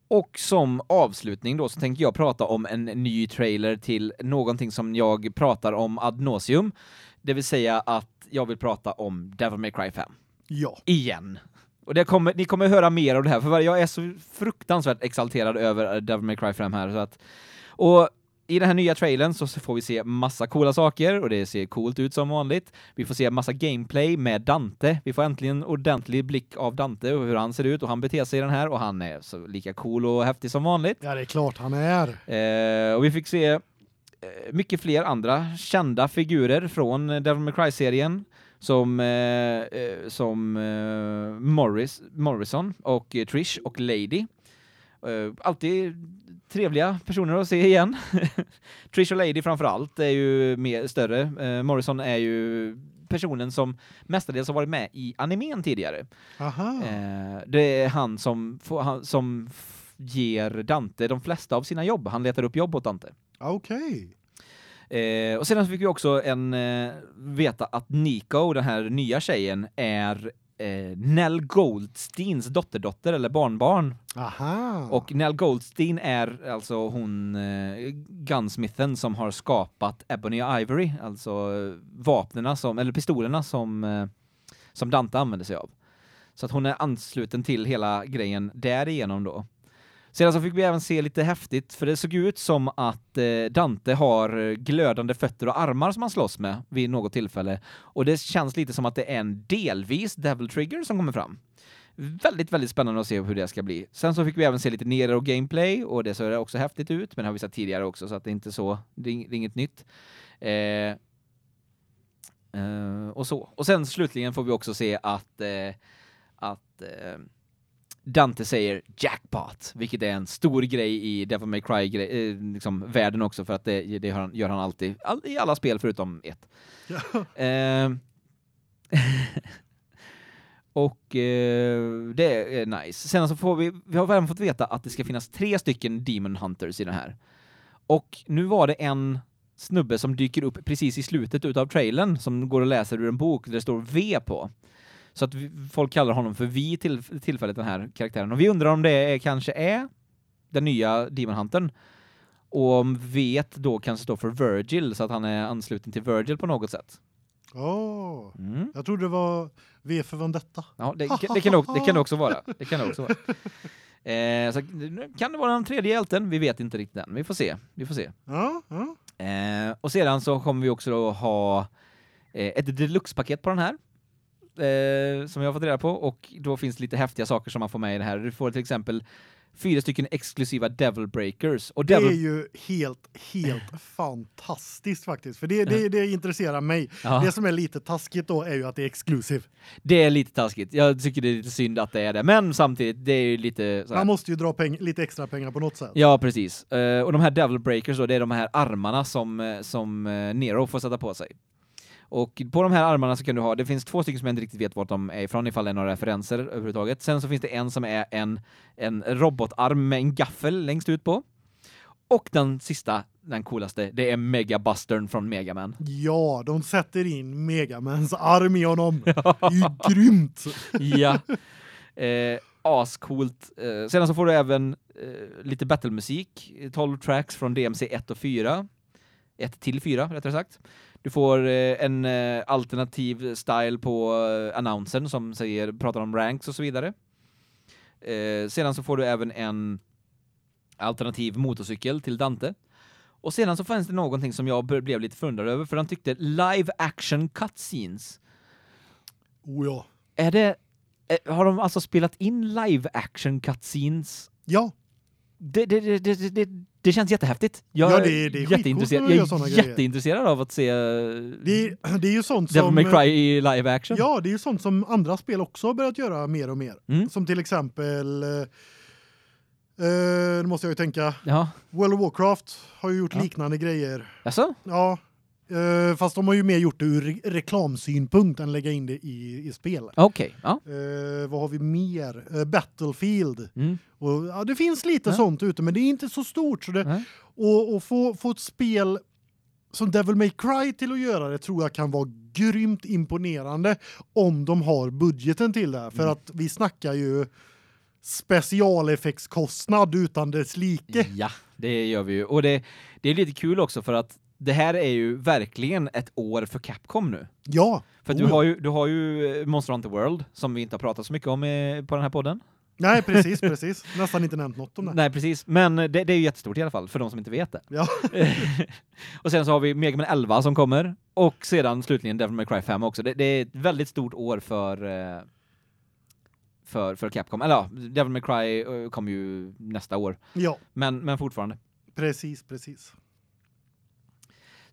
Och som avslutning då så tänker jag prata om en ny trailer till någonting som jag pratar om ad nauseum. Det vill säga att jag vill prata om Devil May Cry 5. Ja. Igen. Och kommer, ni kommer höra mer av det här, för jag är så fruktansvärt exalterad över Devil May Cry 5 här. Så att, och i den här nya trailern så får vi se massa coola saker och det ser coolt ut som vanligt. Vi får se massa gameplay med Dante. Vi får äntligen ordentlig blick av Dante och hur han ser ut och han beter sig i den här och han är så lika cool och häftig som vanligt. Ja, det är klart han är. Eh, och vi fick se eh, mycket fler andra kända figurer från Devil May Cry-serien som eh, eh, som eh, Morris Morrison och eh, Trish och Lady. Alltid trevliga personer att se igen. Trish och Lady framför allt är ju mer större. Eh, Morrison är ju personen som mestadels har varit med i animen tidigare. Eh, det är han som, får, han, som ger Dante de flesta av sina jobb. Han letar upp jobb åt Dante. Okej. Eh, och sedan fick vi också en, eh, veta att Nico, den här nya tjejen, är eh, Nell Goldsteins dotterdotter eller barnbarn. Aha. Och Nell Goldstein är alltså hon eh, gunsmithen som har skapat Ebony Ivory, alltså vapnena som eller pistolerna som eh, som Dante använder sig av. Så att hon är ansluten till hela grejen därigenom då. Sedan så fick vi även se lite häftigt för det såg ut som att eh, Dante har glödande fötter och armar som han slåss med vid något tillfälle och det känns lite som att det är en delvis Devil Trigger som kommer fram. Väldigt, väldigt spännande att se hur det ska bli. Sen så fick vi även se lite Nero gameplay och det såg också häftigt ut, men det har vi sett tidigare också så att det är inte så, det är det är inget nytt. Eh, eh, och så. Och sen slutligen får vi också se att, eh, att eh, Dante säger jackpot, vilket är en stor grej i Devil May Cry grej, eh, liksom världen också för att det, det gör han, gör han alltid all, i alla spel förutom ett. Eh, och eh, det är nice. Sen så får vi, vi har även fått veta att det ska finnas tre stycken Demon Hunters i den här. Och nu var det en snubbe som dyker upp precis i slutet utav trailern som går och läser ur en bok där det står V på. Så att vi, folk kallar honom för Vi till tillfället den här karaktären. Och vi undrar om det är, kanske är den nya Demon Huntern. Och om V då kanske står för Virgil så att han är ansluten till Virgil på något sätt. Åh. Mm. Jag trodde det var V för Vendetta. Ja, det, kan- det, kan det, också, det kan det också vara. Det kan det också vara. Eh, så kan det vara den tredje hjälten? Vi vet inte riktigt än. Vi får se. Vi får se. Ja, ja. Eh, och sedan så kommer vi också då ha eh, ett deluxe-paket på den här. Eh, som jag har fått reda på och då finns det lite häftiga saker som man får med i det här. Du får till exempel fyra stycken exklusiva Devil Breakers och Det är Devil ju helt, helt fantastiskt faktiskt. För det, det, det intresserar mig. Ja. Det som är lite taskigt då är ju att det är exklusiv. Det är lite taskigt. Jag tycker det är lite synd att det är det, men samtidigt det är ju lite Man måste ju dra peng lite extra pengar på något sätt. Ja, precis. Eh, och de här Devil Breakers då, det är de här armarna som, eh, som eh, Nero får sätta på sig. Och på de här armarna så kan du ha, det finns två stycken som jag inte riktigt vet vart de är ifrån ifall det är några referenser överhuvudtaget. Sen så finns det en som är en, en robotarm med en gaffel längst ut på. Och den sista, den coolaste, det är Mega Bustern från Mega Man. Ja, de sätter in Megamans arm i honom. Det är ju grymt. ja. Eh, ascoolt. Eh, sedan så får du även eh, lite battlemusik, 12 tracks från DMC 1 och 4. 1 till 4 rättare sagt. Du får eh, en eh, alternativ style på eh, announcern som säger pratar om ranks och så vidare. Sedan så får du även en alternativ motorcykel till Dante. Och sedan så fanns det någonting som jag blev lite förundrad över för han tyckte live action cutscenes. Oh ja. Är det har de alltså spelat in live action cutscenes? Ja, Det, det, det, det, känns jättehäftigt. Jag Ja, det är- det är jätteintresserad. Jag är grejer. jätteintresserad av att se det är, det är ju sånt Devil som May Cry i live action. Ja, det är ju sånt som andra spel också har börjat göra mer och mer. Mm. Som till exempel eh, eh, nu måste jag ju tänka Ja. World of Warcraft har ju gjort Ja. liknande grejer. Alltså? Ja. Eh, fast de har ju mer gjort det ur re- reklamsynpunkt än lägga in det i i spel. Okej. Ja. Eh, vad har vi mer? Eh, Battlefield. Mm. Och ja, det finns lite Ja. sånt ute men det är inte så stort så det Nej. och och få få ett spel som Devil May Cry till att göra det tror jag kan vara grymt imponerande om de har budgeten till det för Mm. att vi snackar ju specialeffektskostnad utan dess like. Ja, det gör vi ju. Och det, det är lite kul också för att det här är ju verkligen ett år för Capcom nu. Ja. För Oh du, ja. har ju, du har ju eh, Monster Hunter World som vi inte har pratat så mycket om på den här podden. Nej, precis, precis. Nästan inte nämnt något om det. Nej, precis. Men det, det är ju jättestort i alla fall för de som inte vet det. Ja. och sen så har vi Mega Man 11 som kommer och sedan slutligen Devil May Cry 5 också. Det, det är ett väldigt stort år för eh, för för Capcom. Eller ja, Devil May Cry eh, kommer ju nästa år, Ja, men men fortfarande. precis, precis.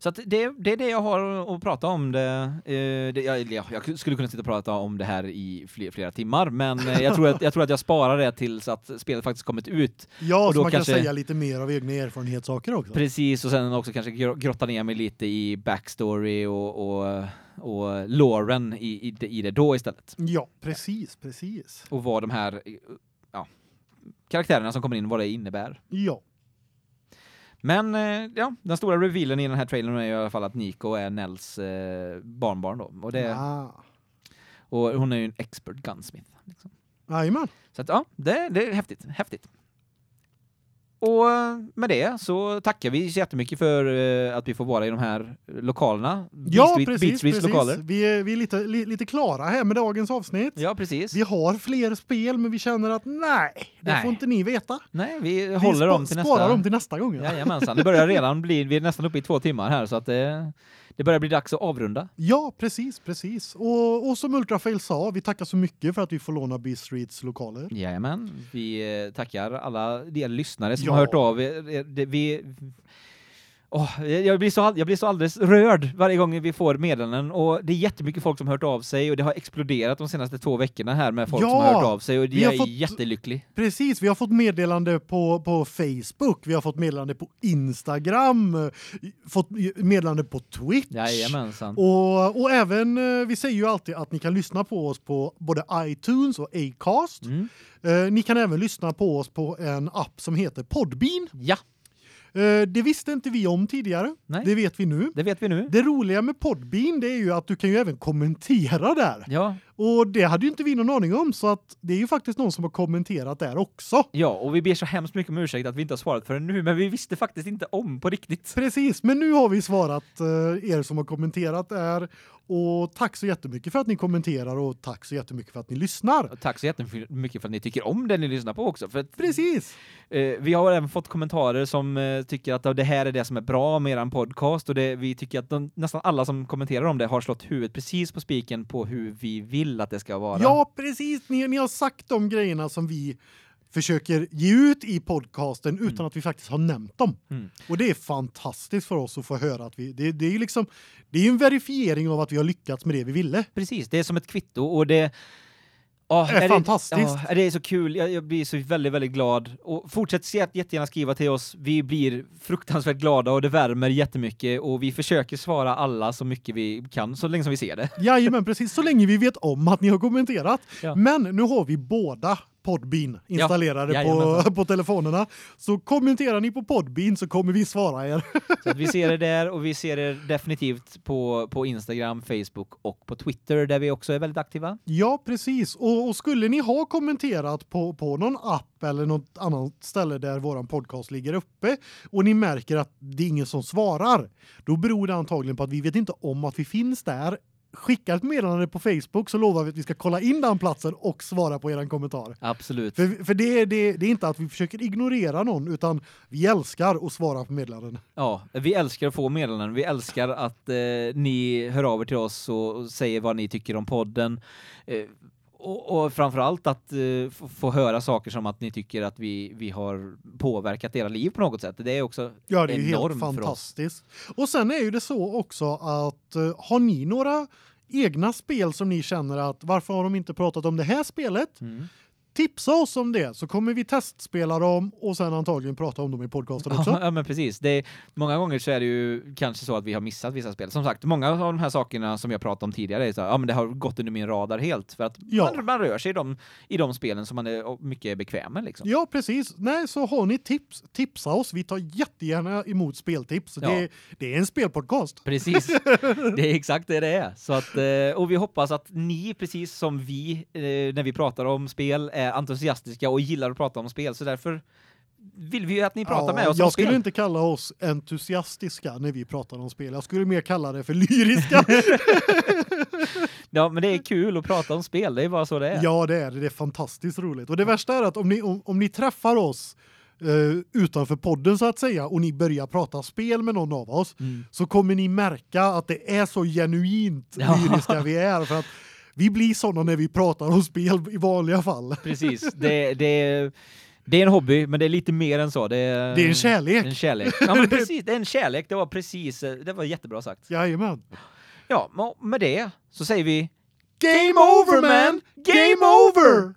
Så det, det är det jag har att prata om det. Eh, det jag, ja, jag skulle kunna sitta och prata om det här i flera, flera timmar, men eh, jag tror att jag tror att jag sparar det tills att spelet faktiskt kommit ut. Ja, Och så då man kanske- kan säga lite mer av egna erfarenhetssaker också. Precis och sen också kanske gr- grotta ner mig lite i backstory och och och loren i, i, det, i det då istället. Ja, precis, precis. Och vad de här ja, karaktärerna som kommer in vad det innebär. Ja. Men eh, ja, den stora revealen i den här trailern är i alla fall att Nico är Nels eh, barnbarn då och det Ah. och hon är ju en expert gunsmith liksom. Jajamän. Så att ja, det, det är häftigt, häftigt. Och eh, med det så tackar vi så jättemycket för eh, att vi får vara i de här lokalerna. Ja, Beat precis, Beat precis. lokaler. Vi är, vi är lite, li, lite klara här med dagens avsnitt. Ja, precis. Vi har fler spel men vi känner att nej, det Nej. får inte ni veta. Nej, vi Vi håller dem till sparar nästa. dem till nästa gång. Ja. Jajamensan, det börjar redan bli, vi är nästan uppe i två timmar här så att det, det börjar bli dags att avrunda. ja, precis, precis. Och, och som Ultrafail sa, vi tackar så mycket för att vi får låna B Streets lokaler. Jajamän, vi eh, tackar alla er lyssnare som Ja. har hört av er. Vi Åh, jag blir så jag blir så alldeles rörd varje gång vi får meddelanden och det är jättemycket folk som hört av sig och det har exploderat de senaste två veckorna här med folk Ja, som har hört av sig och jag är fått- jättelycklig. Precis, vi har fått meddelande på på Facebook, vi har fått meddelande på Instagram, fått meddelande på Twitch. Jajamensan. Och och även eh, vi säger ju alltid att ni kan lyssna på oss på både iTunes och Acast. Mm. Eh, ni kan även lyssna på oss på en app som heter Podbean. Ja, det visste inte vi om tidigare. Nej. Det vet vi nu. det vet vi nu. Det roliga med Podbean det är ju att du kan ju även kommentera där. Ja, Och det hade ju inte vi någon aning om så att det är ju faktiskt någon som har kommenterat där också. ja, och vi ber så hemskt mycket om ursäkt att vi inte har svarat förrän nu, men vi visste faktiskt inte om på riktigt. Precis, men nu har vi svarat eh, er som har kommenterat där och tack så jättemycket för att ni kommenterar och tack så jättemycket för att ni lyssnar. Och tack så jättemycket för att ni tycker om det ni lyssnar på också. För Precis. eh, vi har även fått kommentarer som eh, tycker att det här är det som är bra med eran podcast och det, vi tycker att de, nästan alla som kommenterar om det har slått huvudet precis på spiken på hur vi vill att det ska vara. Ja, precis. Ni, ni har sagt de grejerna som vi försöker ge ut i podcasten utan att vi faktiskt har nämnt dem. Mm. Och det är fantastiskt för oss att få höra att vi det, det är liksom det är en verifiering av att vi har lyckats med det vi ville. Precis, det är som ett kvitto och det Oh, är det, fantastiskt. Ja, det är så kul. Jag, jag, blir så väldigt, väldigt glad. Och fortsätt jättegärna skriva till oss. Vi blir fruktansvärt glada och det värmer jättemycket och vi försöker svara alla så mycket vi kan så länge som vi ser det. Jajamän, precis. Så länge vi vet om att ni har kommenterat. Ja. Men nu har vi båda Podbean installerade Ja, på, på telefonerna. Så kommenterar ni på Podbean så kommer vi svara er. Så vi ser det där och vi ser det definitivt på, på Instagram, Facebook och på Twitter där vi också är väldigt aktiva. Ja, precis. Och, och skulle ni ha kommenterat på, på någon app eller något annat ställe där våran podcast ligger uppe och ni märker att det är ingen som svarar, då beror det antagligen på att vi vet inte om att vi finns där. Skicka ett meddelande på Facebook så lovar vi att vi ska kolla in den platsen och svara på eran kommentar. Absolut. För, för det, är- det, det är inte att vi försöker ignorera någon utan vi älskar att svara på meddelanden. Ja, vi älskar att få meddelanden. Vi älskar att eh, ni hör av er till oss och, och säger vad ni tycker om podden. Eh, och, och framförallt att eh, få, få höra saker som att ni tycker att vi, vi har påverkat era liv på något sätt. Det är också Ja, det är helt enormt för oss. fantastiskt. Och sen är ju det så också att eh, har ni några egna spel som ni känner att varför har de inte pratat om det här spelet? Mm. Tipsa oss om det så kommer vi testspela dem och sen antagligen prata om dem i podcasten också. Ja, men precis. Det är, många gånger så är det ju kanske så att vi har missat vissa spel. Som sagt, många av de här sakerna som jag pratade om tidigare är så här, ja men det har gått under min radar helt för att Ja. man, man rör sig i de, i de spelen som man är mycket bekväm med liksom. Ja, precis. Nej, så har ni tips, tipsa oss. Vi tar jättegärna emot speltips. Ja. Det, det är en spelpodcast. Precis. Det är exakt det det är. Så att eh, och vi hoppas att ni precis som vi eh, när vi pratar om spel är entusiastiska och gillar att prata om spel så därför vill vi ju att ni pratar Ja, med oss jag skulle spel. inte kalla oss entusiastiska när vi pratar om spel. Jag skulle mer kalla det för lyriska. Ja, men det är kul att prata om spel. Det är bara så det är. Ja, det är det. Det är fantastiskt roligt. Och det värsta är att om ni om, om ni träffar oss eh, utanför podden så att säga och ni börjar prata spel med någon av oss Mm. så kommer ni märka att det är så genuint Ja. lyriska vi är för att vi blir såna när vi pratar om spel i vanliga fall. Precis. Det det det är en hobby, men det är lite mer än så. Det är, Det är en kärlek. En kärlek. Ja, men precis. Det är en kärlek. Det var precis, det var jättebra sagt. Ja, och med det så säger vi Game over man! Game over!